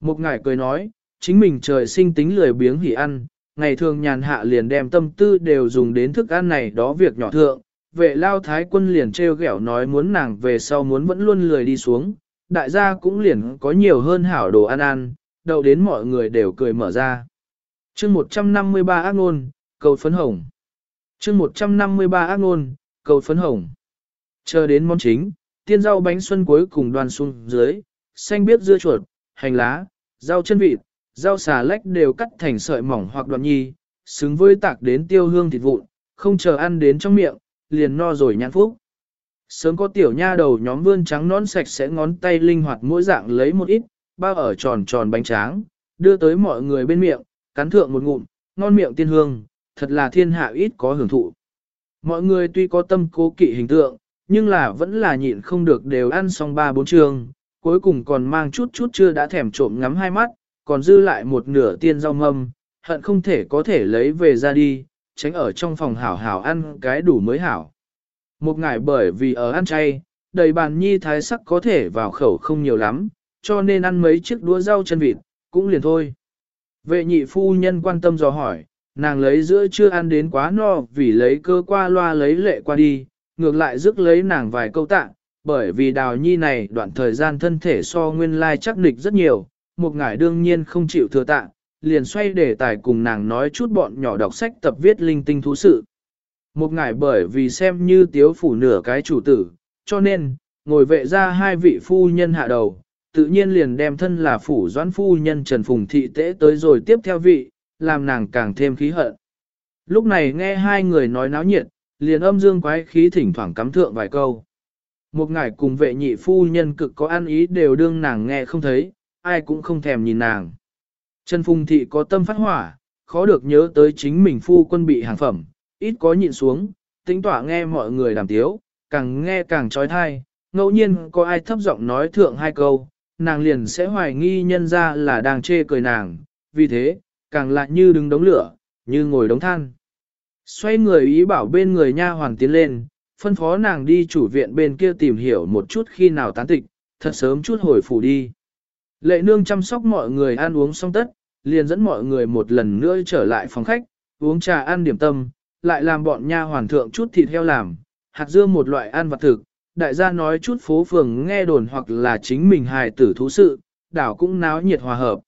Một ngải cười nói, chính mình trời sinh tính lười biếng hỉ ăn, ngày thường nhàn hạ liền đem tâm tư đều dùng đến thức ăn này đó việc nhỏ thượng. Vệ lao thái quân liền treo gẻo nói muốn nàng về sau muốn vẫn luôn lười đi xuống, đại gia cũng liền có nhiều hơn hảo đồ ăn ăn, đậu đến mọi người đều cười mở ra. chương 153 ác ngôn, cầu phấn hồng chương 153 ác ngôn, cầu phấn hồng. Chờ đến món chính, tiên rau bánh xuân cuối cùng đoàn xuống dưới, xanh biếc dưa chuột, hành lá, rau chân vịt, rau xà lách đều cắt thành sợi mỏng hoặc đoạn nhi, xứng với tạc đến tiêu hương thịt vụn, không chờ ăn đến trong miệng, liền no rồi nhãn phúc. Sớm có tiểu nha đầu nhóm vươn trắng nón sạch sẽ ngón tay linh hoạt mỗi dạng lấy một ít, bao ở tròn tròn bánh tráng, đưa tới mọi người bên miệng, cắn thượng một ngụm, ngon miệng tiên hương, thật là thiên hạ ít có hưởng thụ. Mọi người tuy có tâm cố kỵ hình tượng, nhưng là vẫn là nhịn không được đều ăn xong ba bốn trường, cuối cùng còn mang chút chút chưa đã thèm trộm ngắm hai mắt, còn dư lại một nửa tiên rau mâm, hận không thể có thể lấy về ra đi, tránh ở trong phòng hảo hảo ăn cái đủ mới hảo. Một ngày bởi vì ở ăn chay, đầy bàn nhi thái sắc có thể vào khẩu không nhiều lắm, cho nên ăn mấy chiếc đũa rau chân vịt, cũng liền thôi. Vệ nhị phu nhân quan tâm dò hỏi, nàng lấy giữa chưa ăn đến quá no vì lấy cơ qua loa lấy lệ qua đi, ngược lại rước lấy nàng vài câu tạng, bởi vì đào nhi này đoạn thời gian thân thể so nguyên lai chắc nịch rất nhiều, một ngải đương nhiên không chịu thừa tạng, liền xoay để tài cùng nàng nói chút bọn nhỏ đọc sách tập viết linh tinh thú sự. Một ngày bởi vì xem như tiếu phủ nửa cái chủ tử, cho nên, ngồi vệ ra hai vị phu nhân hạ đầu, tự nhiên liền đem thân là phủ doãn phu nhân Trần Phùng Thị Tế tới rồi tiếp theo vị, làm nàng càng thêm khí hận. Lúc này nghe hai người nói náo nhiệt, liền âm dương quái khí thỉnh thoảng cắm thượng vài câu. Một ngày cùng vệ nhị phu nhân cực có ăn ý đều đương nàng nghe không thấy, ai cũng không thèm nhìn nàng. Trần Phùng Thị có tâm phát hỏa, khó được nhớ tới chính mình phu quân bị hàng phẩm, ít có nhịn xuống, tính tỏa nghe mọi người đàm tiếu, càng nghe càng trói thai, ngẫu nhiên có ai thấp giọng nói thượng hai câu, nàng liền sẽ hoài nghi nhân ra là đang chê cười nàng, vì thế, càng lại như đứng đống lửa, như ngồi đống than. Xoay người ý bảo bên người nha hoàng tiến lên, phân phó nàng đi chủ viện bên kia tìm hiểu một chút khi nào tán tịch, thật sớm chút hồi phủ đi. Lệ nương chăm sóc mọi người ăn uống xong tất, liền dẫn mọi người một lần nữa trở lại phòng khách, uống trà ăn điểm tâm, lại làm bọn nha hoàn thượng chút thịt heo làm, hạt dưa một loại ăn vặt thực, đại gia nói chút phố phường nghe đồn hoặc là chính mình hài tử thú sự, đảo cũng náo nhiệt hòa hợp.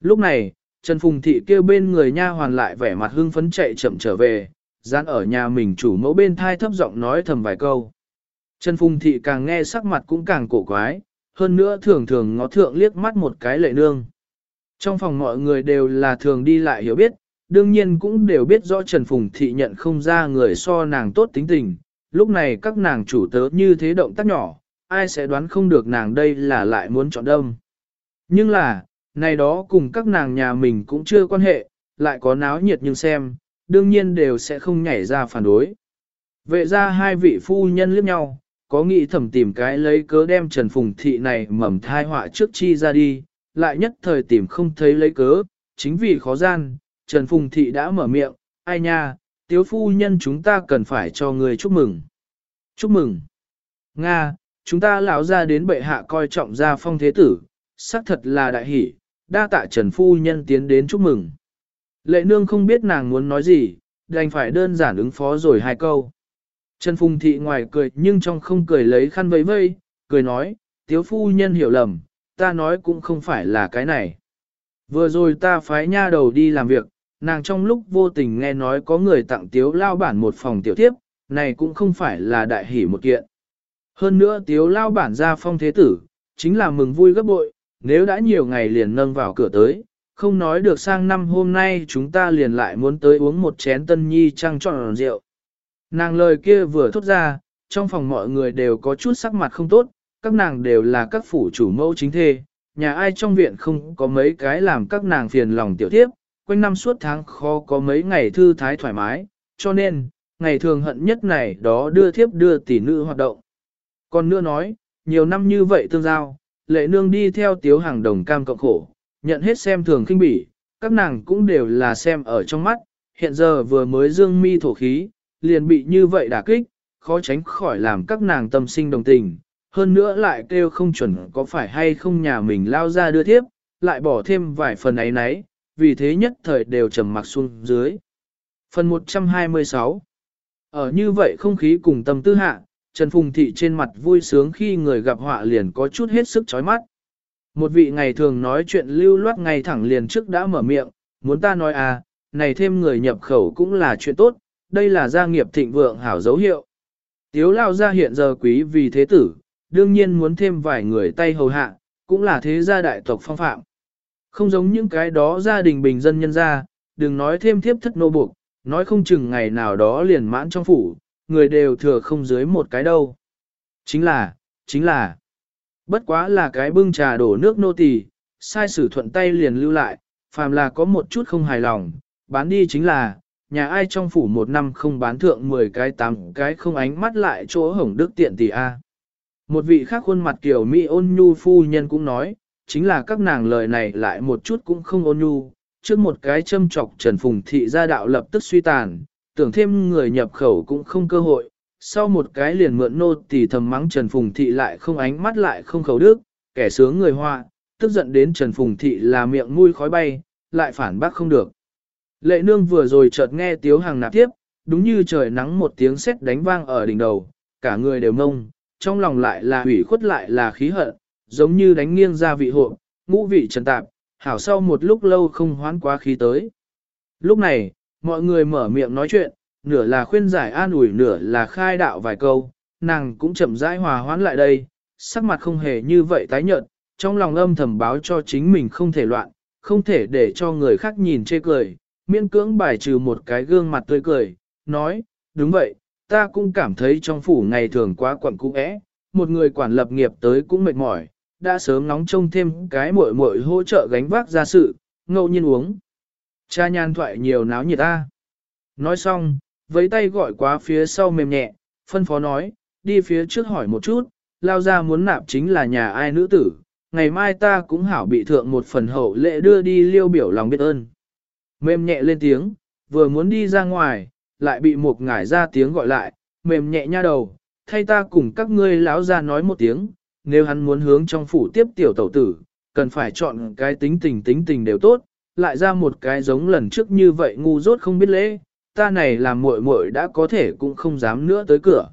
Lúc này, Trần Phùng Thị kêu bên người nha hoàn lại vẻ mặt hưng phấn chạy chậm trở về, gian ở nhà mình chủ mẫu bên thai thấp giọng nói thầm vài câu. Trần Phùng Thị càng nghe sắc mặt cũng càng cổ quái, hơn nữa thường thường ngó thượng liếc mắt một cái lệ nương. Trong phòng mọi người đều là thường đi lại hiểu biết, đương nhiên cũng đều biết rõ Trần Phùng Thị nhận không ra người so nàng tốt tính tình, lúc này các nàng chủ tớ như thế động tác nhỏ, ai sẽ đoán không được nàng đây là lại muốn chọn đông. Nhưng là, này đó cùng các nàng nhà mình cũng chưa quan hệ, lại có náo nhiệt nhưng xem, đương nhiên đều sẽ không nhảy ra phản đối. Vệ ra hai vị phu nhân liếc nhau, có nghĩ thẩm tìm cái lấy cớ đem Trần Phùng Thị này mầm thai họa trước chi ra đi, lại nhất thời tìm không thấy lấy cớ, chính vì khó gian, Trần Phùng Thị đã mở miệng, ai nha, tiếu phu nhân chúng ta cần phải cho người chúc mừng. Chúc mừng. Nga, chúng ta lão ra đến bệ hạ coi trọng gia phong thế tử, xác thật là đại hỷ, đa tạ Trần phu nhân tiến đến chúc mừng. Lệ nương không biết nàng muốn nói gì, đành phải đơn giản ứng phó rồi hai câu. Trần Phùng Thị ngoài cười nhưng trong không cười lấy khăn vẫy vây, cười nói, tiếu phu nhân hiểu lầm, ta nói cũng không phải là cái này. Vừa rồi ta phái nha đầu đi làm việc, nàng trong lúc vô tình nghe nói có người tặng tiếu lao bản một phòng tiểu tiếp, này cũng không phải là đại hỷ một kiện. Hơn nữa tiếu lao bản ra phong thế tử, chính là mừng vui gấp bội, nếu đã nhiều ngày liền nâng vào cửa tới, không nói được sang năm hôm nay chúng ta liền lại muốn tới uống một chén tân nhi trăng tròn rượu. Nàng lời kia vừa thốt ra, trong phòng mọi người đều có chút sắc mặt không tốt, các nàng đều là các phủ chủ mẫu chính thê, nhà ai trong viện không có mấy cái làm các nàng phiền lòng tiểu thiếp quanh năm suốt tháng khó có mấy ngày thư thái thoải mái, cho nên, ngày thường hận nhất này đó đưa thiếp đưa tỷ nữ hoạt động. Còn nữa nói, nhiều năm như vậy tương giao, lệ nương đi theo tiếu hàng đồng cam cộng khổ, nhận hết xem thường khinh bỉ, các nàng cũng đều là xem ở trong mắt, hiện giờ vừa mới dương mi thổ khí, liền bị như vậy đả kích, khó tránh khỏi làm các nàng tâm sinh đồng tình, hơn nữa lại kêu không chuẩn có phải hay không nhà mình lao ra đưa tiếp, lại bỏ thêm vài phần ấy nấy, vì thế nhất thời đều trầm mặc xuống dưới. Phần 126 Ở như vậy không khí cùng tâm tư hạ, Trần Phùng Thị trên mặt vui sướng khi người gặp họa liền có chút hết sức chói mắt. Một vị ngày thường nói chuyện lưu loát ngày thẳng liền trước đã mở miệng, muốn ta nói à, này thêm người nhập khẩu cũng là chuyện tốt, đây là gia nghiệp thịnh vượng hảo dấu hiệu. Tiếu lao gia hiện giờ quý vì thế tử, đương nhiên muốn thêm vài người tay hầu hạ, cũng là thế gia đại tộc phong phạm. Không giống những cái đó gia đình bình dân nhân gia, đừng nói thêm thiếp thất nô buộc, nói không chừng ngày nào đó liền mãn trong phủ, người đều thừa không dưới một cái đâu. Chính là, chính là, bất quá là cái bưng trà đổ nước nô tỳ, sai sử thuận tay liền lưu lại, phàm là có một chút không hài lòng, bán đi chính là, nhà ai trong phủ một năm không bán thượng 10 cái 8 cái không ánh mắt lại chỗ hổng đức tiện tỷ A. Một vị khác khuôn mặt kiểu Mỹ ôn nhu phu nhân cũng nói, chính là các nàng lời này lại một chút cũng không ôn nhu, trước một cái châm chọc Trần Phùng Thị gia đạo lập tức suy tàn, tưởng thêm người nhập khẩu cũng không cơ hội, sau một cái liền mượn nô tỳ thầm mắng Trần Phùng Thị lại không ánh mắt lại không khẩu đức, kẻ sướng người hoa, tức giận đến Trần Phùng Thị là miệng mũi khói bay, lại phản bác không được. Lệ nương vừa rồi chợt nghe tiếu hàng nạp tiếp, đúng như trời nắng một tiếng sét đánh vang ở đỉnh đầu, cả người đều ngông, trong lòng lại là hủy khuất lại là khí hận, giống như đánh nghiêng ra vị hộ, ngũ vị trần tạp, hảo sau một lúc lâu không hoán quá khí tới. Lúc này, mọi người mở miệng nói chuyện, nửa là khuyên giải an ủi nửa là khai đạo vài câu, nàng cũng chậm rãi hòa hoãn lại đây, sắc mặt không hề như vậy tái nhợt, trong lòng âm thầm báo cho chính mình không thể loạn, không thể để cho người khác nhìn chê cười, miễn cưỡng bài trừ một cái gương mặt tươi cười, nói, đúng vậy, ta cũng cảm thấy trong phủ ngày thường quá quẩn cũ ẽ, một người quản lập nghiệp tới cũng mệt mỏi, đã sớm nóng trông thêm cái muội muội hỗ trợ gánh vác ra sự, ngẫu nhiên uống. Cha nhan thoại nhiều náo nhiệt ta. Nói xong, với tay gọi qua phía sau mềm nhẹ, phân phó nói, đi phía trước hỏi một chút, lao ra muốn nạp chính là nhà ai nữ tử, ngày mai ta cũng hảo bị thượng một phần hậu lệ đưa đi liêu biểu lòng biết ơn. Mềm nhẹ lên tiếng, vừa muốn đi ra ngoài, lại bị một ngải ra tiếng gọi lại, mềm nhẹ nha đầu, thay ta cùng các ngươi lão ra nói một tiếng, nếu hắn muốn hướng trong phủ tiếp tiểu tẩu tử, cần phải chọn cái tính tình tính tình đều tốt, lại ra một cái giống lần trước như vậy ngu dốt không biết lễ, ta này làm muội muội đã có thể cũng không dám nữa tới cửa.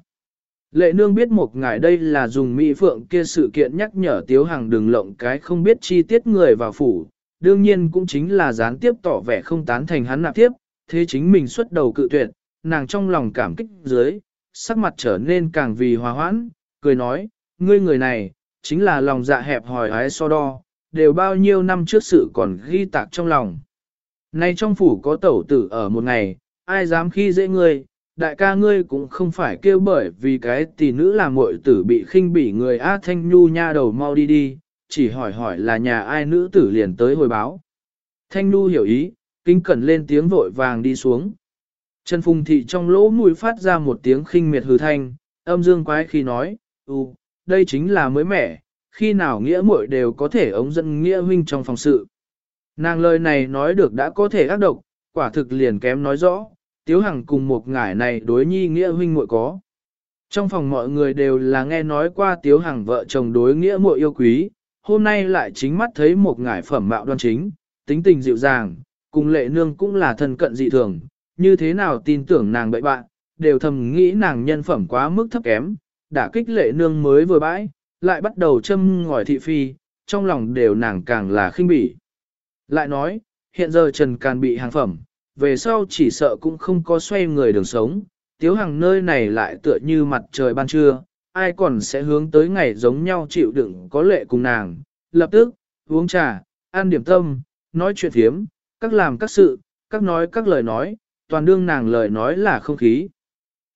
Lệ nương biết một ngài đây là dùng mỹ phượng kia sự kiện nhắc nhở tiếu hàng đừng lộng cái không biết chi tiết người vào phủ, đương nhiên cũng chính là gián tiếp tỏ vẻ không tán thành hắn nạp tiếp, thế chính mình xuất đầu cự tuyệt, nàng trong lòng cảm kích dưới, sắc mặt trở nên càng vì hòa hoãn, cười nói, ngươi người này, chính là lòng dạ hẹp hòi ái so đo, đều bao nhiêu năm trước sự còn ghi tạc trong lòng. Nay trong phủ có tẩu tử ở một ngày, ai dám khi dễ ngươi, đại ca ngươi cũng không phải kêu bởi vì cái tỷ nữ là muội tử bị khinh bỉ người A Thanh Nhu nha đầu mau đi đi, chỉ hỏi hỏi là nhà ai nữ tử liền tới hồi báo. Thanh Nhu hiểu ý, kinh cẩn lên tiếng vội vàng đi xuống. Trần Phùng Thị trong lỗ mũi phát ra một tiếng khinh miệt hừ thanh, âm dương quái khi nói, ừ, đây chính là mới mẻ, khi nào nghĩa muội đều có thể ống dẫn nghĩa huynh trong phòng sự. Nàng lời này nói được đã có thể ác độc, quả thực liền kém nói rõ, tiếu hằng cùng một ngải này đối nhi nghĩa huynh muội có. Trong phòng mọi người đều là nghe nói qua tiếu hằng vợ chồng đối nghĩa muội yêu quý, hôm nay lại chính mắt thấy một ngải phẩm mạo đoan chính, tính tình dịu dàng, cùng lệ nương cũng là thân cận dị thường, như thế nào tin tưởng nàng bậy bạn, đều thầm nghĩ nàng nhân phẩm quá mức thấp kém, đã kích lệ nương mới vừa bãi, lại bắt đầu châm ngòi thị phi, trong lòng đều nàng càng là khinh bỉ. Lại nói, hiện giờ Trần Càn bị hàng phẩm, về sau chỉ sợ cũng không có xoay người đường sống, tiếu hàng nơi này lại tựa như mặt trời ban trưa, ai còn sẽ hướng tới ngày giống nhau chịu đựng có lệ cùng nàng, lập tức, uống trà, ăn điểm tâm, nói chuyện thiếm, các làm các sự, các nói các lời nói, toàn đương nàng lời nói là không khí.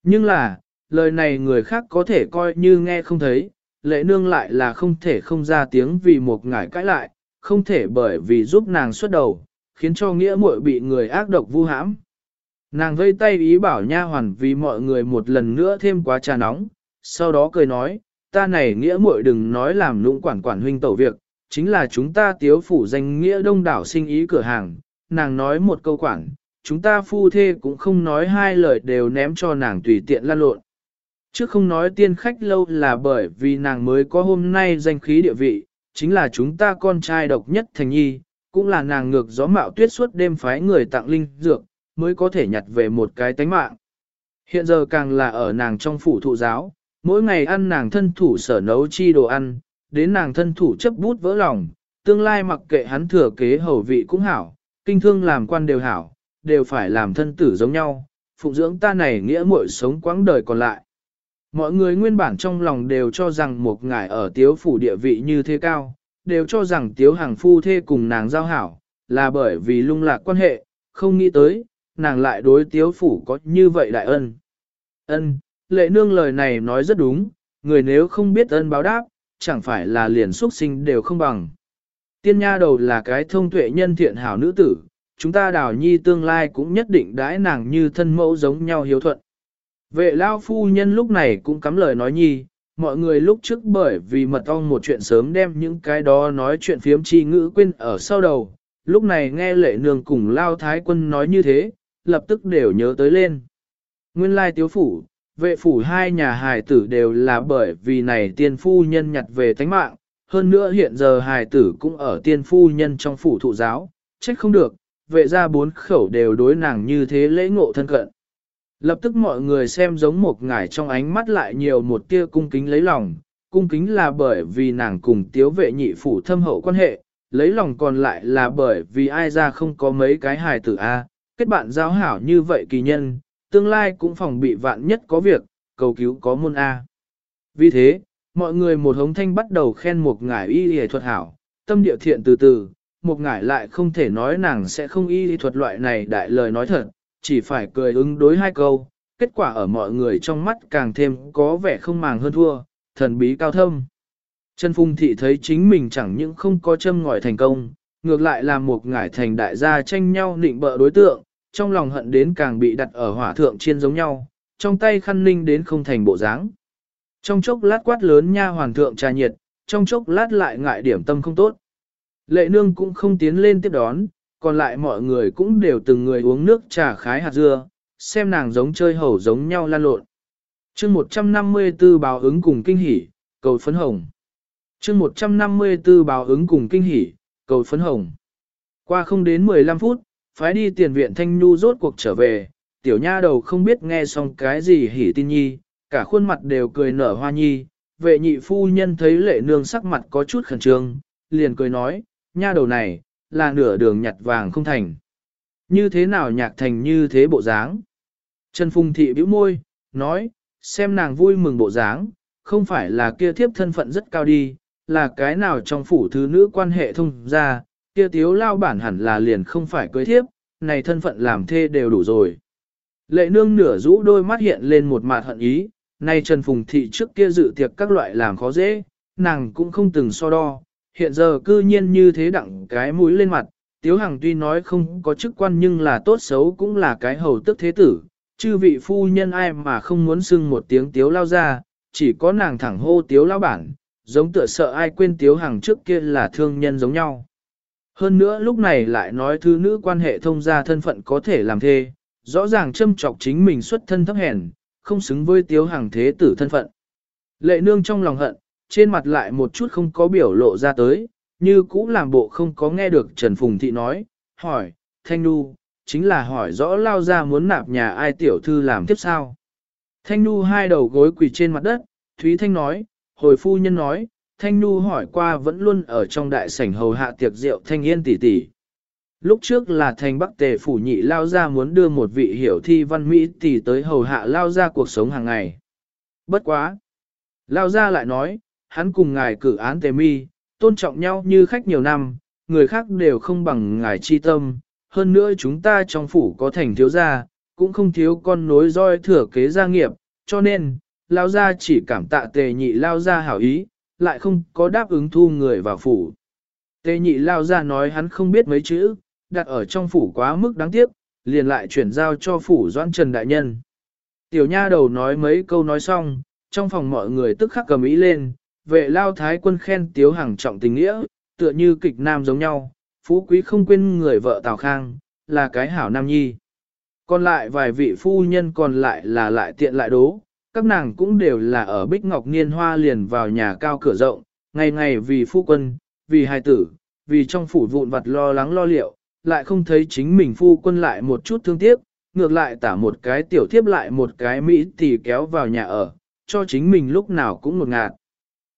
Nhưng là, lời này người khác có thể coi như nghe không thấy, lệ nương lại là không thể không ra tiếng vì một ngải cãi lại, không thể bởi vì giúp nàng xuất đầu, khiến cho nghĩa muội bị người ác độc vu hãm. Nàng vây tay ý bảo nha hoàn vì mọi người một lần nữa thêm quá trà nóng, sau đó cười nói, ta này nghĩa muội đừng nói làm nũng quản quản huynh tẩu việc, chính là chúng ta tiếu phủ danh nghĩa đông đảo sinh ý cửa hàng, nàng nói một câu quản, chúng ta phu thê cũng không nói hai lời đều ném cho nàng tùy tiện lan lộn. Chứ không nói tiên khách lâu là bởi vì nàng mới có hôm nay danh khí địa vị, chính là chúng ta con trai độc nhất thành nhi, cũng là nàng ngược gió mạo tuyết suốt đêm phái người tặng linh dược, mới có thể nhặt về một cái tánh mạng. Hiện giờ càng là ở nàng trong phủ thụ giáo, mỗi ngày ăn nàng thân thủ sở nấu chi đồ ăn, đến nàng thân thủ chấp bút vỡ lòng, tương lai mặc kệ hắn thừa kế hầu vị cũng hảo, kinh thương làm quan đều hảo, đều phải làm thân tử giống nhau, phụng dưỡng ta này nghĩa muội sống quãng đời còn lại. Mọi người nguyên bản trong lòng đều cho rằng một ngài ở tiếu phủ địa vị như thế cao, đều cho rằng tiếu hàng phu thê cùng nàng giao hảo, là bởi vì lung lạc quan hệ, không nghĩ tới, nàng lại đối tiếu phủ có như vậy đại ân. Ân, lệ nương lời này nói rất đúng, người nếu không biết ân báo đáp, chẳng phải là liền xuất sinh đều không bằng. Tiên nha đầu là cái thông tuệ nhân thiện hảo nữ tử, chúng ta đào nhi tương lai cũng nhất định đãi nàng như thân mẫu giống nhau hiếu thuận. Vệ lao phu nhân lúc này cũng cắm lời nói nhi, mọi người lúc trước bởi vì mật ong một chuyện sớm đem những cái đó nói chuyện phiếm chi ngữ quên ở sau đầu, lúc này nghe lệ nương cùng lao thái quân nói như thế, lập tức đều nhớ tới lên. Nguyên lai tiếu phủ, vệ phủ hai nhà hài tử đều là bởi vì này tiên phu nhân nhặt về tánh mạng, hơn nữa hiện giờ hài tử cũng ở tiên phu nhân trong phủ thụ giáo, trách không được, vệ ra bốn khẩu đều đối nàng như thế lễ ngộ thân cận. Lập tức mọi người xem giống một ngải trong ánh mắt lại nhiều một tia cung kính lấy lòng, cung kính là bởi vì nàng cùng tiếu vệ nhị phủ thâm hậu quan hệ, lấy lòng còn lại là bởi vì ai ra không có mấy cái hài tử A, kết bạn giao hảo như vậy kỳ nhân, tương lai cũng phòng bị vạn nhất có việc, cầu cứu có môn A. Vì thế, mọi người một hống thanh bắt đầu khen một ngải y y thuật hảo, tâm địa thiện từ từ, một ngải lại không thể nói nàng sẽ không y y thuật loại này đại lời nói thật, chỉ phải cười ứng đối hai câu, kết quả ở mọi người trong mắt càng thêm có vẻ không màng hơn thua, thần bí cao thâm. Trần Phung Thị thấy chính mình chẳng những không có châm ngòi thành công, ngược lại làm một ngải thành đại gia tranh nhau nịnh bợ đối tượng, trong lòng hận đến càng bị đặt ở hỏa thượng chiên giống nhau, trong tay khăn ninh đến không thành bộ dáng. Trong chốc lát quát lớn nha hoàng thượng trà nhiệt, trong chốc lát lại ngại điểm tâm không tốt. Lệ nương cũng không tiến lên tiếp đón, còn lại mọi người cũng đều từng người uống nước trà khái hạt dưa, xem nàng giống chơi hầu giống nhau lan lộn. chương 154 báo ứng cùng kinh hỉ, cầu phấn hồng. chương 154 báo ứng cùng kinh hỉ, cầu phấn hồng. Qua không đến 15 phút, phái đi tiền viện thanh nhu rốt cuộc trở về, tiểu nha đầu không biết nghe xong cái gì hỉ tin nhi, cả khuôn mặt đều cười nở hoa nhi, vệ nhị phu nhân thấy lệ nương sắc mặt có chút khẩn trương, liền cười nói, nha đầu này, là nửa đường nhặt vàng không thành. Như thế nào nhạc thành như thế bộ dáng? Trần Phùng Thị bĩu môi, nói, xem nàng vui mừng bộ dáng, không phải là kia thiếp thân phận rất cao đi, là cái nào trong phủ thứ nữ quan hệ thông ra, kia tiếu lao bản hẳn là liền không phải cưới thiếp, này thân phận làm thê đều đủ rồi. Lệ nương nửa rũ đôi mắt hiện lên một mặt hận ý, nay Trần Phùng Thị trước kia dự tiệc các loại làm khó dễ, nàng cũng không từng so đo, hiện giờ cư nhiên như thế đặng cái mũi lên mặt, Tiếu Hằng tuy nói không có chức quan nhưng là tốt xấu cũng là cái hầu tức thế tử, chư vị phu nhân ai mà không muốn xưng một tiếng Tiếu lao ra, chỉ có nàng thẳng hô Tiếu lao bản, giống tựa sợ ai quên Tiếu Hằng trước kia là thương nhân giống nhau. Hơn nữa lúc này lại nói thư nữ quan hệ thông gia thân phận có thể làm thê, rõ ràng châm trọc chính mình xuất thân thấp hèn, không xứng với Tiếu hàng thế tử thân phận. Lệ nương trong lòng hận, trên mặt lại một chút không có biểu lộ ra tới, như cũ làm bộ không có nghe được Trần Phùng Thị nói, hỏi, Thanh Nu, chính là hỏi rõ lao ra muốn nạp nhà ai tiểu thư làm tiếp sao. Thanh Nu hai đầu gối quỳ trên mặt đất, Thúy Thanh nói, hồi phu nhân nói, Thanh Nu hỏi qua vẫn luôn ở trong đại sảnh hầu hạ tiệc rượu Thanh Yên tỷ tỷ. Lúc trước là thành bắc tề phủ nhị lao ra muốn đưa một vị hiểu thi văn Mỹ tỷ tới hầu hạ lao ra cuộc sống hàng ngày. Bất quá. Lao ra lại nói, hắn cùng ngài cử án tề mi, tôn trọng nhau như khách nhiều năm, người khác đều không bằng ngài chi tâm, hơn nữa chúng ta trong phủ có thành thiếu gia, cũng không thiếu con nối roi thừa kế gia nghiệp, cho nên, lao gia chỉ cảm tạ tề nhị lao gia hảo ý, lại không có đáp ứng thu người vào phủ. Tề nhị lao ra nói hắn không biết mấy chữ, đặt ở trong phủ quá mức đáng tiếc, liền lại chuyển giao cho phủ doãn trần đại nhân. Tiểu nha đầu nói mấy câu nói xong, trong phòng mọi người tức khắc cầm ý lên, vệ lao thái quân khen tiếu hàng trọng tình nghĩa, tựa như kịch nam giống nhau, phú quý không quên người vợ Tào Khang, là cái hảo nam nhi. Còn lại vài vị phu nhân còn lại là lại tiện lại đố, các nàng cũng đều là ở Bích Ngọc Niên Hoa liền vào nhà cao cửa rộng, ngày ngày vì phu quân, vì hài tử, vì trong phủ vụn vặt lo lắng lo liệu, lại không thấy chính mình phu quân lại một chút thương tiếc, ngược lại tả một cái tiểu thiếp lại một cái Mỹ tỷ kéo vào nhà ở, cho chính mình lúc nào cũng một ngạt.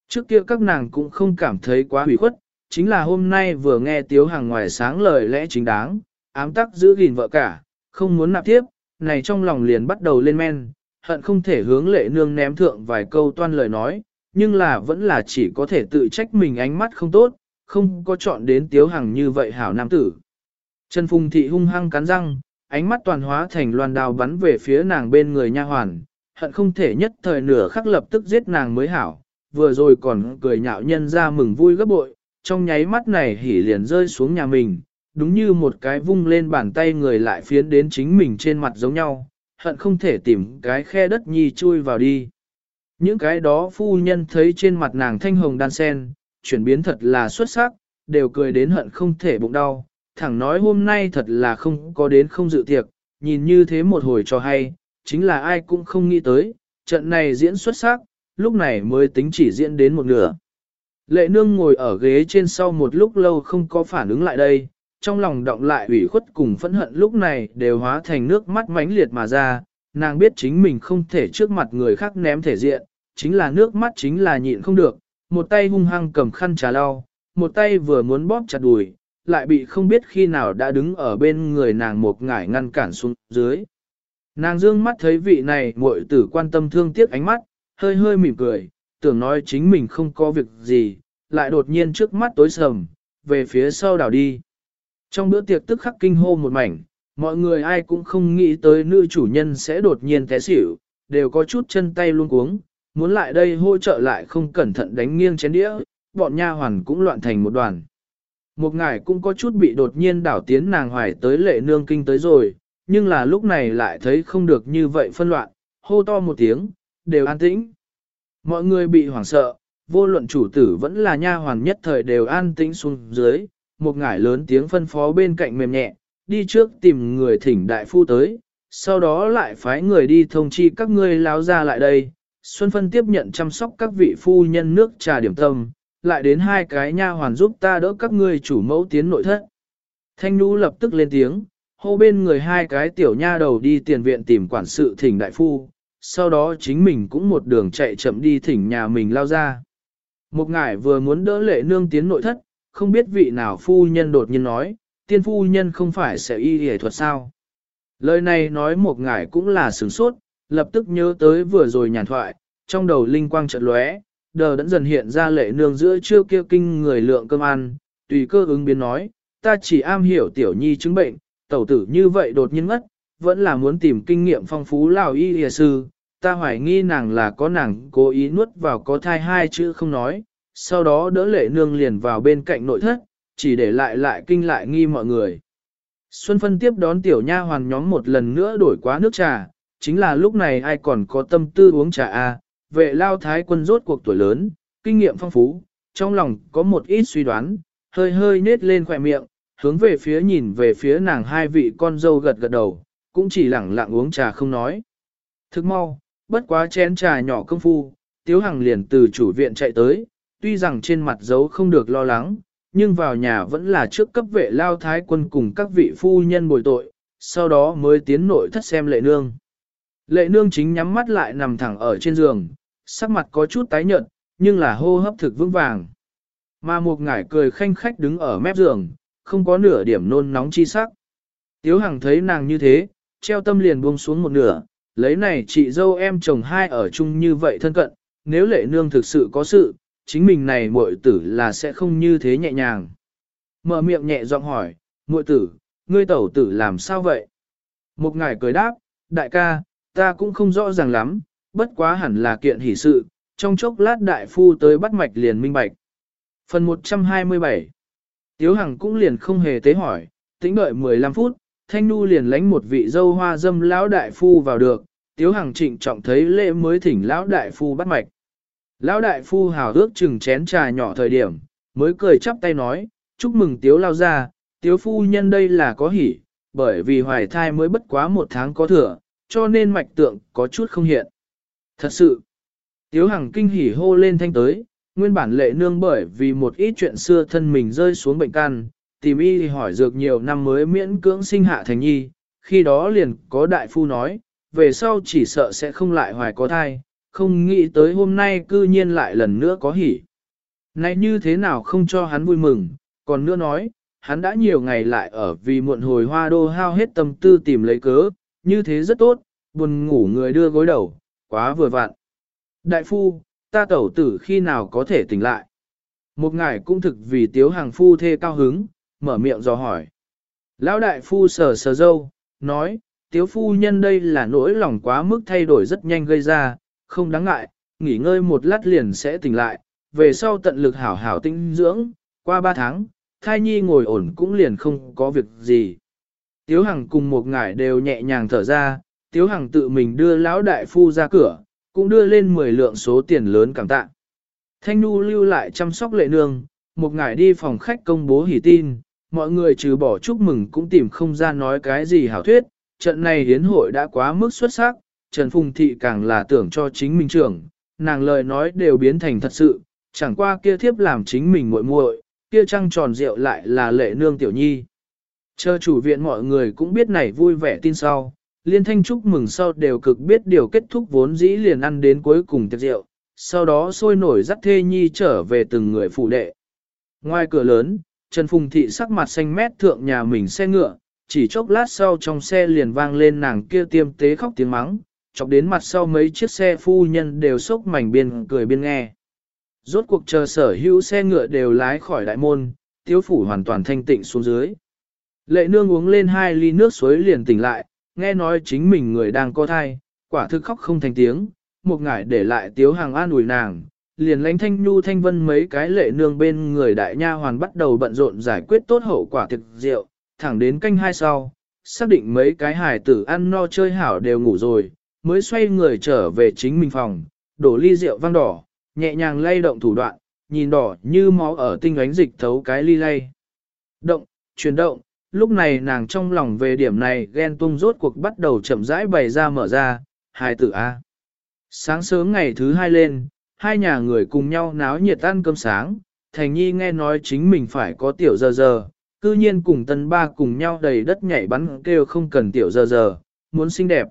Trước kia các nàng cũng không cảm thấy quá hủy khuất, chính là hôm nay vừa nghe Tiếu Hàng ngoài sáng lời lẽ chính đáng, ám tắc giữ gìn vợ cả, không muốn nạp tiếp, này trong lòng liền bắt đầu lên men, hận không thể hướng lệ nương ném thượng vài câu toan lời nói, nhưng là vẫn là chỉ có thể tự trách mình ánh mắt không tốt, không có chọn đến Tiếu Hằng như vậy hảo nam tử. Trần Phùng Thị hung hăng cắn răng, ánh mắt toàn hóa thành loan đao bắn về phía nàng bên người nha hoàn, hận không thể nhất thời nửa khắc lập tức giết nàng mới hảo, vừa rồi còn cười nhạo nhân ra mừng vui gấp bội, trong nháy mắt này hỉ liền rơi xuống nhà mình, đúng như một cái vung lên bàn tay người lại phiến đến chính mình trên mặt giống nhau, hận không thể tìm cái khe đất nhi chui vào đi. Những cái đó phu nhân thấy trên mặt nàng thanh hồng đan sen, chuyển biến thật là xuất sắc, đều cười đến hận không thể bụng đau, thẳng nói hôm nay thật là không có đến không dự tiệc, nhìn như thế một hồi cho hay, chính là ai cũng không nghĩ tới, trận này diễn xuất sắc, lúc này mới tính chỉ diễn đến một nửa. Lệ nương ngồi ở ghế trên sau một lúc lâu không có phản ứng lại đây, trong lòng động lại ủy khuất cùng phẫn hận lúc này đều hóa thành nước mắt mãnh liệt mà ra, nàng biết chính mình không thể trước mặt người khác ném thể diện, chính là nước mắt chính là nhịn không được, một tay hung hăng cầm khăn trà lau, một tay vừa muốn bóp chặt đùi, lại bị không biết khi nào đã đứng ở bên người nàng một ngải ngăn cản xuống dưới. Nàng dương mắt thấy vị này muội tử quan tâm thương tiếc ánh mắt, hơi hơi mỉm cười, tưởng nói chính mình không có việc gì, lại đột nhiên trước mắt tối sầm, về phía sau đảo đi. Trong bữa tiệc tức khắc kinh hô một mảnh, mọi người ai cũng không nghĩ tới nữ chủ nhân sẽ đột nhiên té xỉu, đều có chút chân tay luôn cuống, muốn lại đây hỗ trợ lại không cẩn thận đánh nghiêng chén đĩa, bọn nha hoàn cũng loạn thành một đoàn. Một ngải cũng có chút bị đột nhiên đảo tiến nàng hoài tới lệ nương kinh tới rồi, nhưng là lúc này lại thấy không được như vậy phân loạn, hô to một tiếng, đều an tĩnh. Mọi người bị hoảng sợ, vô luận chủ tử vẫn là nha hoàn nhất thời đều an tĩnh xuống dưới, một ngải lớn tiếng phân phó bên cạnh mềm nhẹ, đi trước tìm người thỉnh đại phu tới, sau đó lại phái người đi thông chi các ngươi láo ra lại đây. Xuân Phân tiếp nhận chăm sóc các vị phu nhân nước trà điểm tâm, lại đến hai cái nha hoàn giúp ta đỡ các ngươi chủ mẫu tiến nội thất. Thanh Nhu lập tức lên tiếng, hô bên người hai cái tiểu nha đầu đi tiền viện tìm quản sự thỉnh đại phu, sau đó chính mình cũng một đường chạy chậm đi thỉnh nhà mình lao ra. Một ngải vừa muốn đỡ lệ nương tiến nội thất, không biết vị nào phu nhân đột nhiên nói, tiên phu nhân không phải sẽ y y thuật sao. Lời này nói một ngải cũng là sướng sốt, lập tức nhớ tới vừa rồi nhàn thoại, trong đầu linh quang chợt lóe, đờ đẫn dần hiện ra lệ nương giữa chưa kia kinh người lượng cơm ăn, tùy cơ ứng biến nói, ta chỉ am hiểu tiểu nhi chứng bệnh, tẩu tử như vậy đột nhiên ngất, vẫn là muốn tìm kinh nghiệm phong phú lào y y sư, ta hoài nghi nàng là có nàng cố ý nuốt vào có thai hai chữ không nói, sau đó đỡ lệ nương liền vào bên cạnh nội thất, chỉ để lại lại kinh lại nghi mọi người. Xuân phân tiếp đón tiểu nha hoàn nhóm một lần nữa đổi quá nước trà, chính là lúc này ai còn có tâm tư uống trà a à, vệ lao thái quân rốt cuộc tuổi lớn, kinh nghiệm phong phú, trong lòng có một ít suy đoán, hơi hơi nết lên khỏe miệng, hướng về phía nhìn về phía nàng hai vị con dâu gật gật đầu, cũng chỉ lẳng lặng uống trà không nói. Thức mau, bất quá chén trà nhỏ công phu, Tiếu Hằng liền từ chủ viện chạy tới, tuy rằng trên mặt giấu không được lo lắng, nhưng vào nhà vẫn là trước cấp vệ lao thái quân cùng các vị phu nhân bồi tội, sau đó mới tiến nội thất xem lệ nương. Lệ nương chính nhắm mắt lại nằm thẳng ở trên giường, sắc mặt có chút tái nhợt, nhưng là hô hấp thực vững vàng. Mà một ngải cười khanh khách đứng ở mép giường, không có nửa điểm nôn nóng chi sắc. Tiếu Hằng thấy nàng như thế, treo tâm liền buông xuống một nửa, lấy này chị dâu em chồng hai ở chung như vậy thân cận, nếu lệ nương thực sự có sự, chính mình này muội tử là sẽ không như thế nhẹ nhàng. Mở miệng nhẹ giọng hỏi, muội tử, ngươi tẩu tử làm sao vậy? Một ngài cười đáp, đại ca, ta cũng không rõ ràng lắm, bất quá hẳn là kiện hỷ sự, trong chốc lát đại phu tới bắt mạch liền minh bạch. Phần 127 Tiếu Hằng cũng liền không hề tế hỏi, tính đợi 15 phút, Thanh Nu liền lánh một vị dâu hoa dâm lão đại phu vào được, Tiếu Hằng trịnh trọng thấy lễ mới thỉnh lão đại phu bắt mạch. Lão đại phu hào ước chừng chén trà nhỏ thời điểm, mới cười chắp tay nói, chúc mừng Tiếu lao ra, Tiếu phu nhân đây là có hỉ, bởi vì hoài thai mới bất quá một tháng có thừa, cho nên mạch tượng có chút không hiện. Thật sự, Tiếu Hằng kinh hỉ hô lên thanh tới, nguyên bản lệ nương bởi vì một ít chuyện xưa thân mình rơi xuống bệnh căn tìm y hỏi dược nhiều năm mới miễn cưỡng sinh hạ thành nhi, khi đó liền có đại phu nói, về sau chỉ sợ sẽ không lại hoài có thai, không nghĩ tới hôm nay cư nhiên lại lần nữa có hỉ. Này như thế nào không cho hắn vui mừng, còn nữa nói, hắn đã nhiều ngày lại ở vì muộn hồi hoa đô hao hết tâm tư tìm lấy cớ, như thế rất tốt, buồn ngủ người đưa gối đầu, quá vừa vặn. Đại phu, ta tẩu tử khi nào có thể tỉnh lại? Một ngài cũng thực vì tiếu hàng phu thê cao hứng, mở miệng dò hỏi. Lão đại phu sờ sờ dâu, nói, tiếu phu nhân đây là nỗi lòng quá mức thay đổi rất nhanh gây ra, không đáng ngại, nghỉ ngơi một lát liền sẽ tỉnh lại, về sau tận lực hảo hảo tinh dưỡng, qua ba tháng, thai nhi ngồi ổn cũng liền không có việc gì. Tiếu Hằng cùng một ngải đều nhẹ nhàng thở ra, Tiếu Hằng tự mình đưa lão đại phu ra cửa, cũng đưa lên 10 lượng số tiền lớn cảm tạ. Thanh Nu lưu lại chăm sóc lệ nương, một ngải đi phòng khách công bố hỉ tin, mọi người trừ bỏ chúc mừng cũng tìm không ra nói cái gì hảo thuyết, trận này hiến hội đã quá mức xuất sắc, Trần Phùng Thị càng là tưởng cho chính mình trưởng, nàng lời nói đều biến thành thật sự, chẳng qua kia thiếp làm chính mình muội muội, kia trăng tròn rượu lại là lệ nương tiểu nhi. Chờ chủ viện mọi người cũng biết này vui vẻ tin sau, liên thanh chúc mừng sau đều cực biết điều kết thúc vốn dĩ liền ăn đến cuối cùng tiệc rượu, sau đó sôi nổi dắt thê nhi trở về từng người phụ đệ. Ngoài cửa lớn, Trần Phùng Thị sắc mặt xanh mét thượng nhà mình xe ngựa, chỉ chốc lát sau trong xe liền vang lên nàng kia tiêm tế khóc tiếng mắng, chọc đến mặt sau mấy chiếc xe phu nhân đều sốc mảnh biên cười biên nghe. Rốt cuộc chờ sở hữu xe ngựa đều lái khỏi đại môn, tiếu phủ hoàn toàn thanh tịnh xuống dưới. Lệ nương uống lên hai ly nước suối liền tỉnh lại, nghe nói chính mình người đang có thai, quả thực khóc không thành tiếng, một ngải để lại tiếu hàng an ủi nàng, liền lánh thanh nhu thanh vân mấy cái lệ nương bên người đại nha hoàn bắt đầu bận rộn giải quyết tốt hậu quả thực rượu, thẳng đến canh hai sau, xác định mấy cái hài tử ăn no chơi hảo đều ngủ rồi, mới xoay người trở về chính mình phòng, đổ ly rượu vang đỏ, nhẹ nhàng lay động thủ đoạn, nhìn đỏ như máu ở tinh ánh dịch thấu cái ly lay. Động, chuyển động, lúc này nàng trong lòng về điểm này ghen tung rốt cuộc bắt đầu chậm rãi bày ra mở ra, hai tử A. Sáng sớm ngày thứ hai lên, hai nhà người cùng nhau náo nhiệt ăn cơm sáng, Thành Nhi nghe nói chính mình phải có tiểu giờ giờ, cư nhiên cùng tân ba cùng nhau đầy đất nhảy bắn kêu không cần tiểu giờ giờ, muốn xinh đẹp.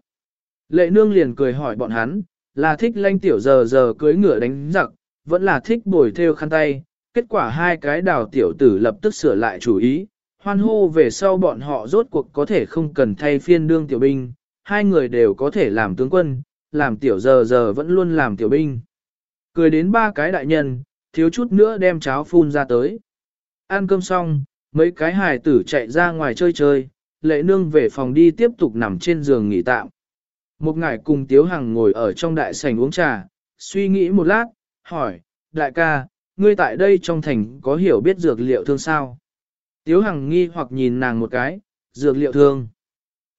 Lệ nương liền cười hỏi bọn hắn, là thích lanh tiểu giờ giờ cưới ngựa đánh giặc, vẫn là thích bồi theo khăn tay. Kết quả hai cái đào tiểu tử lập tức sửa lại chủ ý, hoan hô về sau bọn họ rốt cuộc có thể không cần thay phiên đương tiểu binh, hai người đều có thể làm tướng quân, làm tiểu giờ giờ vẫn luôn làm tiểu binh. Cười đến ba cái đại nhân, thiếu chút nữa đem cháo phun ra tới. Ăn cơm xong, mấy cái hài tử chạy ra ngoài chơi chơi, lệ nương về phòng đi tiếp tục nằm trên giường nghỉ tạm. Một ngải cùng Tiếu Hằng ngồi ở trong đại sảnh uống trà, suy nghĩ một lát, hỏi, đại ca, ngươi tại đây trong thành có hiểu biết dược liệu thương sao? Tiếu Hằng nghi hoặc nhìn nàng một cái, dược liệu thương.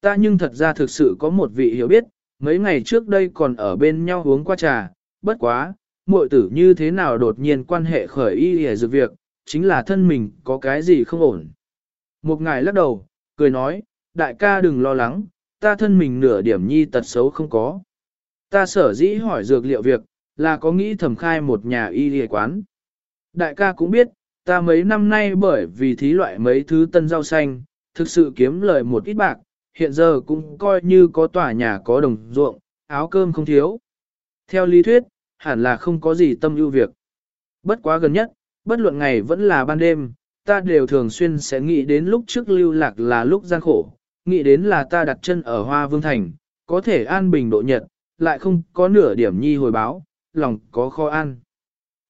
Ta nhưng thật ra thực sự có một vị hiểu biết, mấy ngày trước đây còn ở bên nhau uống qua trà, bất quá, muội tử như thế nào đột nhiên quan hệ khởi y hề dược việc, chính là thân mình có cái gì không ổn. Một ngài lắc đầu, cười nói, đại ca đừng lo lắng, ta thân mình nửa điểm nhi tật xấu không có. Ta sở dĩ hỏi dược liệu việc, là có nghĩ thẩm khai một nhà y địa quán. Đại ca cũng biết, ta mấy năm nay bởi vì thí loại mấy thứ tân rau xanh, thực sự kiếm lời một ít bạc, hiện giờ cũng coi như có tòa nhà có đồng ruộng, áo cơm không thiếu. Theo lý thuyết, hẳn là không có gì tâm ưu việc. Bất quá gần nhất, bất luận ngày vẫn là ban đêm, ta đều thường xuyên sẽ nghĩ đến lúc trước lưu lạc là lúc gian khổ, nghĩ đến là ta đặt chân ở Hoa Vương Thành, có thể an bình độ nhật, lại không có nửa điểm nhi hồi báo, lòng có khó ăn.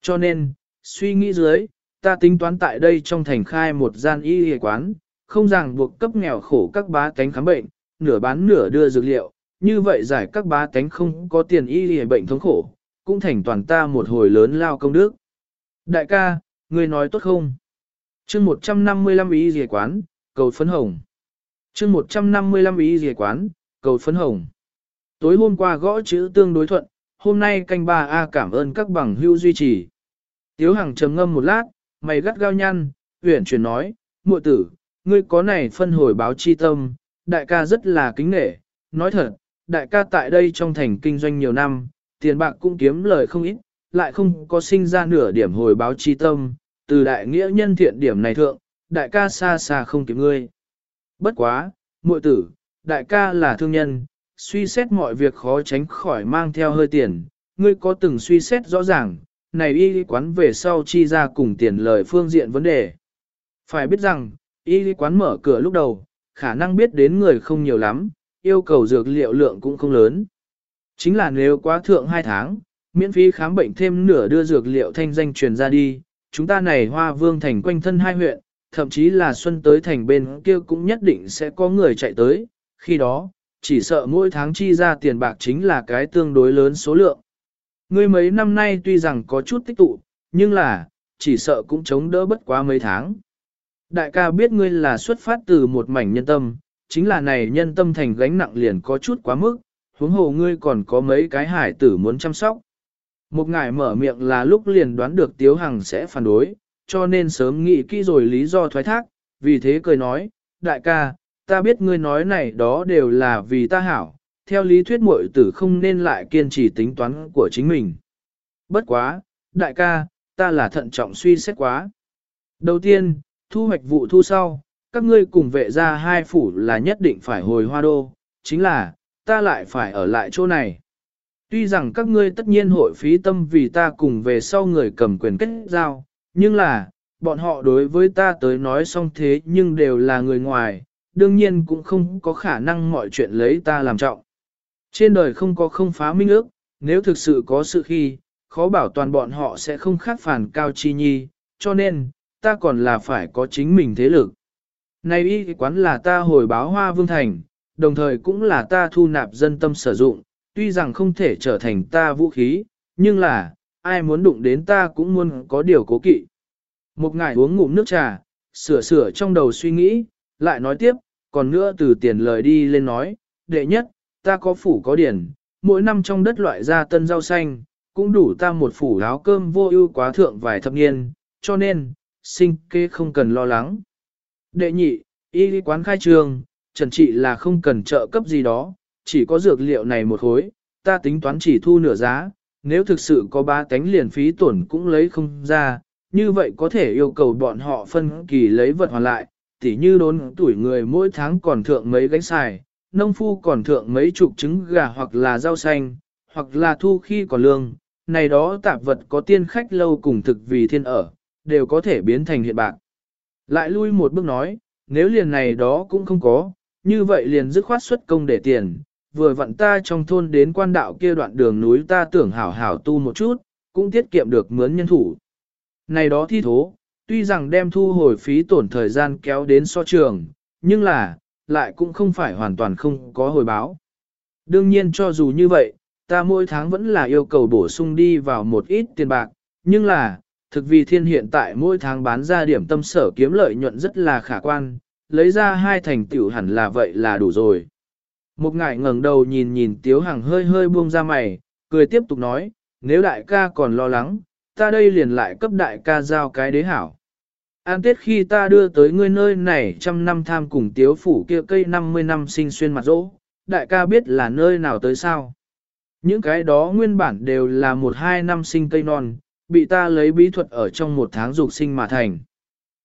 Cho nên, suy nghĩ dưới, ta tính toán tại đây trong thành khai một gian y y quán, không ràng buộc cấp nghèo khổ các bá tánh khám bệnh, nửa bán nửa đưa dược liệu, như vậy giải các bá tánh không có tiền y y bệnh thống khổ, cũng thành toàn ta một hồi lớn lao công đức. Đại ca, ngươi nói tốt không? chương 155 y y quán, cầu phấn hồng chương 155 ý gì quán, cầu phấn hồng. Tối hôm qua gõ chữ tương đối thuận, hôm nay canh ba A cảm ơn các bằng hưu duy trì. Tiếu Hằng trầm ngâm một lát, mày gắt gao nhăn, huyển chuyển nói, muội tử, ngươi có này phân hồi báo chi tâm, đại ca rất là kính nể, nói thật, đại ca tại đây trong thành kinh doanh nhiều năm, tiền bạc cũng kiếm lời không ít, lại không có sinh ra nửa điểm hồi báo chi tâm, từ đại nghĩa nhân thiện điểm này thượng, đại ca xa xa không kịp ngươi. Bất quá, muội tử, đại ca là thương nhân, suy xét mọi việc khó tránh khỏi mang theo hơi tiền, ngươi có từng suy xét rõ ràng, này y quán về sau chi ra cùng tiền lời phương diện vấn đề. Phải biết rằng, y quán mở cửa lúc đầu, khả năng biết đến người không nhiều lắm, yêu cầu dược liệu lượng cũng không lớn. Chính là nếu quá thượng 2 tháng, miễn phí khám bệnh thêm nửa đưa dược liệu thanh danh truyền ra đi, chúng ta này hoa vương thành quanh thân hai huyện, thậm chí là xuân tới thành bên kia cũng nhất định sẽ có người chạy tới, khi đó, chỉ sợ mỗi tháng chi ra tiền bạc chính là cái tương đối lớn số lượng. Ngươi mấy năm nay tuy rằng có chút tích tụ, nhưng là, chỉ sợ cũng chống đỡ bất quá mấy tháng. Đại ca biết ngươi là xuất phát từ một mảnh nhân tâm, chính là này nhân tâm thành gánh nặng liền có chút quá mức, huống hồ ngươi còn có mấy cái hải tử muốn chăm sóc. Một ngài mở miệng là lúc liền đoán được Tiếu Hằng sẽ phản đối, cho nên sớm nghĩ kỹ rồi lý do thoái thác, vì thế cười nói, đại ca, ta biết ngươi nói này đó đều là vì ta hảo, theo lý thuyết muội tử không nên lại kiên trì tính toán của chính mình. Bất quá, đại ca, ta là thận trọng suy xét quá. Đầu tiên, thu hoạch vụ thu sau, các ngươi cùng vệ ra hai phủ là nhất định phải hồi hoa đô, chính là, ta lại phải ở lại chỗ này. Tuy rằng các ngươi tất nhiên hội phí tâm vì ta cùng về sau người cầm quyền kết giao, nhưng là, bọn họ đối với ta tới nói xong thế nhưng đều là người ngoài, đương nhiên cũng không có khả năng mọi chuyện lấy ta làm trọng. Trên đời không có không phá minh ước, nếu thực sự có sự khi, khó bảo toàn bọn họ sẽ không khác phản cao chi nhi, cho nên, ta còn là phải có chính mình thế lực. Này y quán là ta hồi báo hoa vương thành, đồng thời cũng là ta thu nạp dân tâm sử dụng, tuy rằng không thể trở thành ta vũ khí, nhưng là, ai muốn đụng đến ta cũng muốn có điều cố kỵ. Một ngài uống ngụm nước trà, sửa sửa trong đầu suy nghĩ, lại nói tiếp, còn nữa từ tiền lời đi lên nói, đệ nhất, ta có phủ có điển, mỗi năm trong đất loại ra tân rau xanh, cũng đủ ta một phủ áo cơm vô ưu quá thượng vài thập niên, cho nên, sinh kê không cần lo lắng. Đệ nhị, y quán khai trường, trần trị là không cần trợ cấp gì đó, chỉ có dược liệu này một khối, ta tính toán chỉ thu nửa giá, nếu thực sự có ba tánh liền phí tổn cũng lấy không ra, như vậy có thể yêu cầu bọn họ phân kỳ lấy vật hoàn lại, tỉ như đốn tuổi người mỗi tháng còn thượng mấy gánh xài, nông phu còn thượng mấy chục trứng gà hoặc là rau xanh, hoặc là thu khi còn lương, này đó tạp vật có tiên khách lâu cùng thực vì thiên ở, đều có thể biến thành hiện bạc. Lại lui một bước nói, nếu liền này đó cũng không có, như vậy liền dứt khoát xuất công để tiền, vừa vặn ta trong thôn đến quan đạo kia đoạn đường núi ta tưởng hảo hảo tu một chút, cũng tiết kiệm được mướn nhân thủ. Này đó thi thố, tuy rằng đem thu hồi phí tổn thời gian kéo đến so trường, nhưng là, lại cũng không phải hoàn toàn không có hồi báo. Đương nhiên cho dù như vậy, ta mỗi tháng vẫn là yêu cầu bổ sung đi vào một ít tiền bạc, nhưng là, thực vì thiên hiện tại mỗi tháng bán ra điểm tâm sở kiếm lợi nhuận rất là khả quan, lấy ra hai thành tiểu hẳn là vậy là đủ rồi. Một ngải ngẩng đầu nhìn nhìn Tiếu Hằng hơi hơi buông ra mày, cười tiếp tục nói, nếu đại ca còn lo lắng, ta đây liền lại cấp đại ca giao cái đế hảo. An tết khi ta đưa tới ngươi nơi này trăm năm tham cùng tiếu phủ kia cây 50 năm sinh xuyên mặt rỗ, đại ca biết là nơi nào tới sao. Những cái đó nguyên bản đều là một hai năm sinh cây non, bị ta lấy bí thuật ở trong một tháng dục sinh mà thành.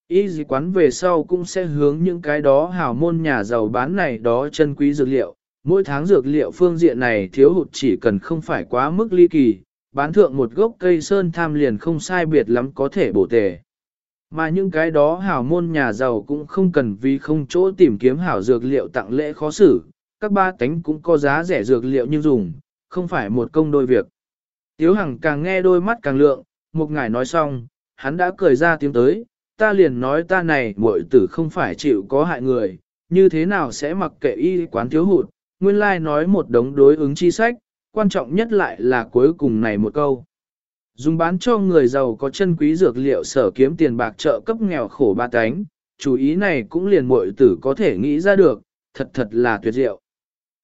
Y gì quán về sau cũng sẽ hướng những cái đó hảo môn nhà giàu bán này đó chân quý dược liệu. Mỗi tháng dược liệu phương diện này thiếu hụt chỉ cần không phải quá mức ly kỳ, bán thượng một gốc cây sơn tham liền không sai biệt lắm có thể bổ tề. Mà những cái đó hảo môn nhà giàu cũng không cần vì không chỗ tìm kiếm hảo dược liệu tặng lễ khó xử, các ba tánh cũng có giá rẻ dược liệu nhưng dùng, không phải một công đôi việc. Tiếu Hằng càng nghe đôi mắt càng lượng, một ngài nói xong, hắn đã cười ra tiếng tới, ta liền nói ta này muội tử không phải chịu có hại người, như thế nào sẽ mặc kệ y quán thiếu hụt, nguyên lai like nói một đống đối ứng chi sách, quan trọng nhất lại là cuối cùng này một câu. Dùng bán cho người giàu có chân quý dược liệu sở kiếm tiền bạc trợ cấp nghèo khổ ba cánh, chú ý này cũng liền muội tử có thể nghĩ ra được, thật thật là tuyệt diệu.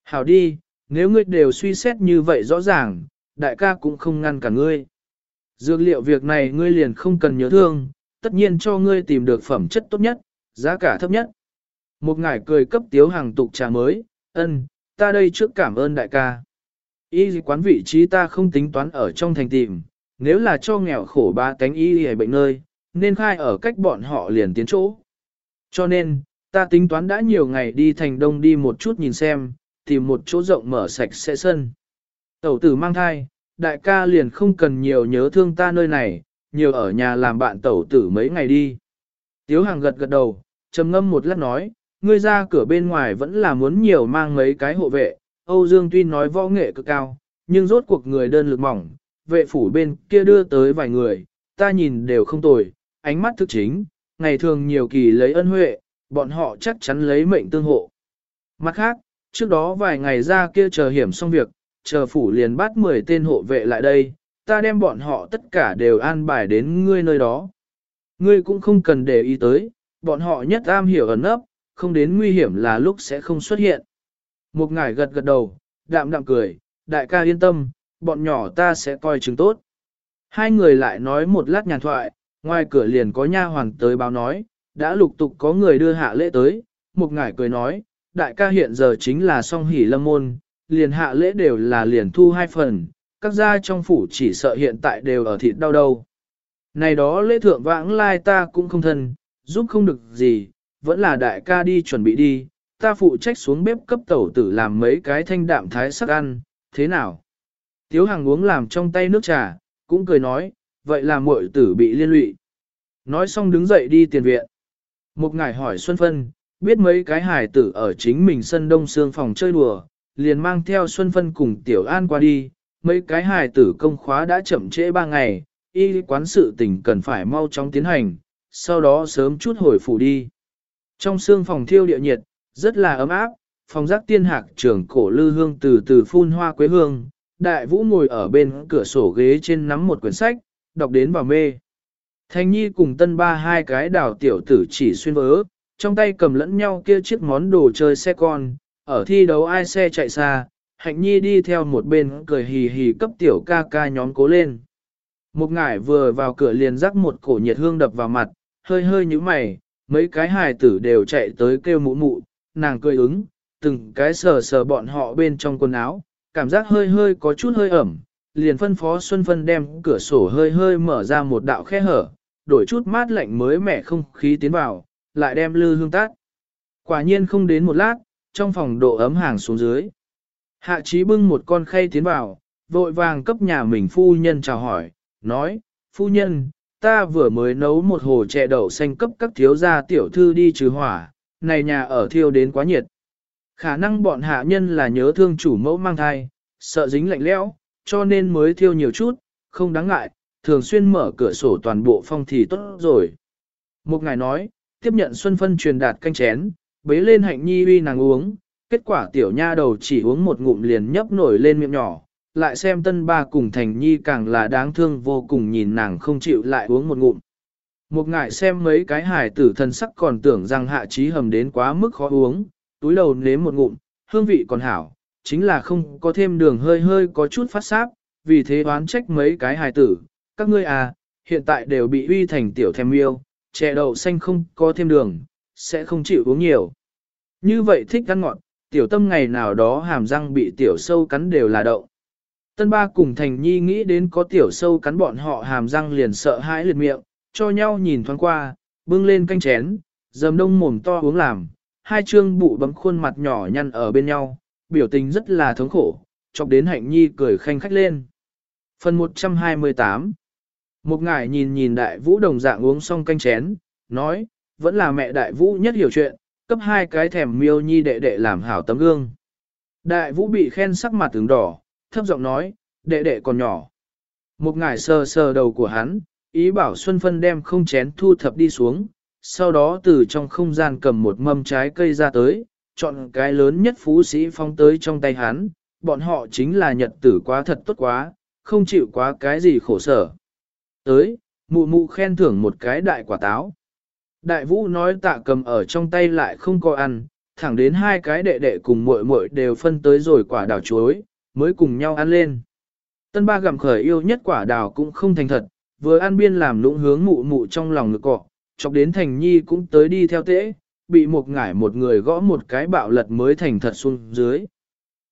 Hảo đi, nếu ngươi đều suy xét như vậy rõ ràng, đại ca cũng không ngăn cả ngươi. Dược liệu việc này ngươi liền không cần nhớ thương, tất nhiên cho ngươi tìm được phẩm chất tốt nhất, giá cả thấp nhất. Một ngải cười cấp tiếu hàng tục trà mới, ân, ta đây trước cảm ơn đại ca. Y quán vị trí ta không tính toán ở trong thành tìm, nếu là cho nghèo khổ ba cánh y y bệnh nơi, nên khai ở cách bọn họ liền tiến chỗ. Cho nên, ta tính toán đã nhiều ngày đi thành đông đi một chút nhìn xem, tìm một chỗ rộng mở sạch sẽ sân. Tẩu tử mang thai, đại ca liền không cần nhiều nhớ thương ta nơi này, nhiều ở nhà làm bạn tẩu tử mấy ngày đi. Tiếu hàng gật gật đầu, trầm ngâm một lát nói, ngươi ra cửa bên ngoài vẫn là muốn nhiều mang mấy cái hộ vệ, Âu Dương tuy nói võ nghệ cực cao, nhưng rốt cuộc người đơn lực mỏng, vệ phủ bên kia đưa tới vài người, ta nhìn đều không tồi, ánh mắt thực chính, ngày thường nhiều kỳ lấy ân huệ, bọn họ chắc chắn lấy mệnh tương hộ. Mặt khác, trước đó vài ngày ra kia chờ hiểm xong việc, chờ phủ liền bắt 10 tên hộ vệ lại đây, ta đem bọn họ tất cả đều an bài đến ngươi nơi đó, Ngươi cũng không cần để ý tới, bọn họ nhất am hiểu ẩn ấp, không đến nguy hiểm là lúc sẽ không xuất hiện. Một ngải gật gật đầu, đạm đạm cười, đại ca yên tâm, bọn nhỏ ta sẽ coi chừng tốt. Hai người lại nói một lát nhàn thoại, ngoài cửa liền có nha hoàng tới báo nói, đã lục tục có người đưa hạ lễ tới, một ngải cười nói, đại ca hiện giờ chính là song hỷ lâm môn, liền hạ lễ đều là liền thu hai phần, các gia trong phủ chỉ sợ hiện tại đều ở thịt đau đâu. Này đó lễ thượng vãng lai ta cũng không thân, giúp không được gì, vẫn là đại ca đi chuẩn bị đi, ta phụ trách xuống bếp cấp tẩu tử làm mấy cái thanh đạm thái sắc ăn, thế nào? Tiếu Hằng uống làm trong tay nước trà, cũng cười nói, vậy là muội tử bị liên lụy. Nói xong đứng dậy đi tiền viện. Một ngài hỏi Xuân Phân, biết mấy cái hài tử ở chính mình sân đông xương phòng chơi đùa, liền mang theo Xuân Phân cùng Tiểu An qua đi, mấy cái hài tử công khóa đã chậm trễ ba ngày, y quán sự tình cần phải mau chóng tiến hành, sau đó sớm chút hồi phủ đi. Trong xương phòng thiêu địa nhiệt, rất là ấm áp, phòng giác tiên hạc trưởng cổ lư hương từ từ phun hoa quế hương, đại vũ ngồi ở bên cửa sổ ghế trên nắm một quyển sách, đọc đến vào mê. Thanh Nhi cùng tân ba hai cái đảo tiểu tử chỉ xuyên vỡ, trong tay cầm lẫn nhau kia chiếc món đồ chơi xe con, ở thi đấu ai xe chạy xa, Hạnh Nhi đi theo một bên cười hì hì cấp tiểu ca ca nhóm cố lên. Một ngải vừa vào cửa liền rắc một cổ nhiệt hương đập vào mặt, hơi hơi như mày, mấy cái hài tử đều chạy tới kêu mụ mụ, nàng cười ứng, từng cái sờ sờ bọn họ bên trong quần áo, cảm giác hơi hơi có chút hơi ẩm, liền phân phó Xuân Phân đem cửa sổ hơi hơi mở ra một đạo khe hở, đổi chút mát lạnh mới mẻ không khí tiến vào, lại đem lư hương tát. Quả nhiên không đến một lát, trong phòng độ ấm hàng xuống dưới. Hạ trí bưng một con khay tiến vào, vội vàng cấp nhà mình phu nhân chào hỏi, nói, phu nhân, ta vừa mới nấu một hồ chè đậu xanh cấp các thiếu gia tiểu thư đi trừ hỏa, này nhà ở thiêu đến quá nhiệt. Khả năng bọn hạ nhân là nhớ thương chủ mẫu mang thai, sợ dính lạnh lẽo, cho nên mới thiêu nhiều chút, không đáng ngại, thường xuyên mở cửa sổ toàn bộ phong thì tốt rồi. Một ngài nói, tiếp nhận Xuân Phân truyền đạt canh chén, bế lên hạnh nhi uy nàng uống, kết quả tiểu nha đầu chỉ uống một ngụm liền nhấp nổi lên miệng nhỏ, lại xem tân ba cùng thành nhi càng là đáng thương vô cùng nhìn nàng không chịu lại uống một ngụm. Một ngại xem mấy cái hải tử thân sắc còn tưởng rằng hạ trí hầm đến quá mức khó uống, túi đầu nếm một ngụm, hương vị còn hảo, chính là không có thêm đường hơi hơi có chút phát sáp, vì thế oán trách mấy cái hài tử, các ngươi à, hiện tại đều bị uy thành tiểu thèm yêu, chè đậu xanh không có thêm đường, sẽ không chịu uống nhiều. Như vậy thích ăn ngọt, tiểu tâm ngày nào đó hàm răng bị tiểu sâu cắn đều là đậu. Tân ba cùng thành nhi nghĩ đến có tiểu sâu cắn bọn họ hàm răng liền sợ hãi liệt miệng, cho nhau nhìn thoáng qua, bưng lên canh chén, dầm đông mồm to uống làm, hai trương bụ bấm khuôn mặt nhỏ nhăn ở bên nhau, biểu tình rất là thống khổ, chọc đến hạnh nhi cười khanh khách lên. Phần 128 Một ngải nhìn nhìn đại vũ đồng dạng uống xong canh chén, nói, vẫn là mẹ đại vũ nhất hiểu chuyện, cấp hai cái thèm miêu nhi đệ đệ làm hảo tấm gương. Đại vũ bị khen sắc mặt tướng đỏ, thấp giọng nói, đệ đệ còn nhỏ. Một ngải sờ sờ đầu của hắn, ý bảo Xuân Phân đem không chén thu thập đi xuống, sau đó từ trong không gian cầm một mâm trái cây ra tới, chọn cái lớn nhất phú sĩ phong tới trong tay hắn, bọn họ chính là nhật tử quá thật tốt quá, không chịu quá cái gì khổ sở. Tới, mụ mụ khen thưởng một cái đại quả táo. Đại vũ nói tạ cầm ở trong tay lại không có ăn, thẳng đến hai cái đệ đệ cùng muội muội đều phân tới rồi quả đào chuối, mới cùng nhau ăn lên. Tân ba gặm khởi yêu nhất quả đào cũng không thành thật, vừa ăn biên làm lũng hướng mụ mụ trong lòng ngực cọ, chọc đến thành nhi cũng tới đi theo tễ, bị một ngải một người gõ một cái bạo lật mới thành thật xuống dưới.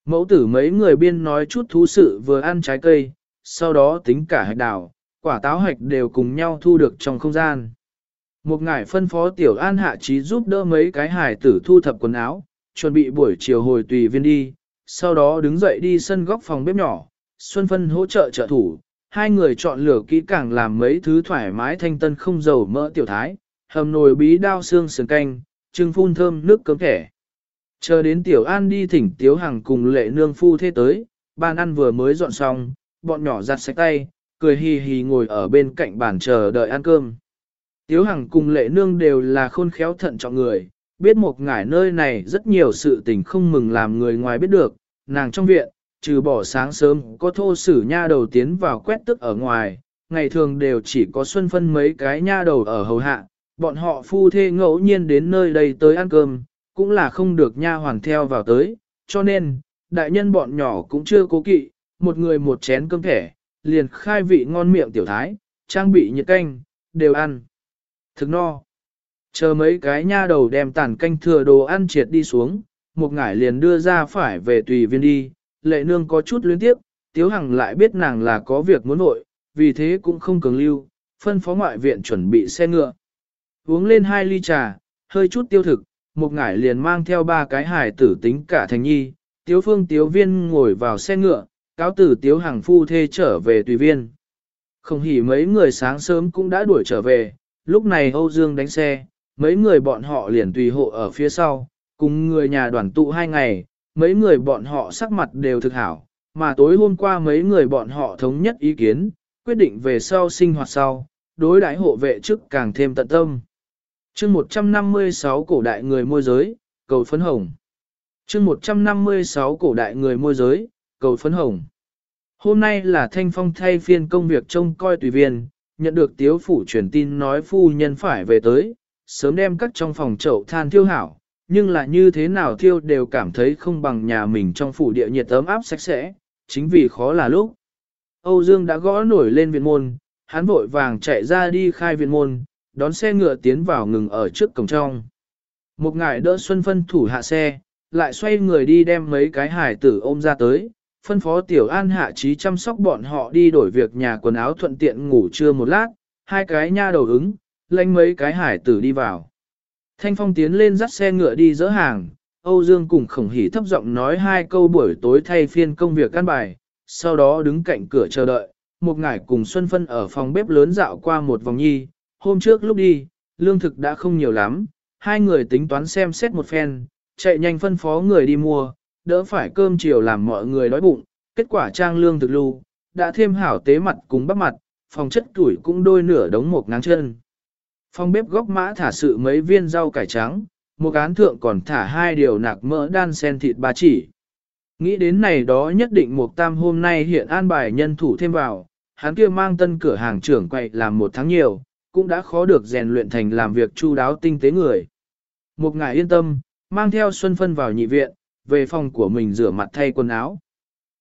Mẫu tử mấy người biên nói chút thú sự vừa ăn trái cây, sau đó tính cả hạch đào, quả táo hạch đều cùng nhau thu được trong không gian. Một ngải phân phó tiểu an hạ trí giúp đỡ mấy cái hải tử thu thập quần áo, chuẩn bị buổi chiều hồi tùy viên đi, sau đó đứng dậy đi sân góc phòng bếp nhỏ, Xuân Phân hỗ trợ trợ thủ, hai người chọn lửa kỹ càng làm mấy thứ thoải mái thanh tân không dầu mỡ tiểu thái, hầm nồi bí đao xương sườn canh, trưng phun thơm nước cấm thẻ. Chờ đến tiểu an đi thỉnh tiếu hàng cùng lệ nương phu thế tới, bàn ăn vừa mới dọn xong, bọn nhỏ giặt sạch tay, cười hì hì ngồi ở bên cạnh bàn chờ đợi ăn cơm. Tiếu Hằng cùng lệ nương đều là khôn khéo thận trọng người, biết một ngải nơi này rất nhiều sự tình không mừng làm người ngoài biết được, nàng trong viện, trừ bỏ sáng sớm có thô sử nha đầu tiến vào quét tức ở ngoài, ngày thường đều chỉ có Xuân Phân mấy cái nha đầu ở hầu hạ, bọn họ phu thê ngẫu nhiên đến nơi đây tới ăn cơm, cũng là không được nha hoàn theo vào tới, cho nên, đại nhân bọn nhỏ cũng chưa cố kỵ, một người một chén cơm thẻ, liền khai vị ngon miệng tiểu thái, trang bị nhiệt canh, đều ăn. Thực no. Chờ mấy cái nha đầu đem tàn canh thừa đồ ăn triệt đi xuống, một ngải liền đưa ra phải về tùy viên đi, lệ nương có chút luyến tiếp, tiếu hằng lại biết nàng là có việc muốn nội, vì thế cũng không cường lưu, phân phó ngoại viện chuẩn bị xe ngựa. Uống lên hai ly trà, hơi chút tiêu thực, một ngải liền mang theo ba cái hải tử tính cả thành nhi, tiếu phương tiếu viên ngồi vào xe ngựa, cáo tử tiếu hàng phu thê trở về tùy viên. Không hỉ mấy người sáng sớm cũng đã đuổi trở về, lúc này Âu Dương đánh xe, mấy người bọn họ liền tùy hộ ở phía sau, cùng người nhà đoàn tụ hai ngày, mấy người bọn họ sắc mặt đều thực hảo, mà tối hôm qua mấy người bọn họ thống nhất ý kiến, quyết định về sau sinh hoạt sau, đối đãi hộ vệ chức càng thêm tận tâm. chương 156 cổ đại người môi giới, cầu phấn hồng. chương 156 cổ đại người môi giới, cầu phấn hồng. Hôm nay là thanh phong thay phiên công việc trông coi tùy viên, nhận được tiếu phủ truyền tin nói phu nhân phải về tới, sớm đem các trong phòng chậu than thiêu hảo, nhưng là như thế nào thiêu đều cảm thấy không bằng nhà mình trong phủ địa nhiệt ấm áp sạch sẽ, chính vì khó là lúc. Âu Dương đã gõ nổi lên viện môn, hắn vội vàng chạy ra đi khai viện môn, đón xe ngựa tiến vào ngừng ở trước cổng trong. Một ngải đỡ Xuân Phân thủ hạ xe, lại xoay người đi đem mấy cái hải tử ôm ra tới, phân phó Tiểu An hạ trí chăm sóc bọn họ đi đổi việc nhà quần áo thuận tiện ngủ trưa một lát, hai cái nha đầu ứng, lanh mấy cái hải tử đi vào. Thanh Phong tiến lên dắt xe ngựa đi dỡ hàng, Âu Dương cùng khổng hỉ thấp giọng nói hai câu buổi tối thay phiên công việc căn bài, sau đó đứng cạnh cửa chờ đợi, một ngải cùng Xuân Phân ở phòng bếp lớn dạo qua một vòng nhi, hôm trước lúc đi, lương thực đã không nhiều lắm, hai người tính toán xem xét một phen, chạy nhanh phân phó người đi mua, đỡ phải cơm chiều làm mọi người đói bụng, kết quả trang lương thực lưu, đã thêm hảo tế mặt cùng bắp mặt, phòng chất tuổi cũng đôi nửa đống một ngáng chân. Phòng bếp góc mã thả sự mấy viên rau cải trắng, một án thượng còn thả hai điều nạc mỡ đan sen thịt ba chỉ. Nghĩ đến này đó nhất định một tam hôm nay hiện an bài nhân thủ thêm vào, hắn kia mang tân cửa hàng trưởng quậy làm một tháng nhiều, cũng đã khó được rèn luyện thành làm việc chu đáo tinh tế người. Một ngài yên tâm, mang theo Xuân Phân vào nhị viện, về phòng của mình rửa mặt thay quần áo.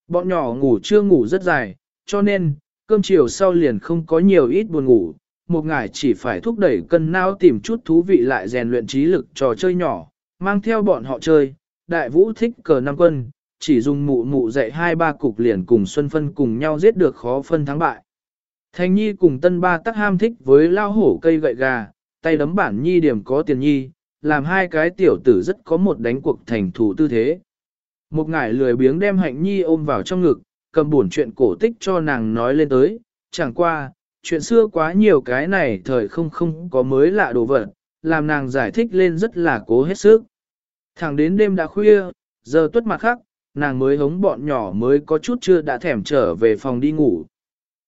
Bọn nhỏ ngủ chưa ngủ rất dài, cho nên, cơm chiều sau liền không có nhiều ít buồn ngủ, một ngài chỉ phải thúc đẩy cân não tìm chút thú vị lại rèn luyện trí lực trò chơi nhỏ, mang theo bọn họ chơi. Đại vũ thích cờ năm quân, chỉ dùng mụ mụ dạy hai ba cục liền cùng Xuân Phân cùng nhau giết được khó phân thắng bại. Thành Nhi cùng tân ba tắc ham thích với lao hổ cây gậy gà, tay đấm bản Nhi điểm có tiền Nhi, làm hai cái tiểu tử rất có một đánh cuộc thành thủ tư thế. Một ngải lười biếng đem hạnh Nhi ôm vào trong ngực, cầm buồn chuyện cổ tích cho nàng nói lên tới, chẳng qua, chuyện xưa quá nhiều cái này thời không không có mới lạ đồ vật, làm nàng giải thích lên rất là cố hết sức. Thẳng đến đêm đã khuya, giờ tuất mặt khắc, nàng mới hống bọn nhỏ mới có chút chưa đã thèm trở về phòng đi ngủ.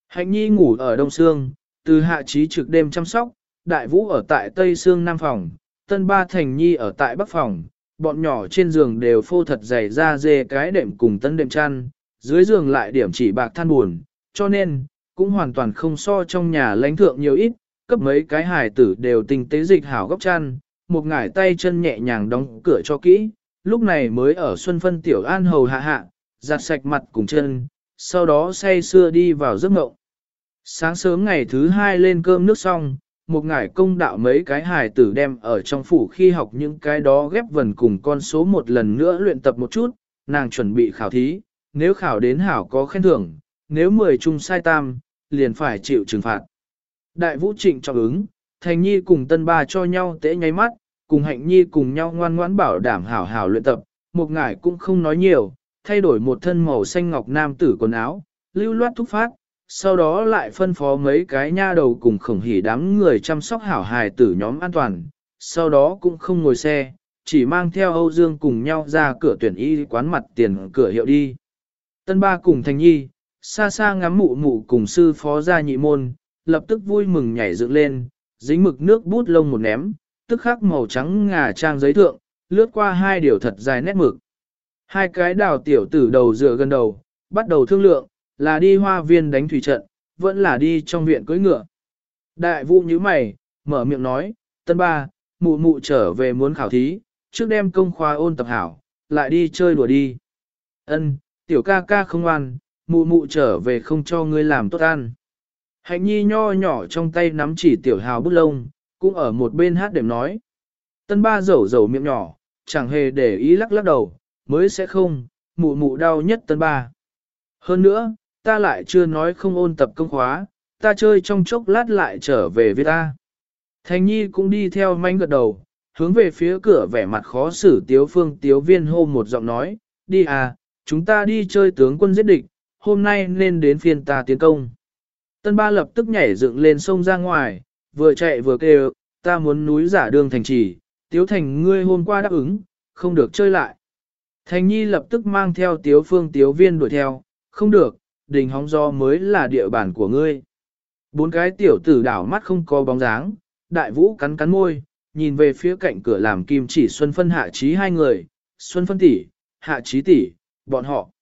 Hạnh nhi ngủ ở đông Sương, từ hạ trí trực đêm chăm sóc, đại vũ ở tại tây Sương nam phòng, tân ba thành nhi ở tại bắc phòng, bọn nhỏ trên giường đều phô thật dày ra dê cái đệm cùng tân đệm chăn, dưới giường lại điểm chỉ bạc than buồn, cho nên, cũng hoàn toàn không so trong nhà lãnh thượng nhiều ít, cấp mấy cái hài tử đều tinh tế dịch hảo góc chăn, một ngải tay chân nhẹ nhàng đóng cửa cho kỹ, lúc này mới ở xuân phân tiểu an hầu hạ hạ, giặt sạch mặt cùng chân, sau đó say xưa đi vào giấc ngộng. Sáng sớm ngày thứ hai lên cơm nước xong, một ngải công đạo mấy cái hài tử đem ở trong phủ khi học những cái đó ghép vần cùng con số một lần nữa luyện tập một chút, nàng chuẩn bị khảo thí, nếu khảo đến hảo có khen thưởng, nếu mười chung sai tam, liền phải chịu trừng phạt. Đại vũ trịnh trọng ứng, thành nhi cùng tân ba cho nhau tễ nháy mắt, cùng hạnh nhi cùng nhau ngoan ngoãn bảo đảm hảo hảo luyện tập, một ngải cũng không nói nhiều, thay đổi một thân màu xanh ngọc nam tử quần áo, lưu loát thúc phát, sau đó lại phân phó mấy cái nha đầu cùng khổng hỉ đám người chăm sóc hảo hài tử nhóm an toàn, sau đó cũng không ngồi xe, chỉ mang theo Âu Dương cùng nhau ra cửa tuyển y quán mặt tiền cửa hiệu đi. Tân ba cùng Thành Nhi, xa xa ngắm mụ mụ cùng sư phó gia nhị môn, lập tức vui mừng nhảy dựng lên, dính mực nước bút lông một ném, tức khắc màu trắng ngà trang giấy thượng, lướt qua hai điều thật dài nét mực. Hai cái đào tiểu tử đầu dựa gần đầu, bắt đầu thương lượng, là đi hoa viên đánh thủy trận, vẫn là đi trong viện cưỡi ngựa. Đại vũ như mày, mở miệng nói, tân ba, mụ mụ trở về muốn khảo thí, trước đem công khoa ôn tập hảo, lại đi chơi đùa đi. Ân, tiểu ca ca không ăn, mụ mụ trở về không cho ngươi làm tốt ăn. Hạnh nhi nho nhỏ trong tay nắm chỉ tiểu hào bút lông, cũng ở một bên hát đềm nói. Tân ba rầu rầu miệng nhỏ, chẳng hề để ý lắc lắc đầu, mới sẽ không, mụ mụ đau nhất tân ba. Hơn nữa, ta lại chưa nói không ôn tập công khóa, ta chơi trong chốc lát lại trở về với ta. Thành nhi cũng đi theo manh gật đầu, hướng về phía cửa vẻ mặt khó xử tiếu phương tiếu viên hô một giọng nói, đi à, chúng ta đi chơi tướng quân giết địch, hôm nay nên đến phiên ta tiến công. Tân ba lập tức nhảy dựng lên sông ra ngoài, vừa chạy vừa kêu, ta muốn núi giả đường thành trì, tiếu thành ngươi hôm qua đáp ứng, không được chơi lại. Thành nhi lập tức mang theo tiếu phương tiếu viên đuổi theo, không được, đình hóng do mới là địa bàn của ngươi. Bốn cái tiểu tử đảo mắt không có bóng dáng, đại vũ cắn cắn môi, nhìn về phía cạnh cửa làm kim chỉ Xuân Phân hạ trí hai người, Xuân Phân tỷ, hạ trí tỷ, bọn họ.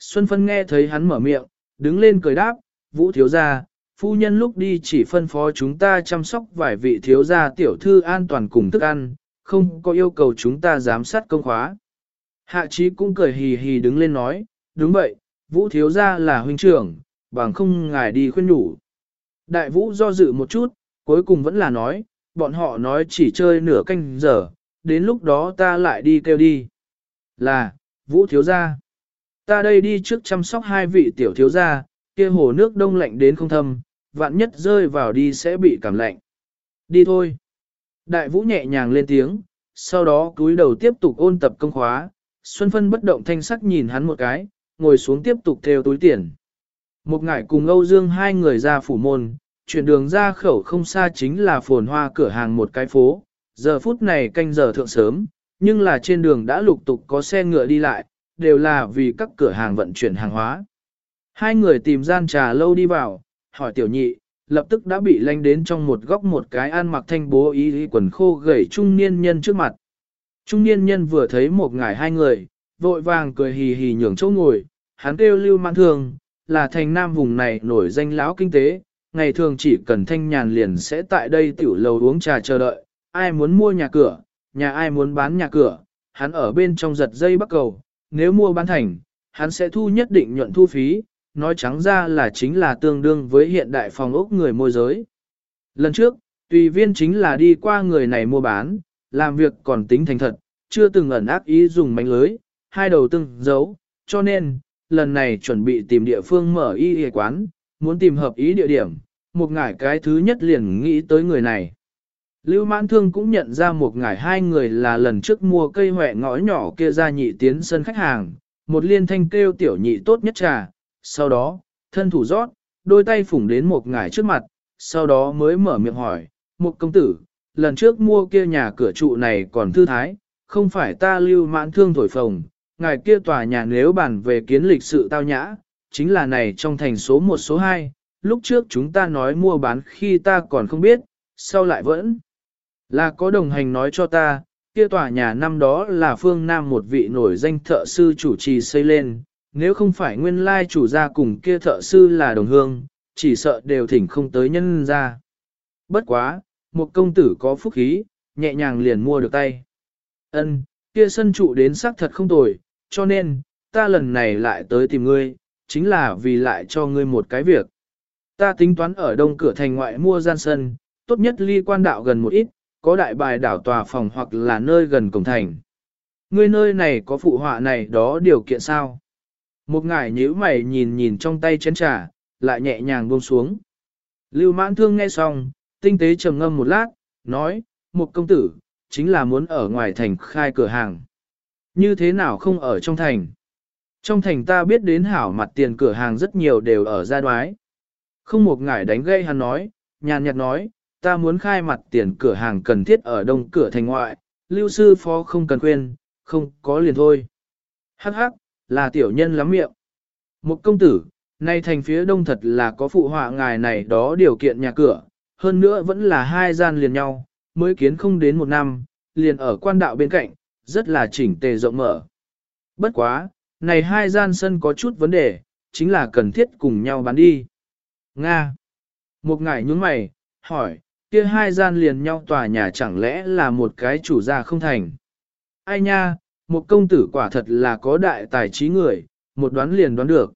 Xuân Phân nghe thấy hắn mở miệng, đứng lên cười đáp, vũ thiếu gia, phu nhân lúc đi chỉ phân phó chúng ta chăm sóc vài vị thiếu gia tiểu thư an toàn cùng thức ăn, không có yêu cầu chúng ta giám sát công khóa. Hạ trí cũng cười hì hì đứng lên nói, đúng vậy, vũ thiếu gia là huynh trưởng, bằng không ngài đi khuyên nhủ. Đại vũ do dự một chút, cuối cùng vẫn là nói, bọn họ nói chỉ chơi nửa canh giờ, đến lúc đó ta lại đi kêu đi. Là, vũ thiếu gia. Ta đây đi trước chăm sóc hai vị tiểu thiếu gia, kia hồ nước đông lạnh đến không thâm, vạn nhất rơi vào đi sẽ bị cảm lạnh. Đi thôi. Đại vũ nhẹ nhàng lên tiếng, sau đó cúi đầu tiếp tục ôn tập công khóa, Xuân Phân bất động thanh sắc nhìn hắn một cái, ngồi xuống tiếp tục theo túi tiền. Một ngải cùng Âu Dương hai người ra phủ môn, chuyển đường ra khẩu không xa chính là phồn hoa cửa hàng một cái phố, giờ phút này canh giờ thượng sớm, nhưng là trên đường đã lục tục có xe ngựa đi lại, đều là vì các cửa hàng vận chuyển hàng hóa. Hai người tìm gian trà lâu đi vào, hỏi tiểu nhị, lập tức đã bị lanh đến trong một góc một cái ăn mặc thanh bố y quần khô gầy trung niên nhân trước mặt. Trung niên nhân vừa thấy một ngải hai người, vội vàng cười hì hì nhường chỗ ngồi, hắn kêu lưu mãn thường, là thành nam vùng này nổi danh lão kinh tế, ngày thường chỉ cần thanh nhàn liền sẽ tại đây tiểu lầu uống trà chờ đợi, ai muốn mua nhà cửa, nhà ai muốn bán nhà cửa, hắn ở bên trong giật dây bắt cầu, nếu mua bán thành, hắn sẽ thu nhất định nhuận thu phí, nói trắng ra là chính là tương đương với hiện đại phòng ốc người môi giới. Lần trước, tùy viên chính là đi qua người này mua bán, làm việc còn tính thành thật, chưa từng ẩn ác ý dùng mánh lưới, hai đầu từng giấu, cho nên, lần này chuẩn bị tìm địa phương mở y y quán, muốn tìm hợp ý địa điểm, một ngải cái thứ nhất liền nghĩ tới người này. Lưu mãn thương cũng nhận ra một ngải hai người là lần trước mua cây hỏe ngõ nhỏ kia ra nhị tiến sân khách hàng, một liên thanh kêu tiểu nhị tốt nhất trà, sau đó, thân thủ rót, đôi tay phủng đến một ngải trước mặt, sau đó mới mở miệng hỏi, một công tử, lần trước mua kia nhà cửa trụ này còn thư thái, không phải ta lưu mãn thương thổi phồng, ngài kia tòa nhà nếu bàn về kiến lịch sự tao nhã, chính là này trong thành số 1 số 2, lúc trước chúng ta nói mua bán khi ta còn không biết, sau lại vẫn là có đồng hành nói cho ta, kia tòa nhà năm đó là phương Nam một vị nổi danh thợ sư chủ trì xây lên, nếu không phải nguyên lai chủ gia cùng kia thợ sư là đồng hương, chỉ sợ đều thỉnh không tới nhân ra. Bất quá, một công tử có phúc khí, nhẹ nhàng liền mua được tay. Ân, kia sân trụ đến xác thật không tồi, cho nên, ta lần này lại tới tìm ngươi, chính là vì lại cho ngươi một cái việc. Ta tính toán ở đông cửa thành ngoại mua gian sân, tốt nhất ly quan đạo gần một ít, có đại bài đảo tòa phòng hoặc là nơi gần cổng thành. Ngươi nơi này có phụ họa này đó điều kiện sao? Một ngải nhíu mày nhìn nhìn trong tay chén trà, lại nhẹ nhàng buông xuống. Lưu mãn thương nghe xong, tinh tế trầm ngâm một lát, nói, một công tử, chính là muốn ở ngoài thành khai cửa hàng. Như thế nào không ở trong thành? Trong thành ta biết đến hảo mặt tiền cửa hàng rất nhiều đều ở gia đoái. Không một ngải đánh gây hắn nói, nhàn nhạt nói, ta muốn khai mặt tiền cửa hàng cần thiết ở đông cửa thành ngoại, lưu sư phó không cần khuyên, không có liền thôi. Hắc hắc, là tiểu nhân lắm miệng. Một công tử, nay thành phía đông thật là có phụ họa ngài này đó điều kiện nhà cửa, hơn nữa vẫn là hai gian liền nhau, mới kiến không đến một năm, liền ở quan đạo bên cạnh, rất là chỉnh tề rộng mở. Bất quá, này hai gian sân có chút vấn đề, chính là cần thiết cùng nhau bán đi. Nga. Một ngải nhướng mày, hỏi, kia hai gian liền nhau tòa nhà chẳng lẽ là một cái chủ gia không thành. Ai nha, một công tử quả thật là có đại tài trí người, một đoán liền đoán được.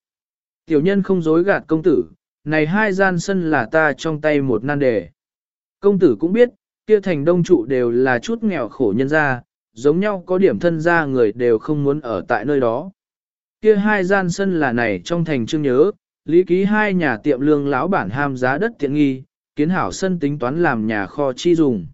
Tiểu nhân không dối gạt công tử, này hai gian sân là ta trong tay một nan đề. Công tử cũng biết, kia thành đông trụ đều là chút nghèo khổ nhân gia, giống nhau có điểm thân gia người đều không muốn ở tại nơi đó. Kia hai gian sân là này trong thành chương nhớ, lý ký hai nhà tiệm lương lão bản ham giá đất tiện nghi, kiến hảo sân tính toán làm nhà kho chi dùng.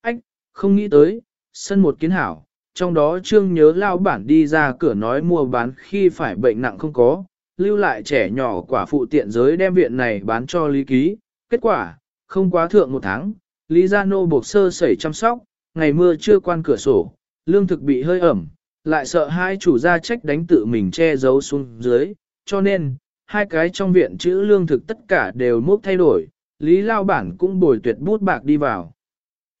Ách, không nghĩ tới, sân một kiến hảo, trong đó trương nhớ lao bản đi ra cửa nói mua bán khi phải bệnh nặng không có, lưu lại trẻ nhỏ quả phụ tiện giới đem viện này bán cho lý ký, kết quả, không quá thượng một tháng, lý gia nô buộc sơ sẩy chăm sóc, ngày mưa chưa quan cửa sổ, lương thực bị hơi ẩm, lại sợ hai chủ gia trách đánh tự mình che giấu xuống dưới, cho nên, hai cái trong viện chữ lương thực tất cả đều mốc thay đổi, Lý Lao Bản cũng bồi tuyệt bút bạc đi vào.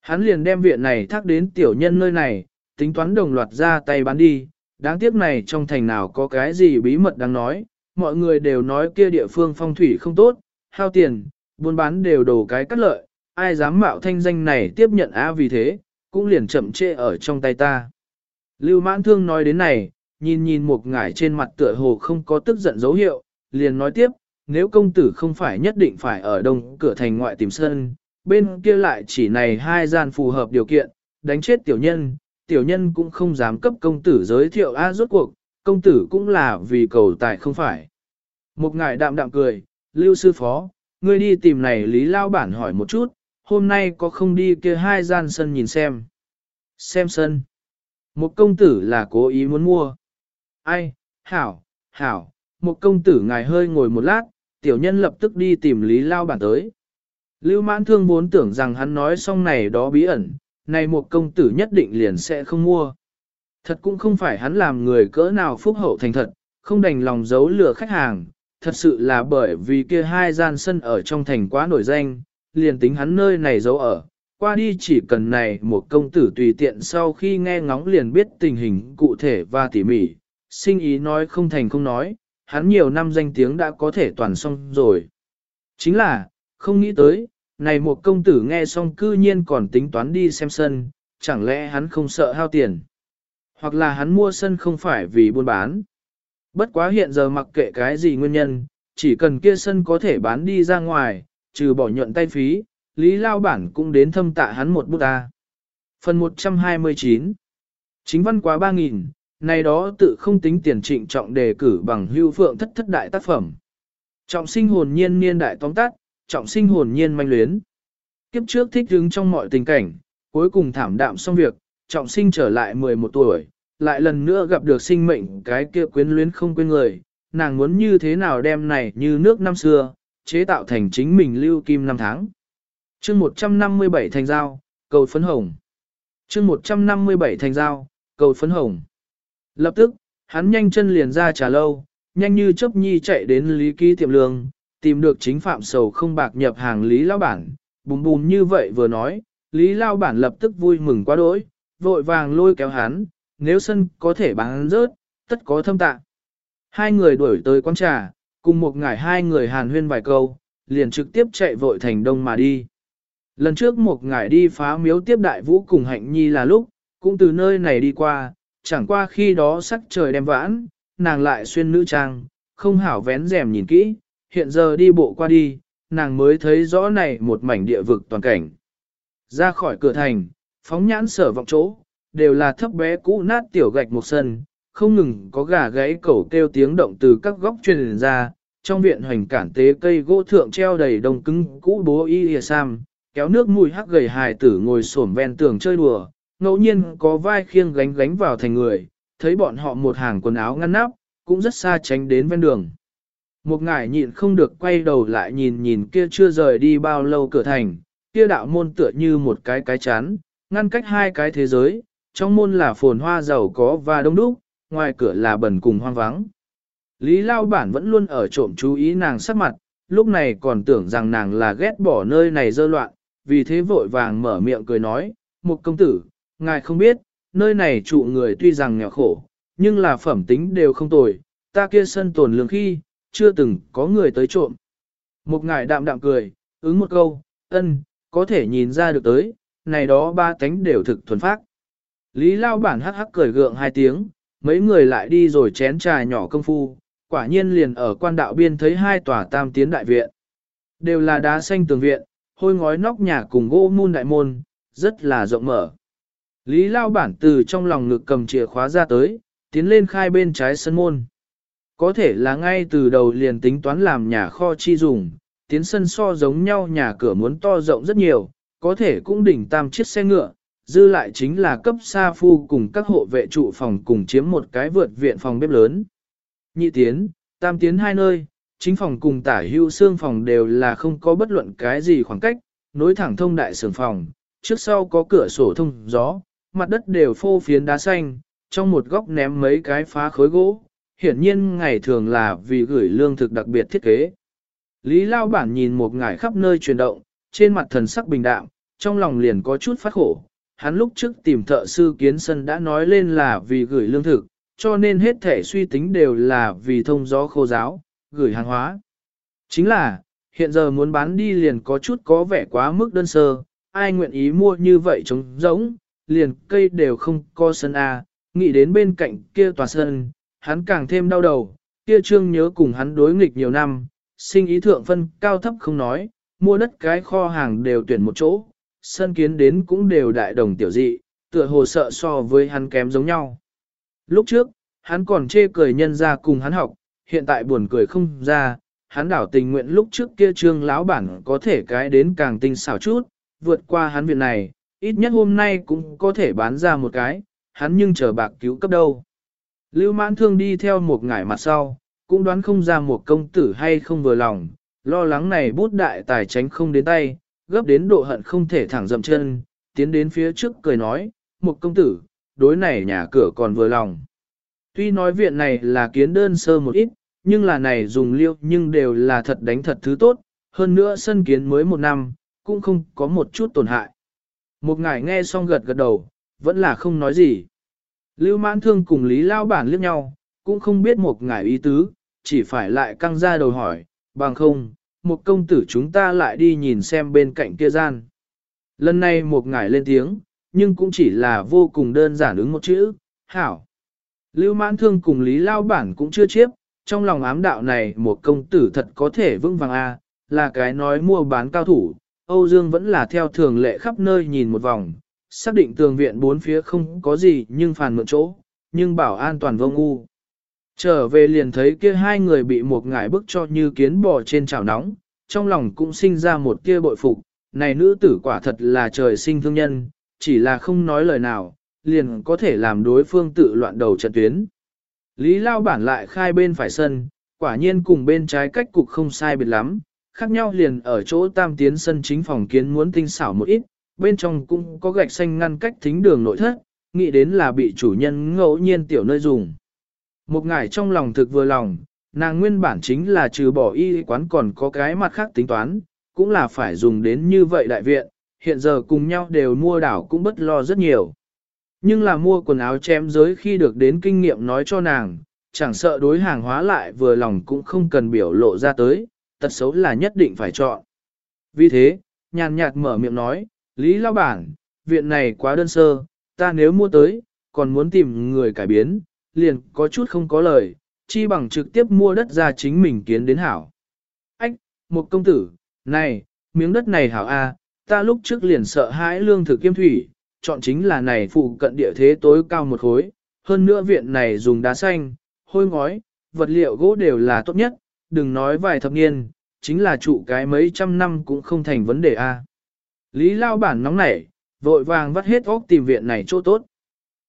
Hắn liền đem viện này thác đến tiểu nhân nơi này, tính toán đồng loạt ra tay bán đi, đáng tiếc này trong thành nào có cái gì bí mật đang nói, mọi người đều nói kia địa phương phong thủy không tốt, hao tiền, buôn bán đều đổ cái cắt lợi, ai dám mạo thanh danh này tiếp nhận á vì thế, cũng liền chậm chê ở trong tay ta. Lưu mãn thương nói đến này, nhìn nhìn một ngải trên mặt tựa hồ không có tức giận dấu hiệu, liền nói tiếp, nếu công tử không phải nhất định phải ở đông cửa thành ngoại tìm sân, bên kia lại chỉ này hai gian phù hợp điều kiện, đánh chết tiểu nhân, tiểu nhân cũng không dám cấp công tử giới thiệu a rốt cuộc, công tử cũng là vì cầu tài không phải. Một ngài đạm đạm cười, lưu sư phó, ngươi đi tìm này lý lao bản hỏi một chút, hôm nay có không đi kia hai gian sân nhìn xem. Xem sân. Một công tử là cố ý muốn mua. Ai, hảo, hảo, một công tử ngài hơi ngồi một lát, tiểu nhân lập tức đi tìm Lý Lao bản tới. Lưu mãn thương vốn tưởng rằng hắn nói xong này đó bí ẩn, này một công tử nhất định liền sẽ không mua. Thật cũng không phải hắn làm người cỡ nào phúc hậu thành thật, không đành lòng giấu lừa khách hàng, thật sự là bởi vì kia hai gian sân ở trong thành quá nổi danh, liền tính hắn nơi này giấu ở. Qua đi chỉ cần này một công tử tùy tiện sau khi nghe ngóng liền biết tình hình cụ thể và tỉ mỉ, sinh ý nói không thành không nói, hắn nhiều năm danh tiếng đã có thể toàn xong rồi. Chính là, không nghĩ tới, này một công tử nghe xong cư nhiên còn tính toán đi xem sân, chẳng lẽ hắn không sợ hao tiền. Hoặc là hắn mua sân không phải vì buôn bán. Bất quá hiện giờ mặc kệ cái gì nguyên nhân, chỉ cần kia sân có thể bán đi ra ngoài, trừ bỏ nhuận tay phí, Lý Lao Bản cũng đến thâm tạ hắn một bút ta. Phần 129 Chính văn quá 3.000, này đó tự không tính tiền trịnh trọng đề cử bằng hưu phượng thất thất đại tác phẩm. Trọng sinh hồn nhiên niên đại tóm tắt, trọng sinh hồn nhiên manh luyến. Kiếp trước thích đứng trong mọi tình cảnh, cuối cùng thảm đạm xong việc, trọng sinh trở lại 11 tuổi, lại lần nữa gặp được sinh mệnh cái kia quyến luyến không quên người, nàng muốn như thế nào đem này như nước năm xưa, chế tạo thành chính mình lưu kim năm tháng. chương 157 thành giao, cầu phấn hồng. chương 157 thành giao, cầu phấn hồng. Lập tức, hắn nhanh chân liền ra trà lâu, nhanh như chớp nhi chạy đến Lý Ký tiệm lương, tìm được chính phạm sầu không bạc nhập hàng Lý Lao Bản, bùm bùm như vậy vừa nói, Lý Lao Bản lập tức vui mừng quá đỗi, vội vàng lôi kéo hắn, nếu sân có thể bán rớt, tất có thâm tạ. Hai người đuổi tới quán trà, cùng một ngải hai người hàn huyên vài câu, liền trực tiếp chạy vội thành đông mà đi. Lần trước một ngải đi phá miếu tiếp đại vũ cùng hạnh nhi là lúc, cũng từ nơi này đi qua, chẳng qua khi đó sắc trời đem vãn, nàng lại xuyên nữ trang, không hảo vén rèm nhìn kỹ, hiện giờ đi bộ qua đi, nàng mới thấy rõ này một mảnh địa vực toàn cảnh. Ra khỏi cửa thành, phóng nhãn sở vọng chỗ, đều là thấp bé cũ nát tiểu gạch một sân, không ngừng có gà gáy cẩu kêu tiếng động từ các góc truyền ra, trong viện hoành cản tế cây gỗ thượng treo đầy đông cứng cũ bố y hìa sam, kéo nước mùi hắc gầy hài tử ngồi xổm ven tường chơi đùa, ngẫu nhiên có vai khiêng gánh gánh vào thành người, thấy bọn họ một hàng quần áo ngăn nắp, cũng rất xa tránh đến ven đường. Một ngải nhịn không được quay đầu lại nhìn nhìn kia chưa rời đi bao lâu cửa thành, kia đạo môn tựa như một cái cái chán, ngăn cách hai cái thế giới, trong môn là phồn hoa giàu có và đông đúc, ngoài cửa là bẩn cùng hoang vắng. Lý Lao Bản vẫn luôn ở trộm chú ý nàng sắc mặt, lúc này còn tưởng rằng nàng là ghét bỏ nơi này dơ loạn, vì thế vội vàng mở miệng cười nói, một công tử, ngài không biết, nơi này trụ người tuy rằng nghèo khổ, nhưng là phẩm tính đều không tồi, ta kia sân tồn lương khi, chưa từng có người tới trộm. Một ngài đạm đạm cười, ứng một câu, ân, có thể nhìn ra được tới, này đó ba tánh đều thực thuần phát. Lý lao bản hắc hắc cười gượng hai tiếng, mấy người lại đi rồi chén trà nhỏ công phu, quả nhiên liền ở quan đạo biên thấy hai tòa tam tiến đại viện. Đều là đá xanh tường viện, hôi ngói nóc nhà cùng gỗ mun đại môn, rất là rộng mở. Lý lao bản từ trong lòng ngực cầm chìa khóa ra tới, tiến lên khai bên trái sân môn. Có thể là ngay từ đầu liền tính toán làm nhà kho chi dùng, tiến sân so giống nhau nhà cửa muốn to rộng rất nhiều, có thể cũng đỉnh tam chiếc xe ngựa, dư lại chính là cấp sa phu cùng các hộ vệ trụ phòng cùng chiếm một cái vượt viện phòng bếp lớn. Nhị tiến, tam tiến hai nơi, chính phòng cùng tả hưu xương phòng đều là không có bất luận cái gì khoảng cách, nối thẳng thông đại sưởng phòng, trước sau có cửa sổ thông gió, mặt đất đều phô phiến đá xanh, trong một góc ném mấy cái phá khối gỗ, hiển nhiên ngày thường là vì gửi lương thực đặc biệt thiết kế. Lý Lao Bản nhìn một ngải khắp nơi chuyển động, trên mặt thần sắc bình đạm, trong lòng liền có chút phát khổ. Hắn lúc trước tìm thợ sư kiến sân đã nói lên là vì gửi lương thực, cho nên hết thể suy tính đều là vì thông gió khô giáo, gửi hàng hóa. Chính là, hiện giờ muốn bán đi liền có chút có vẻ quá mức đơn sơ, ai nguyện ý mua như vậy trống giống, liền cây đều không có sân A, nghĩ đến bên cạnh kia tòa sân, hắn càng thêm đau đầu, kia trương nhớ cùng hắn đối nghịch nhiều năm, sinh ý thượng phân cao thấp không nói, mua đất cái kho hàng đều tuyển một chỗ, sân kiến đến cũng đều đại đồng tiểu dị, tựa hồ sợ so với hắn kém giống nhau. Lúc trước, hắn còn chê cười nhân ra cùng hắn học, hiện tại buồn cười không ra, hắn đảo tình nguyện lúc trước kia trương lão bản có thể cái đến càng tinh xảo chút, vượt qua hắn việc này, ít nhất hôm nay cũng có thể bán ra một cái, hắn nhưng chờ bạc cứu cấp đâu. Lưu mãn thương đi theo một ngải mặt sau, cũng đoán không ra một công tử hay không vừa lòng, lo lắng này bút đại tài tránh không đến tay, gấp đến độ hận không thể thẳng dậm chân, tiến đến phía trước cười nói, một công tử, đối này nhà cửa còn vừa lòng. Tuy nói viện này là kiến đơn sơ một ít, nhưng là này dùng liêu nhưng đều là thật đánh thật thứ tốt, hơn nữa sân kiến mới một năm, cũng không có một chút tổn hại. Một ngài nghe xong gật gật đầu, vẫn là không nói gì. Lưu mãn thương cùng Lý Lao Bản liếc nhau, cũng không biết một ngài ý tứ, chỉ phải lại căng ra đầu hỏi, bằng không, một công tử chúng ta lại đi nhìn xem bên cạnh kia gian. Lần này một ngài lên tiếng, nhưng cũng chỉ là vô cùng đơn giản ứng một chữ, hảo. Lưu mãn thương cùng Lý Lao Bản cũng chưa chiếp, trong lòng ám đạo này một công tử thật có thể vững vàng a là cái nói mua bán cao thủ. Âu Dương vẫn là theo thường lệ khắp nơi nhìn một vòng, xác định tường viện bốn phía không có gì nhưng phàn mượn chỗ, nhưng bảo an toàn vô ngu. Trở về liền thấy kia hai người bị một ngải bức cho như kiến bò trên chảo nóng, trong lòng cũng sinh ra một kia bội phục, này nữ tử quả thật là trời sinh thương nhân, chỉ là không nói lời nào, liền có thể làm đối phương tự loạn đầu trận tuyến. Lý Lao bản lại khai bên phải sân, quả nhiên cùng bên trái cách cục không sai biệt lắm, khác nhau liền ở chỗ tam tiến sân chính phòng kiến muốn tinh xảo một ít, bên trong cũng có gạch xanh ngăn cách thính đường nội thất, nghĩ đến là bị chủ nhân ngẫu nhiên tiểu nơi dùng. Một ngải trong lòng thực vừa lòng, nàng nguyên bản chính là trừ bỏ y quán còn có cái mặt khác tính toán, cũng là phải dùng đến như vậy đại viện, hiện giờ cùng nhau đều mua đảo cũng bất lo rất nhiều. Nhưng là mua quần áo chém giới khi được đến kinh nghiệm nói cho nàng, chẳng sợ đối hàng hóa lại vừa lòng cũng không cần biểu lộ ra tới, tật xấu là nhất định phải chọn. Vì thế, nhàn nhạt mở miệng nói, Lý Lao Bản, viện này quá đơn sơ, ta nếu mua tới, còn muốn tìm người cải biến, liền có chút không có lời, chi bằng trực tiếp mua đất ra chính mình kiến đến hảo. Ách, một công tử, này, miếng đất này hảo a, ta lúc trước liền sợ hãi lương thực kiêm thủy, chọn chính là này phụ cận địa thế tối cao một khối, hơn nữa viện này dùng đá xanh, hôi ngói, vật liệu gỗ đều là tốt nhất, đừng nói vài thập niên, chính là trụ cái mấy trăm năm cũng không thành vấn đề a. Lý lao bản nóng nảy, vội vàng vắt hết óc tìm viện này chỗ tốt.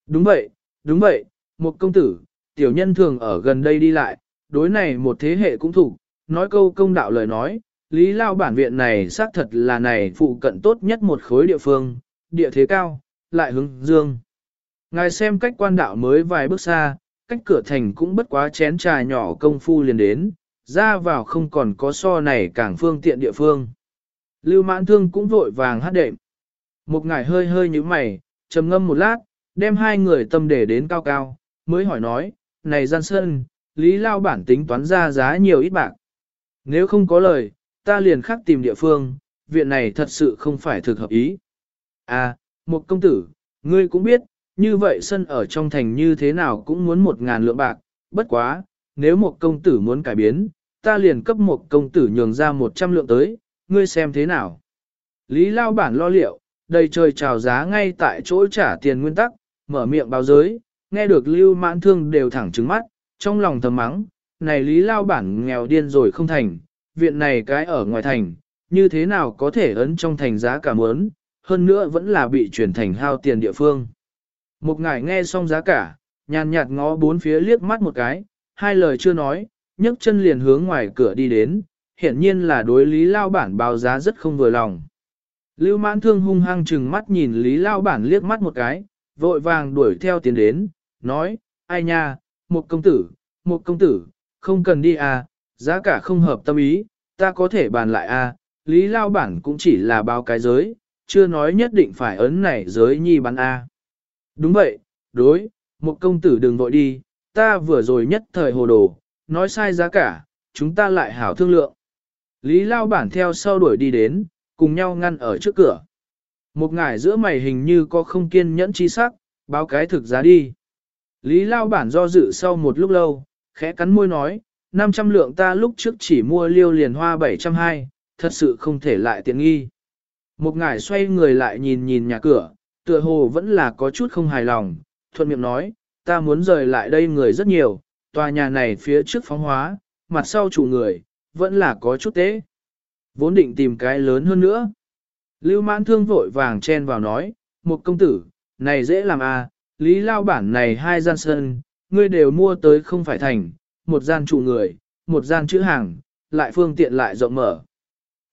Đúng vậy, đúng vậy, một công tử, tiểu nhân thường ở gần đây đi lại, đối này một thế hệ cũng thủ, nói câu công đạo lời nói, lý lao bản viện này xác thật là này phụ cận tốt nhất một khối địa phương, địa thế cao, lại hướng dương. Ngài xem cách quan đạo mới vài bước xa, cách cửa thành cũng bất quá chén trà nhỏ công phu liền đến, ra vào không còn có so này càng phương tiện địa phương. Lưu mãn thương cũng vội vàng hát đệm. Một ngải hơi hơi như mày, trầm ngâm một lát, đem hai người tâm để đến cao cao, mới hỏi nói, này gian sơn, lý lao bản tính toán ra giá nhiều ít bạc. Nếu không có lời, ta liền khắc tìm địa phương, viện này thật sự không phải thực hợp ý. À, một công tử, ngươi cũng biết, như vậy sân ở trong thành như thế nào cũng muốn một ngàn lượng bạc, bất quá, nếu một công tử muốn cải biến, ta liền cấp một công tử nhường ra một trăm lượng tới, ngươi xem thế nào. Lý lao bản lo liệu, đầy trời trào giá ngay tại chỗ trả tiền nguyên tắc, mở miệng báo giới, nghe được lưu mãn thương đều thẳng trứng mắt, trong lòng thầm mắng, này lý lao bản nghèo điên rồi không thành, viện này cái ở ngoài thành, như thế nào có thể ấn trong thành giá cả mớn, hơn nữa vẫn là bị chuyển thành hao tiền địa phương. Một ngài nghe xong giá cả, nhàn nhạt ngó bốn phía liếc mắt một cái, hai lời chưa nói, nhấc chân liền hướng ngoài cửa đi đến, hiển nhiên là đối lý lao bản báo giá rất không vừa lòng. Lưu mãn thương hung hăng chừng mắt nhìn lý lao bản liếc mắt một cái, vội vàng đuổi theo tiến đến, nói, ai nha, một công tử, một công tử, không cần đi à, giá cả không hợp tâm ý, ta có thể bàn lại à, lý lao bản cũng chỉ là báo cái giới, chưa nói nhất định phải ấn này giới nhi bán a. À. Đúng vậy, đối, một công tử đừng vội đi, ta vừa rồi nhất thời hồ đồ, nói sai giá cả, chúng ta lại hảo thương lượng. Lý lao bản theo sau đuổi đi đến, cùng nhau ngăn ở trước cửa. Một ngải giữa mày hình như có không kiên nhẫn chi sắc, báo cái thực giá đi. Lý lao bản do dự sau một lúc lâu, khẽ cắn môi nói, 500 lượng ta lúc trước chỉ mua liêu liền hoa 720, thật sự không thể lại tiện nghi. Một ngải xoay người lại nhìn nhìn nhà cửa, tựa hồ vẫn là có chút không hài lòng, thuận miệng nói, ta muốn rời lại đây người rất nhiều, tòa nhà này phía trước phóng hóa, mặt sau chủ người, vẫn là có chút tế. Vốn định tìm cái lớn hơn nữa. Lưu mãn thương vội vàng chen vào nói, một công tử, này dễ làm à, lý lao bản này hai gian sân, ngươi đều mua tới không phải thành, một gian chủ người, một gian chữ hàng, lại phương tiện lại rộng mở.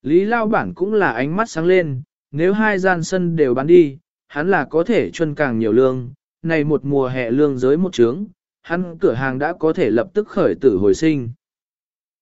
Lý lao bản cũng là ánh mắt sáng lên, nếu hai gian sân đều bán đi, hắn là có thể chuân càng nhiều lương, này một mùa hè lương giới một trướng, hắn cửa hàng đã có thể lập tức khởi tử hồi sinh.